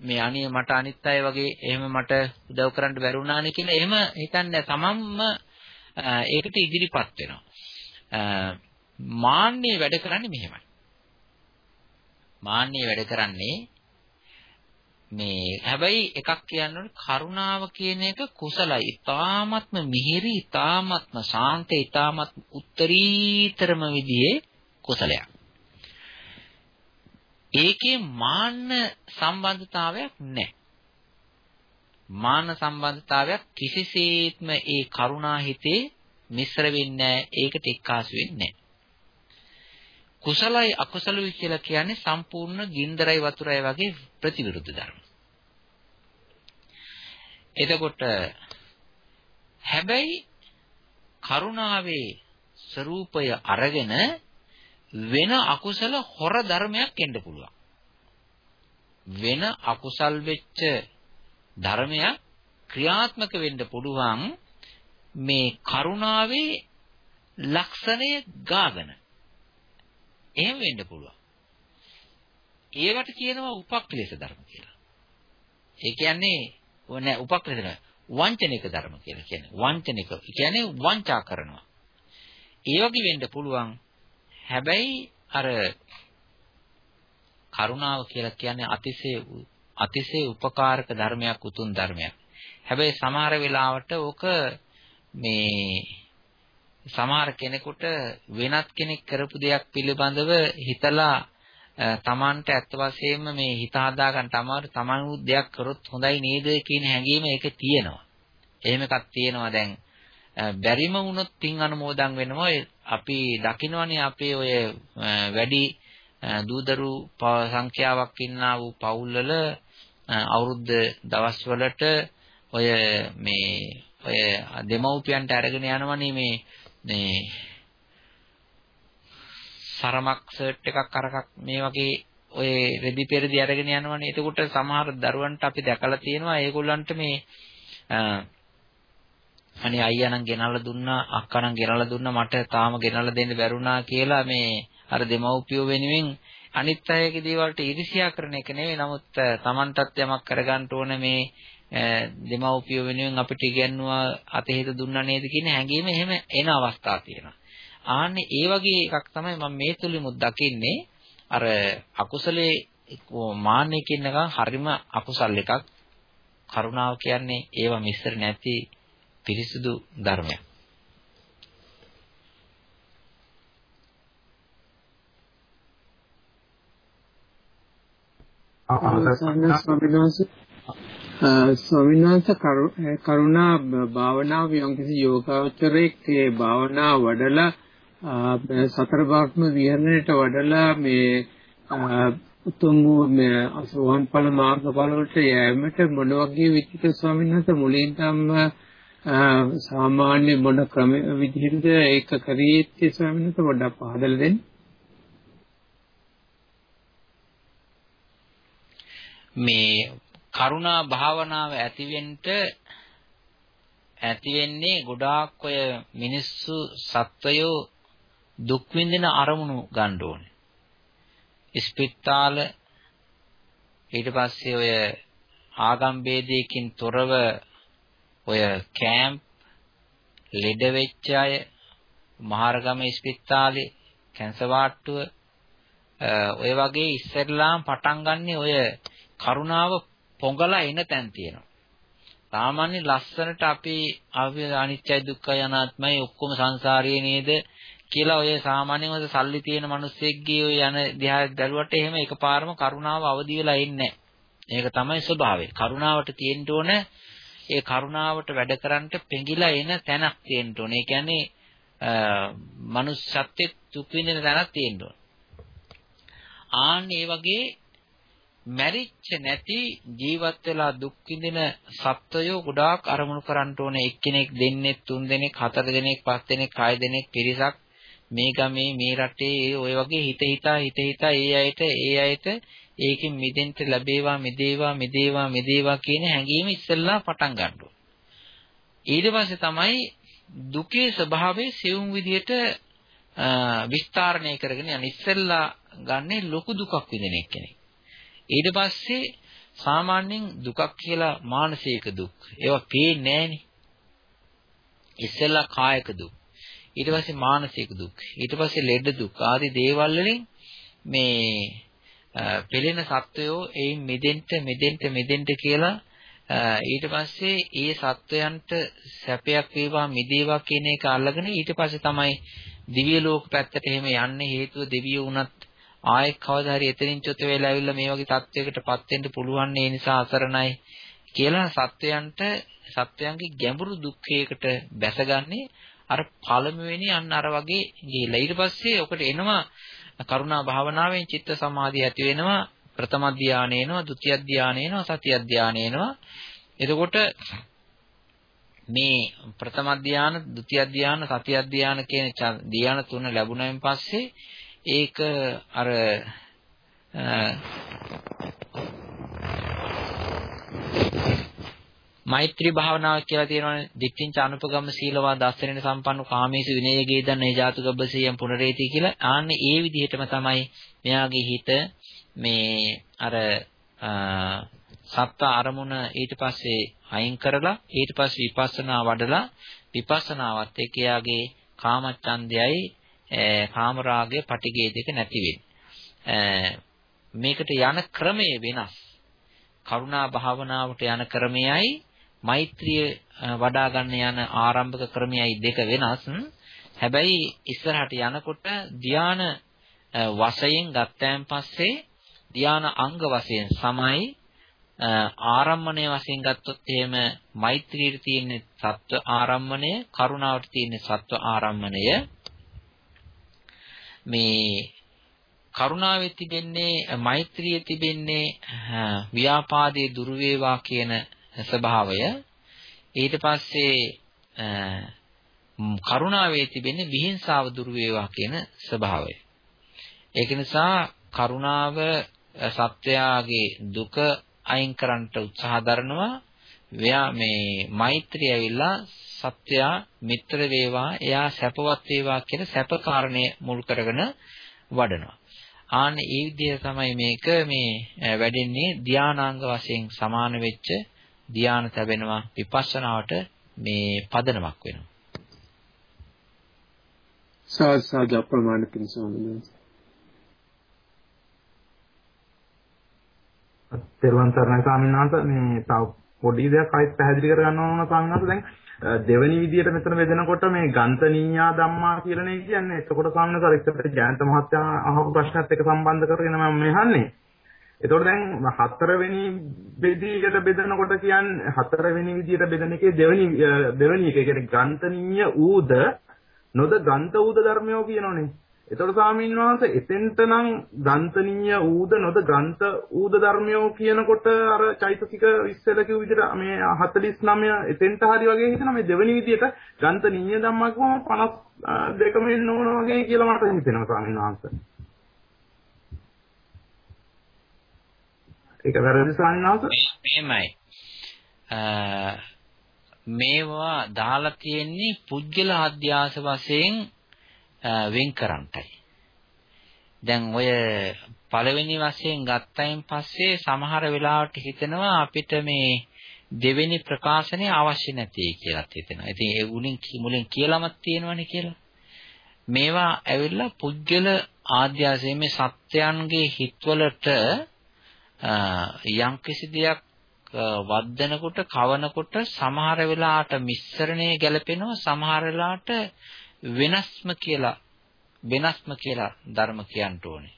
[SPEAKER 2] මේ අනිය මට අනිත් අය වගේ එහෙම මට උදව් කරන්න බැරුණානේ කියලා එහෙම හිතන්නේ තමන්ම ඒකට ඉදිරිපත් වෙනවා. මාන්නේ වැඩ කරන්නේ මෙහෙමයි. මාන්නේ වැඩ කරන්නේ මේ හැබැයි එකක් කියන්න ඕනේ කරුණාව කියන එක කුසලයි. ඊ타ත්ම මිහිරි, ඊ타ත්ම සාන්ත, ඊ타ත්ම උත්තරීතරම විදිහේ කුසලයක්. ඒකේ මාන්න සම්බන්ධතාවයක් නැහැ. මාන සම්බන්ධතාවයක් කිසිසේත්ම ඒ කරුණා හිතේ මිශ්‍ර වෙන්නේ ඒකට එක්කාසු වෙන්නේ කුසලයි අකුසලයි කියලා කියන්නේ සම්පූර්ණ ගින්දරයි වතුරයි වගේ ප්‍රතිවිරුද්ධ ධර්ම. එතකොට හැබැයි කරුණාවේ ස්වરૂපය අරගෙන වෙන අකුසල හොර ධර්මයක් එන්න පුළුවන්. වෙන අකුසල් වෙච්ච ධර්මයක් ක්‍රියාත්මක වෙන්න පුළුවන් මේ කරුණාවේ ලක්ෂණය ගාගෙන. එහෙම වෙන්න පුළුවන්. ඒවට කියනවා උපක්ලේශ ධර්ම කියලා. ඒ කියන්නේ නෑ උපක්ලේශ වංචනික ධර්ම කියලා කියන්නේ. වංචනික කියන්නේ වංචා කරනවා. ඒ වගේ වෙන්න පුළුවන් හැබැයි අර කරුණාව කියලා කියන්නේ අතිශය අතිශය උපකාරක ධර්මයක් උතුම් ධර්මයක්. හැබැයි සමහර වෙලාවට ඕක මේ සමහර කෙනෙකුට වෙනත් කෙනෙක් කරපු දෙයක් පිළිබඳව හිතලා තමන්ට ඇත්ත වශයෙන්ම මේ හිත හදා ගන්න තමයි තමන් දෙයක් කරොත් හොඳයි නේද කියන හැඟීම ඒක තියෙනවා. එහෙම එකක් තියෙනවා දැන් බැරිම වුණොත් තින් අනුමෝදන් වෙනවා අපි දකින්නවනේ අපේ ඔය වැඩි දූදරු සංඛ්‍යාවක් ඉන්නා වූ පවුල්වල අවුරුද්ද දවස්වලට ඔය මේ ඔය දෙමව්පියන්ට අරගෙන යනවනේ මේ මේ සරමක් සර්ට් එකක් අරකක් මේ වගේ ඔය රෙදි පෙරදි අරගෙන යනවනේ. එතකොට සමහර දරුවන්ට අපි දැකලා තියෙනවා ඒගොල්ලන්ට මේ අනේ අයියා නම් ගෙනල්ලා දුන්නා අක්කා නම් ගෙනල්ලා දුන්නා මට තාම ගෙනල්ලා දෙන්න බැරුණා කියලා මේ අර දෙමව්පියෝ වෙනුවෙන් අනිත් අයගේ දේවල්ට ඊර්ෂ්‍යා කරන එක නෙවෙයි නමුත් Tamanටත් යමක් කරගන්න ඕන මේ දෙමව්පියෝ වෙනුවෙන් අපිට ඉගැන්නුවා අතහිත දුන්නා නේද කියන හැඟීම එහෙම එන අවස්ථා තියෙනවා. ආන්නේ ඒ වගේ එකක් තමයි මම මේ තුලිමුත් දකින්නේ අර අකුසලේ මාන්නේ කියන එක හරිම අකුසල් එකක්. කරුණාව කියන්නේ ඒවා මිශ්‍ර නැති පිරිසුදු ධර්මයක්.
[SPEAKER 7] ස්වාමීන් වහන්සේ කරුණා භාවනාව යම්කිසි යෝගාවචරයේ ඒ භාවනාව වඩලා සතර බාක්ම විහරණයට වඩලා මේ උතුම් මේ අසෝහන් ඵල මාර්ගඵල වලට යෑමට මොන වගේ විචිත ස්වාමීන් වහන්සේ මුලින් තම සාමාන්‍ය මොන ක්‍රම විදිහටද ඒක කරීත්තේ ස්වාමීන් වහන්සේ පොඩ්ඩක් පහදලා දෙන්න.
[SPEAKER 2] මේ කරුණා භාවනාව ඇතිවෙන්න ඇති වෙන්නේ ගොඩාක් ඔය මිනිස්සු සත්වයෝ දුක් විඳින අරමුණු ගන්න ඕනේ. ස්පිටාල ඊට පස්සේ ඔය ආගම් ભેදයකින් තොරව ඔය කැම්ප් ලෙඩ වෙච්ච අය මහරගම ස්පිතාලේ කැන්සර් වාට්ටුව ඔය වගේ ඉස්සෙල්ලාම පටන් ගන්නෙ ඔය කරුණාව පොඟලා එන තැන් තියෙනවා. සාමාන්‍ය ලස්සනට අපි අපි අනිත්‍යයි දුක්ඛයි අනාත්මයි ඔක්කොම සංසාරයේ නේද කියලා ඔය සාමාන්‍යයෙන් ඔය සල්ලි තියෙන මිනිස්සෙක්ගේ ඔය යන දිහා බැලුවට එහෙම එකපාරම කරුණාව අවදි වෙලා ඉන්නේ ඒක තමයි ස්වභාවය. කරුණාවට තියෙන්න ඕන ඒ කරුණාවට වැඩ කරන්නට පෙඟිලා එන තැනක් තියෙන්න ඕන. ඒ කියන්නේ මනුෂ්‍යත්වයේ දුක් විඳින තැනක් තියෙන්න ඕන. ආන් ඒ වගේ මැරිච්ච නැති ජීවත් වෙලා දුක් විඳින සත්වයෝ ගොඩාක් අරමුණු කරන්න ඕනේ එක්කෙනෙක් දෙන්නෙක් තුන් දෙනෙක් හතර දෙනෙක් පස් දෙනෙක් හය දෙනෙක් පිරිසක් මේ ගමේ මේ රටේ ඔය වගේ හිත හිතා හිත හිතා ඒ අයට ඒ අයට ඒකෙන් මිදෙන්න ලැබේවා මිදේවා මිදේවා මිදේවා කියන හැඟීම ඉස්සෙල්ලා පටන් ගන්නවා. ඊට පස්සේ තමයි දුකේ ස්වභාවය සියුම් විදියට විස්තරණය කරගෙන යන. ඉස්සෙල්ලා ගන්නේ ලොකු දුකක් විඳින එක්කෙනෙක්. ඊට පස්සේ සාමාන්‍යයෙන් දුකක් කියලා මානසික දුක්. ඒවා පේන්නේ නැහනේ. ඉස්සෙල්ලා කායික දුක්. ඊට පස්සේ මානසික දුක්. ඊට පස්සේ ලෙඩ දුක්. ආදී දේවල් වලින් මේ පෙළෙන සත්වයෝ එයින් මිදෙන්න මිදෙන්න මිදෙන්න කියලා ඊට පස්සේ ඒ සත්වයන්ට සැපයක් වේවා මිදේවා කියන එක අල්ලගෙන ඊට පස්සේ තමයි දිව්‍ය ලෝක පැත්තට එහෙම යන්නේ හේතුව දෙවියෝ වුණත් ආයෙත් කවදා හරි එතනින් චොත වෙලා ඇවිල්ලා මේ වගේ තත්වයකටපත් වෙන්න පුළුවන් ඒ නිසා අසරණයි කියලා සත්වයන්ට සත්වයන්ගේ ගැඹුරු දුක්ඛයකට බැසගන්නේ අර පළමුවෙනි අන්න අර වගේ ගිහිල්ලා. ඊට පස්සේ ඔකට එනවා කරුණා භාවනාවෙන් චිත්ත සමාධිය ඇති වෙනවා ප්‍රථම ධානය එනවා ဒုတိ ය ධානය එනවා සතිය ධානය එනවා එතකොට මේ ප්‍රථම ධාන ဒုတိ ය ධාන සතිය ධාන කියන ධාන තුන ලැබුණායින් පස්සේ ඒක අර මෛත්‍රී භාවනාව කියලා තියෙනවානේ. දික්ඨින්ච අනුපගම සීලවා දස්සනෙන සම්පන්න කාමීසු විනයගේ දන්න හේජාතු ගබ්බසියම් පුනරේති කියලා. ආන්නේ ඒ විදිහටම තමයි මෙයාගේ හිත මේ අර සත්ත අරමුණ ඊට පස්සේ අයින් කරලා ඊට පස්සේ විපස්සනා වඩලා විපස්සනාවත් එක්ක එයාගේ කාමච්ඡන්දයයි කාමරාගය පටිගේ දෙක නැති මේකට යන ක්‍රමය වෙනස්. කරුණා භාවනාවට යන ක්‍රමයයි මෛත්‍රිය වඩා ගන්න යන ආරම්භක ක්‍රමයයි දෙක වෙනස්. හැබැයි ඉස්සරහට යනකොට ධාන වශයෙන් ගත්තයන් පස්සේ ධාන අංග වශයෙන් සමයි ආරම්මණය වශයෙන් ගත්තොත් එහෙම මෛත්‍රියට තියෙන සත්ව ආරම්මණය කරුණාවට තියෙන සත්ව ආරම්මණය මේ කරුණාවේ තිබෙන්නේ මෛත්‍රියේ තිබෙන්නේ ව්‍යාපාදයේ දුරු වේවා කියන ස්වභාවය. ඊට පස්සේ කරුණාවේ තිබෙන්නේ විහිංසාව දුරු වේවා කියන ස්වභාවය. ඒක නිසා කරුණාව සත්‍යයාගේ දුක අයින් කරන්නට උත්සාහ දරනවා. එයා මේ මෛත්‍රිය ඇවිල්ලා සත්‍යයා මිත්‍ර වේවා එයා සැපවත් වේවා කියන සැප කාරණය මුල් කරගෙන වඩනවා. ආන්න ඒ විදිහ තමයි මේක මේ වැඩෙන්නේ. ධානාංග වශයෙන් සමාන වෙච්ච ධාන තැබෙනවා විපස්සනාවට මේ පදනමක් වෙනවා
[SPEAKER 7] සාද සාද අප්‍රමාණ පින්සෝමනේ
[SPEAKER 5] තෙරුවන් සරණයි ස්වාමීන් වහන්සේ මේ තව පොඩි දෙයක් අයිත් පැහැදිලි කරගන්න ඕන වහන්සේ දැන් දෙවැනි විදියට මෙතන බෙදෙනකොට මේ ගන්තනීයා ධම්මා කියලානේ කියන්නේ. එතකොට ස්වාමීන් වහන්සේ ඉස්සරට ජයන්ත මහත්තයා අහපු ප්‍රශ්නත් එක්ක සම්බන්ධ කරගෙන මම මෙහන්නේ. එතකොට දැන් හතරවෙනි බෙදීකට බෙදනකොට කියන්නේ හතරවෙනි විදියට බෙදන එකේ දෙවෙනි දෙවෙනි එක කියන්නේ ගන්තනීය ඌද නොද ගන්ත ඌද ධර්මයෝ කියනෝනේ. එතකොට ස්වාමීන් වහන්සේ එතෙන්ට නම් ගන්තනීය ඌද නොද ගන්ත ඌද ධර්මයෝ කියනකොට අර චෛතසික 20 කිව් විදිහට මේ 49 එතෙන්ට හරි වගේ හිතෙනවා මේ දෙවෙනි විදිහට ගන්තනීය ධම්මා කිව්වම 52ම එන්න ඕන වගේ කියලා මට හිතෙනවා ස්වාමීන් වහන්සේ. ඒක වැරදි ස්වාමීන් වහන්සේ?
[SPEAKER 2] මෙහෙමයි. මේවා දාලා තියෙන්නේ පුජ්‍යල අධ්‍යාස වශයෙන් වෙන් කරන්ටයි. දැන් ඔය පළවෙනි වශයෙන් ගත්තයින් පස්සේ සමහර වෙලාවට හිතෙනවා අපිට මේ දෙවෙනි ප්‍රකාශනය අවශ්‍ය නැtei කියලාත් හිතෙනවා. ඉතින් ඒ උලින් මුලින් කියලාමත් තියෙනවනේ කියලා. මේවා ඇවිල්ලා පුජ්‍යල ආධ්‍යාසයේ මේ සත්‍යයන්ගේ හිතවලට යම්කිසි දෙයක් වද්දනකොට කවනකොට සමහර වෙලාවට මිශ්‍රණය ගැලපෙනවා සමහර වෙලාවට වෙනස්ම කියලා වෙනස්ම කියලා ධර්ම කියන්න ඕනේ.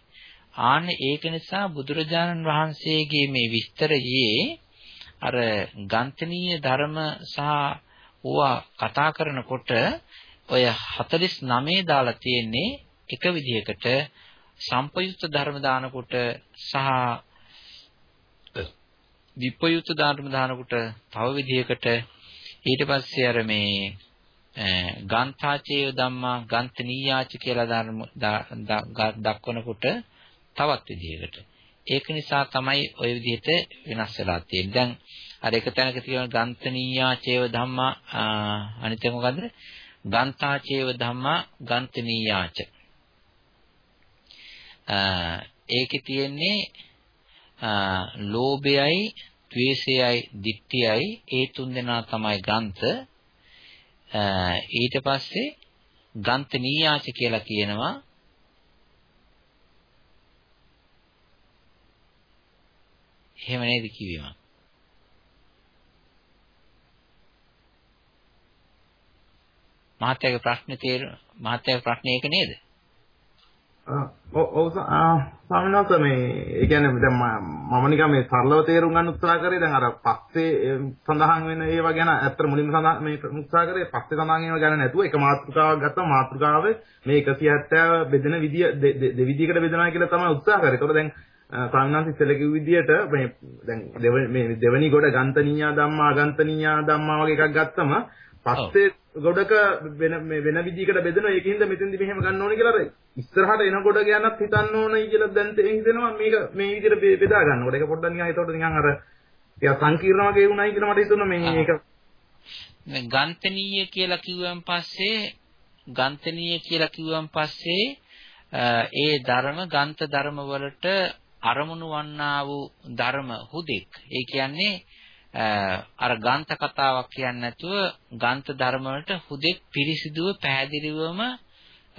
[SPEAKER 2] ආන්න ඒක නිසා බුදුරජාණන් වහන්සේගේ මේ විස්තරයේ අර ගන්තනීය ධර්ම සහ ඕවා කතා කරනකොට ඔය 49 දාලා තියෙන්නේ එක විදිහකට සම්පයුක්ත ධර්ම දානකොට සහ විපයුක්ත ධර්ම දානකොට තව විදිහකට ඊට පස්සේ අර මේ ගාන්ථාචේය ධම්මා ගන්තනීයාච කියලා ධර්ම දක්වනකොට තවත් විදිහකට ඒක නිසා තමයි ওই විදිහට වෙනස් වෙලා තියෙන්නේ. දැන් අර එක තැනක තියෙන ගන්තනීයාචේව ධම්මා අනිත් එක මොකද්ද? ගන්තාචේව ධම්මා ගන්තනීයාච. ඒකේ තියෙන්නේ ලෝභයයි, ද්වේෂයයි, ditthiyයි ඒ තුන් දෙනා තමයි ගන්ත. ඊට පස්සේ ගන්ත නීයාච කියලා කියනවා. එහෙම නේද කිව්වේ මම? මහත්යාගේ ප්‍රශ්නේ තේර මහත්යාගේ ප්‍රශ්නේ ඒක නේද?
[SPEAKER 5] ඔව් ස්වාමීන් වහන්සේ මේ ඒ කියන්නේ දැන් මම නිකන් මේ සරලව තේරුම් ගන්න උත්සාහ කරේ දැන් අර පස්සේ සඳහන් වෙන ඒවා ගැන ඇත්තට මුලින්ම සඳහන් මේ උත්සාහ කරේ පස්සේ සඳහන් ඒවා ගැන නැතුව එක මාතෘකාවක් ගත්තා මාතෘකාවේ මේ 170 බෙදෙන විදිය දෙවිදියකට බෙදනවා කියලා තමයි උත්සාහ කරේ. ඒතකොට දැන් සංඝාන්ති ඉස්සෙල්ලා කිව් විදියට මේ දැන් මේ දෙවනි ගොඩ ගන්තනීයා ධම්මා අගන්තනීයා ධම්මා වගේ එකක් ගත්තම පස්සේ ගොඩක වෙන මේ වෙන විදිහකට බෙදෙනවා ඒකින්ද මෙතෙන්දි මෙහෙම ගන්න ඕනේ කියලා අර ඉස්සරහට එන ගොඩ ගැනත් හිතන්න ඕනයි කියලා දැන් හිතෙනවා. මේක මේ විදිහට බෙදා ගන්නකොට ඒක පොඩ්ඩක් නිකන් ඒතකොට නිකන් අර ටිකක් සංකීර්ණ වගේ වුණයි කියලා මට හිතුණා මේ මේක
[SPEAKER 2] මේ ගන්තනීය කියලා කිව්වන් පස්සේ ගන්තනීය කියලා කිව්වන් පස්සේ ඒ ධර්ම ගන්ත ධර්ම වලට අරමුණු වන්නා වූ ධර්ම හුදෙක්. ඒ කියන්නේ අර ගාන්ත කතාවක් කියන්නේ නැතුව ගාන්ත ධර්ම වලට හුදෙක් පිරිසිදුව පැහැදිලිවම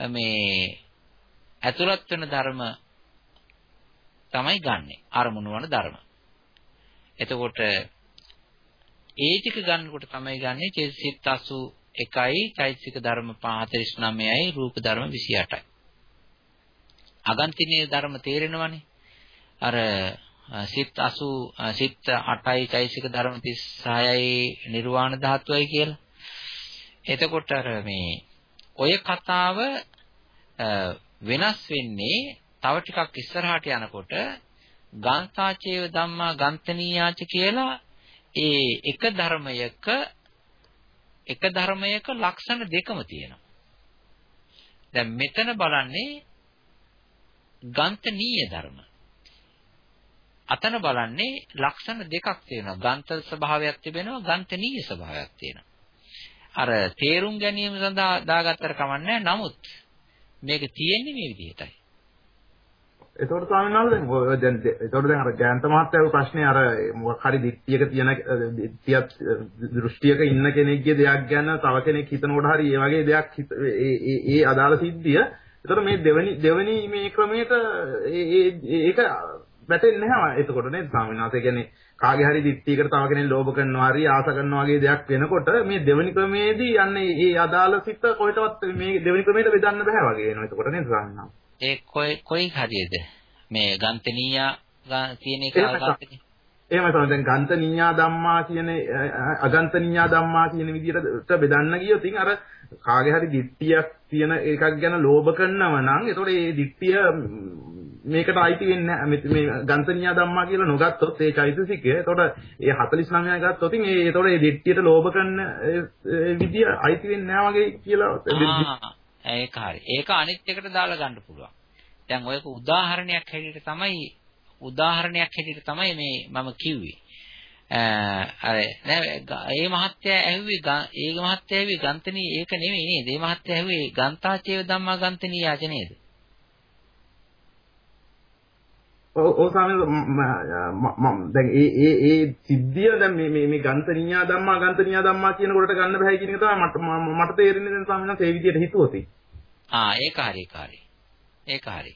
[SPEAKER 2] මේ ඇතුළත් වෙන ධර්ම තමයි ගන්නෙ අරමුණු වන ධර්ම. එතකොට ඒ ටික ගන්නකොට තමයි ගන්නෙ චෛතසික 81යි චෛතසික ධර්ම 49යි රූප ධර්ම 28යි. අගන්තිනේ ධර්ම තේරෙනවනේ. අර සිත් 80 සිත් 8යි චෛතසික ධර්ම 36යි නිර්වාණ ධාතුවයි කියලා. එතකොට අර මේ ඔය කතාව වෙනස් වෙන්නේ තව ටිකක් ඉස්සරහට යනකොට ගාන්තාචේව ධම්මා ගන්තනීයාච කියලා ඒ එක ධර්මයක එක ධර්මයක ලක්ෂණ දෙකම තියෙනවා. දැන් මෙතන බලන්නේ ගන්තනීය ධර්ම. අතන බලන්නේ ලක්ෂණ දෙකක් තියෙනවා. ගන්ත ස්වභාවයක් තිබෙනවා, ගන්තනීය ස්වභාවයක් තියෙනවා. අර තේරුම් ගැනීම සඳහා දාගත්තට කමන්නේ නමුත් මේක තියෙන්නේ මේ විදිහටයි.
[SPEAKER 5] එතකොට ස්වාමීන් වහන්සේ දැන් ඔය දැන් එතකොට දැන් අර ජයන්ත මහත්තයාගේ ප්‍රශ්නේ අර මොකක් හරි දිට්ඨියක තියෙන දිට්ඨියක් දෘෂ්ටියක ඉන්න කෙනෙක්ගේ දෙයක් ගැන තව කෙනෙක් හිතනකොට හරි ඒ වගේ දෙයක් ඒ ඒ අදාළ සිද්ධිය එතකොට මේ දෙවනි දෙවනි මේ ක්‍රමයට ඒක වැටෙන්නේ නැහැ එතකොට නේද ස්වාමීන් වහන්සේ කියන්නේ කාගේ හරි දිට්ඨියකට තව කෙනෙක් ලෝභ කරනවා හරි ආස කරනවා වගේ දෙයක් වෙනකොට මේ දෙවනි ක්‍රමයේදී යන්නේ ඒ අදාළ සිත කොහෙටවත් මේ දෙවනි ක්‍රමයට බෙදන්න බෑ වගේ වෙනවා එතකොට නේද වහන්සේ
[SPEAKER 2] ඒ කොයි කොයි හරියද? මේ ගන්තනීයා කියන එක ගන්තනී.
[SPEAKER 5] එහෙමයි තමයි දැන් ගන්තනීයා ධම්මා කියන අගන්තනීයා ධම්මා කියන විදිහට බෙදන්න ගියොත් ඉතින් අර කාගේ හරි දිට්ඨියක් තියෙන එකක් ගැන ලෝභ කරනව නම් එතකොට ඒ දිට්ඨිය මේකට අයිති වෙන්නේ නැහැ මේ ගන්තනීයා ධම්මා කියලා නොගත්තොත් ඒ චෛතසිකය එතකොට ඒ 49 ගත්තොත් ඉතින් ඒ එතකොට ඒ දිට්ඨියට ලෝභ කරන විදිය අයිති වෙන්නේ නැහැ වගේ කියලා
[SPEAKER 2] ඒක හරි. ඒක අනිත් එකට දාලා ගන්න පුළුවන්. දැන් ඔයක උදාහරණයක් හැටියට තමයි උදාහරණයක් හැටියට තමයි මේ මම කිව්වේ. අර නෑ ඒ මහත්තයා ඇහුවේ ඒ මහත්තයා ඇහුවේ ගන්තනී ඒක නෙමෙයි නේද? ඒ මහත්තයා ඇහුවේ ගන්තාචේව ධම්මා ගන්තනී යාච නේද?
[SPEAKER 5] ඔව් ස්වාමීන් මම දැන් ඒ ඒ ඒ සිද්ධිය දැන් මේ මේ මේ ගන්තනියා ධම්මා ගන්තනියා ධම්මා කියන කොටට ගන්න බෑ කියන එක තමයි මට මට තේරෙන්නේ දැන් ස්වාමීන් වහන්සේ ඒ විදිහට හිතුවොත්.
[SPEAKER 2] ආ ඒක හරි ඒක හරි. ඒක හරි.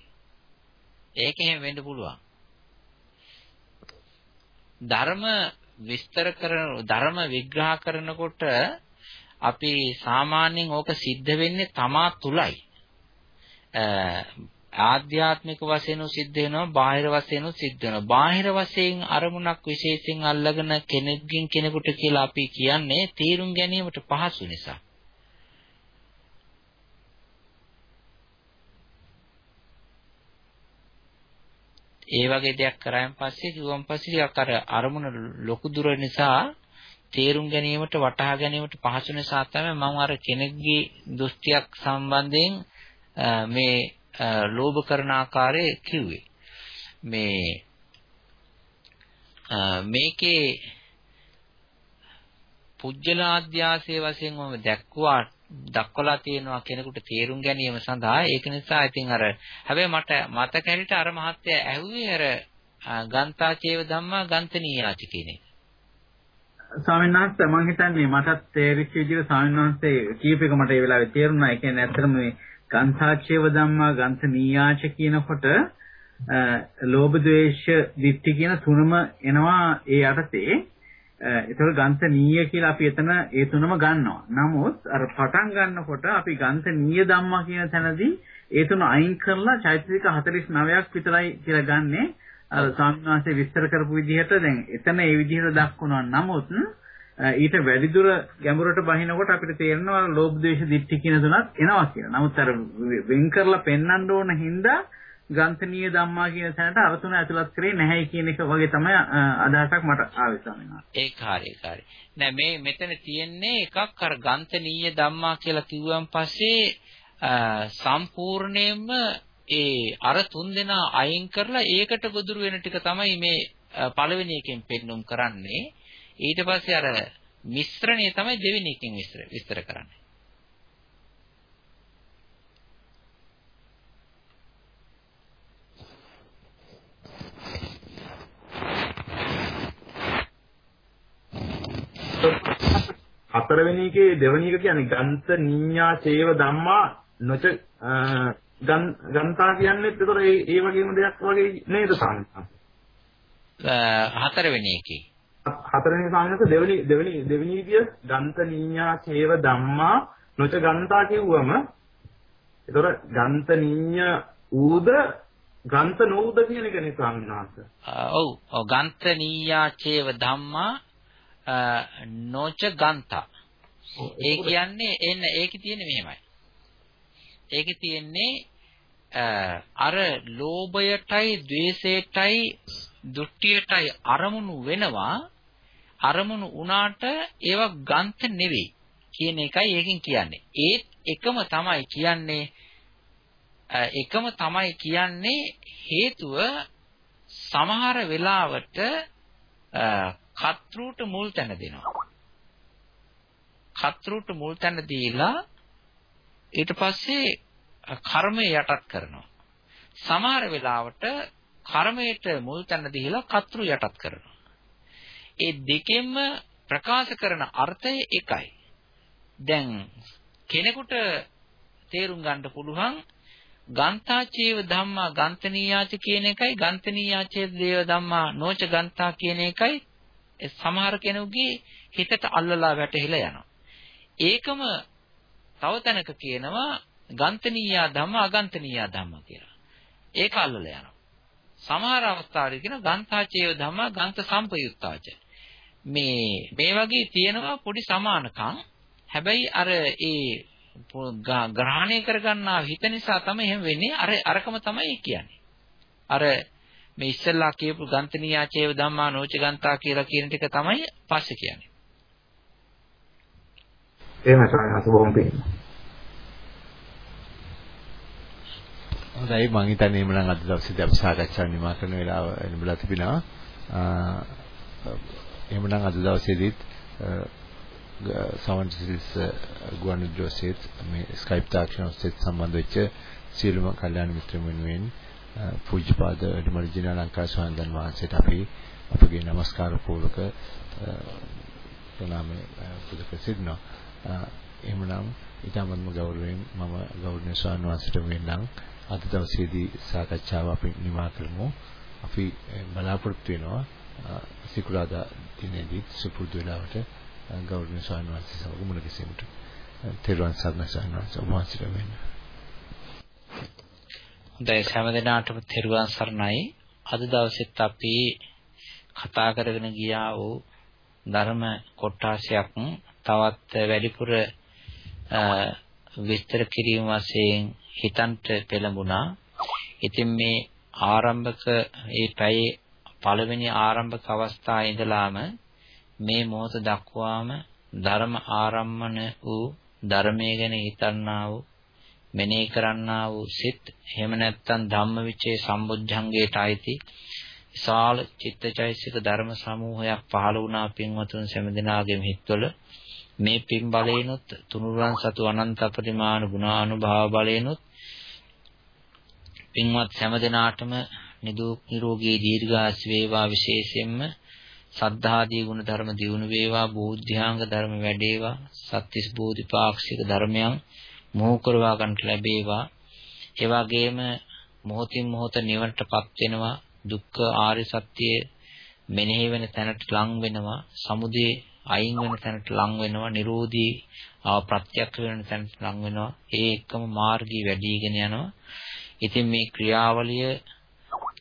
[SPEAKER 2] ඒක එහෙම වෙන්න පුළුවන්. ධර්ම විස්තර කරන ධර්ම විග්‍රහ කරනකොට අපි සාමාන්‍යයෙන් ඕක සිද්ධ වෙන්නේ තමා තුලයි. ආධ්‍යාත්මික වශයෙන් සිද්ධ වෙනවා බාහිර වශයෙන් සිද්ධ වෙනවා. බාහිර වශයෙන් අරමුණක් විශේෂයෙන් අල්ලගෙන කෙනෙක්ගෙන් කෙනෙකුට කියලා අපි කියන්නේ තීරුම් ගැනීමට පහසු නිසා. ඒ වගේ දෙයක් කරායින් පස්සේ කිව්වන් පස්සේ ටිකක් අර අරමුණ ලොකු දුර නිසා තේරුම් ගැනීමට වටහා ගැනීමට පහසු නිසා තමයි මම අර කෙනෙක්ගේ දෘෂ්ටියක් සම්බන්ධයෙන් මේ ලෝභ කරන ආකාරය කිව්වේ. මේ මේකේ පුජ්‍යලාද්‍යාසයේ වශයෙන් මම දැක්කුවා දක්වලා තියෙනවා කෙනෙකුට තේරුම් ගැනීම සඳහා ඒක නිසා ඉතින් අර හැබැයි මට මතක හැටියට අර මහත්තයා ඇහුවේ අර ගන්තාචේව ධම්මා ගන්තනීයාච කියන එක.
[SPEAKER 4] ස්වාමීන් වහන්සේ මම හිතන්නේ මටත් තේරිච්ච විදිහට ස්වාමීන් වහන්සේ කීප එක මට ඒ වෙලාවේ තේරුණා. ඒ කියන්නේ ඇත්තටම මේ ගන්තාචේව ධම්මා ගන්තනීයාච කියනකොට ලෝභ ද්වේෂ දිට්ඨි කියන තුනම එනවා ඒ යටතේ ඒතකොට ගන්තනීය කියලා අපි එතන ඒ තුනම ගන්නවා. නමුත් අර පටන් ගන්නකොට අපි ගන්තනීය ධම්මා කියන තැනදී ඒ තුන අයින් කරලා චෛතසික 49ක් විතරයි කියලා ගන්නෙ. අර සාමනාසේ විස්තර කරපු විදිහට දැන් එතන ඒ විදිහට දක්වනවා. නමුත් ඊට වැඩිදුර ගැඹුරට බහිනකොට අපිට තේරෙනවා ලෝභ ද්වේෂ දිට්ඨි කියන තුනක් එනවා කියලා. නමුත් අර වෙන් කරලා පෙන්වන්න ඕන හින්දා ග්‍රන්ථනීය ධම්මා කියන තැනට අර තුන ඇතුළත් කරේ නැහැ කියන එක වගේ තමයි අදහසක් මට ආවේ ස්වාමීන්
[SPEAKER 2] ඒක හරි ඒක හරි. නෑ මේ මෙතන තියෙන්නේ එකක් අර ග්‍රන්ථනීය ධම්මා කියලා කිව්වන් පස්සේ සම්පූර්ණයෙන්ම ඒ අර තුන් දෙනා අයින් කරලා ඒකට ගොදුරු වෙන ටික තමයි මේ පළවෙනි එකෙන් පෙන්눔 කරන්නේ. ඊට පස්සේ අර මිශ්‍රණය තමයි දෙවෙනි එකෙන් විස්තර කරන්නේ.
[SPEAKER 5] හතරවෙනි එකේ දෙවෙනි එක කියන්නේ ගන්ත නිඤ්ඤා චේව ධම්මා නොච ගන්තා කියන්නේ ඒතකොට ඒ ඒ වගේම දෙයක් වගේ නේද සාමිතා
[SPEAKER 2] හතරවෙනි එකේ
[SPEAKER 5] හතරවෙනි සාමනක දෙවෙනි දෙවෙනි දෙවෙනි විදිය ගන්ත නීඤ්ඤා චේව ධම්මා නොච ගන්තා කිව්වම ඒතොර ගන්ත නීඤ්ඤ ඌද ගන්ත නෝද කියන එකනේ ස්වාමීන් වහන්සේ.
[SPEAKER 2] ඔව්. ඔව් ගන්ත නීයා චේව ධම්මා නොච ගන්තා. ඒ කියන්නේ එන්න ඒකේ තියෙන්නේ මෙහෙමයි. ඒකේ තියෙන්නේ අර ලෝභයටයි, ద్వේෂයටයි, දෘෂ්ටියටයි අරමුණු වෙනවා. අරමුණු වුණාට ඒවා ගන්ත නෙවෙයි කියන එකයි ඒකෙන් කියන්නේ. ඒත් එකම තමයි කියන්නේ එකම තමයි කියන්නේ හේතුව සමහර වෙලාවට කත්රුට මුල් තැන දෙනවා. කත්රුට මුල් තැන දීලා ඊට පස්සේ කර්මය යටත් කරනවා. සමහර වෙලාවට කර්මයට මුල් තැන දීලා කත්රු යටත් කරනවා. ඒ දෙකෙන්ම ප්‍රකාශ කරන අර්ථය එකයි. දැන් කෙනෙකුට තේරුම් ගන්න පුළුවන් ගන්තාචේව ධම්මා ගන්තනීයාච කියන එකයි ගන්තනීයාචේ දේව ධම්මා නොච ගන්තා කියන එකයි සමහර කෙනෙකුගේ හිතට අල්ලලා වැටහිලා යනවා. ඒකම තව තැනක කියනවා ගන්තනීයා ධම්ම අගන්තනීයා ධම්ම කියලා. ඒක අල්ලලා යනවා. සමහර අවස්ථාවලදී කියන ගන්තාචේව ධම්ම ගන්ත සම්පයුත්තාච. මේ මේ වගේ තියෙනවා පොඩි සමානකම්. හැබැයි අර ඒ ග්‍රහණය කරගන්නා හිත නිසා තමයි එහෙම වෙන්නේ. අර අරකම තමයි කියන්නේ. අර මේ ඉස්සෙල්ලා කියපු ගන්තනීයාචේව ධම්මා නෝච ගන්තා කියලා කියන ටික තමයි පස්සේ කියන්නේ.
[SPEAKER 5] එහෙමයි සායනස බොහොම පිං.
[SPEAKER 1] හොඳයි මම හිතන්නේ එhmenan අද දවසේදී අපි සාකච්ඡා නිමා කරන වෙලාව ලැබලා තිබෙනවා. එහෙමනම් අද දවසේදීත් සමන් සිල්ස් ගුවන්විදුලි ඔස්සේ මේ ස්කයිප් තාක්ෂණ ඔස්සේ සම්බන්ධ වෙච්ච සියලුම කල්යාණ මිත්‍රයන් වෙනුවෙන් පූජ්‍යපාද අඩමර්ජිනා ලංකා ස්වාමීන් වහන්සේට අපි අපගේ নমස්කාර පූර්වක ප්‍රණාමය පුද කරසිටිනවා. එහෙමනම් ඊටමත්ම ගෞරවයෙන් මම ගෞරවනීය ස්වාමීන් වහන්සේට වෙන්නම් අද දවසේදී සාකච්ඡාව අපි නිමා කරමු. අපි බලාපොරොත්තු වෙනවා සිකුරාදා දිනේදී සුපුරුදු වෙලාවට ගෞරවනීය ස්වාමීන් වහන්සේ සමග මුණ ගැසීමට තෙරුවන් සරණයි ස්වාමීන් වහන්සේ වහන්සේට වෙන්න.
[SPEAKER 2] හොඳයි හැම දිනාටම තෙරුවන් සරණයි. අද දවසෙත් අපි කතා කරගෙන ගියා වූ ධර්ම කොටාසයක් තවත් වැඩිපුර විස්තර කිරීම වශයෙන් හිතන්ට පෙළඹුණා. ඉතින් මේ ආරම්භක ඒ පැයේ පළවෙනි ආරම්භක අවස්ථාවේ ඉඳලාම මේ මොහොත දක්වාම ධර්ම ආරම්මන වූ ධර්මයේ ගැන හිතන්නා වූ මෙනෙහි කරන්නා වූ සිත් එහෙම නැත්නම් ධම්මවිචේ සම්බුද්ධංගයට අයිති විශාල චිත්තචෛසික ධර්ම සමූහයක් පහළ වුණා පින්වතුන් සෑම හිත්වල මේ පින් බලේනොත් තුනුරුවන් සතු අනන්ත අපරිමාණ ගුණානුභාව බලේනොත් පින්වත් හැම දිනාටම නිරෝගී දීර්ඝාස වේවා විශේෂයෙන්ම සද්ධාදී ගුණ ධර්ම දියුණු වේවා බෝධ්‍යාංග ධර්ම වැඩේවා සත්‍තිස් බෝධිපාක්ෂික ධර්මයන් මොහු කරවා ගන්නට ලැබේවා. ඒ වගේම මොහොතින් මොහොත නිවනටපත් වෙනවා දුක්ඛ ආර්ය සත්‍ය මෙනෙහි වෙන තැනට ලං වෙනවා සමුදේ අයින් වෙන තැනට ලං වෙනවා නිරෝධී ප්‍රත්‍යක්ෂ වෙන තැනට ලං වෙනවා ඒ එක්කම මාර්ගී වැඩිගෙන යනවා ඉතින් මේ ක්‍රියාවලිය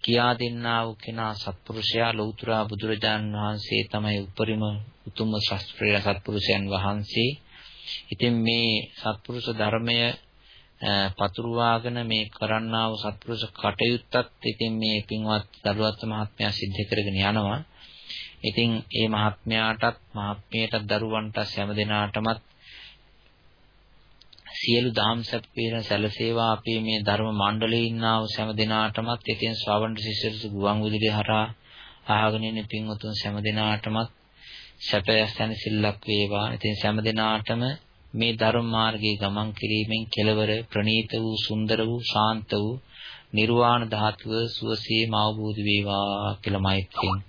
[SPEAKER 2] කියා දෙන්නා වූ කෙනා සත්පුරුෂයා ලෞතර බුදුරජාණන් වහන්සේ තමයි උපරිම උතුම්ම ශාස්ත්‍රීය සත්පුරුෂයන් වහන්සේ. ඉතින් මේ සත්පුරුෂ ධර්මය පතුරවාගෙන මේ කරන්නා වූ සත්පුරුෂ කටයුත්තත් ඉතින් මේ පින්වත් දරුවත් මහත්මයා සිද්ධ කරගෙන යනවා. ඉතින් ඒ මහත්මයාටත් මහත්මියටත් දරුවන්ට හැම දිනාටමත් සියලු දහම් සැපේන සැලසේවා අපි මේ ධර්ම මණ්ඩලයේ ඉන්නා වූ හැම දිනාටමත් ඉතින් ශ්‍රවණ ශිෂ්‍යරු ගුවන් විදුලිය හරහා අහගෙන ඉන්න පින්වතුන් හැම දිනාටමත් සැපයස්තන සිල්ලක් වේවා. ඉතින් හැම දිනාටම මේ ධර්ම මාර්ගයේ ගමන් කිරීමෙන් කෙලවර ප්‍රණීත වූ සුන්දර වූ ශාන්ත වූ නිර්වාණ ධාතුව සුවසේ මාවබෝධ වේවා කියලා මෛත්‍රියෙන්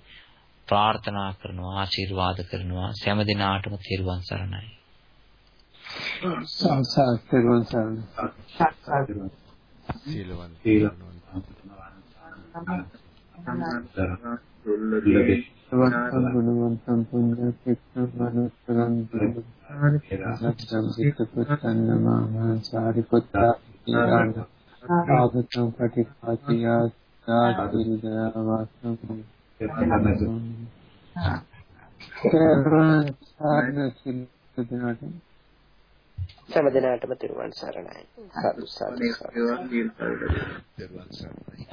[SPEAKER 2] ප්‍රාර්ථනා කරනවා ආශිර්වාද කරනවා. හැම දිනාටම තෙරුවන් සරණයි.
[SPEAKER 7] සාසාර පෙරවන් සරණ
[SPEAKER 1] සීලවන්ත
[SPEAKER 3] දුර්ලභේ
[SPEAKER 7] වත්තම් ගුණවන්තම් පුඤ්ඤ පිට්ඨ මනුස්සරං දුක්ඛාරිකම් පිට්ඨ සාරිපුත්තා ඊරාණ ආගතං පටිපාතියා සාතිල්දා වාසං
[SPEAKER 6] සෑම දිනකටම තිරුවන් සරණයි. සාදු සාදු
[SPEAKER 1] දර්වන් සරණයි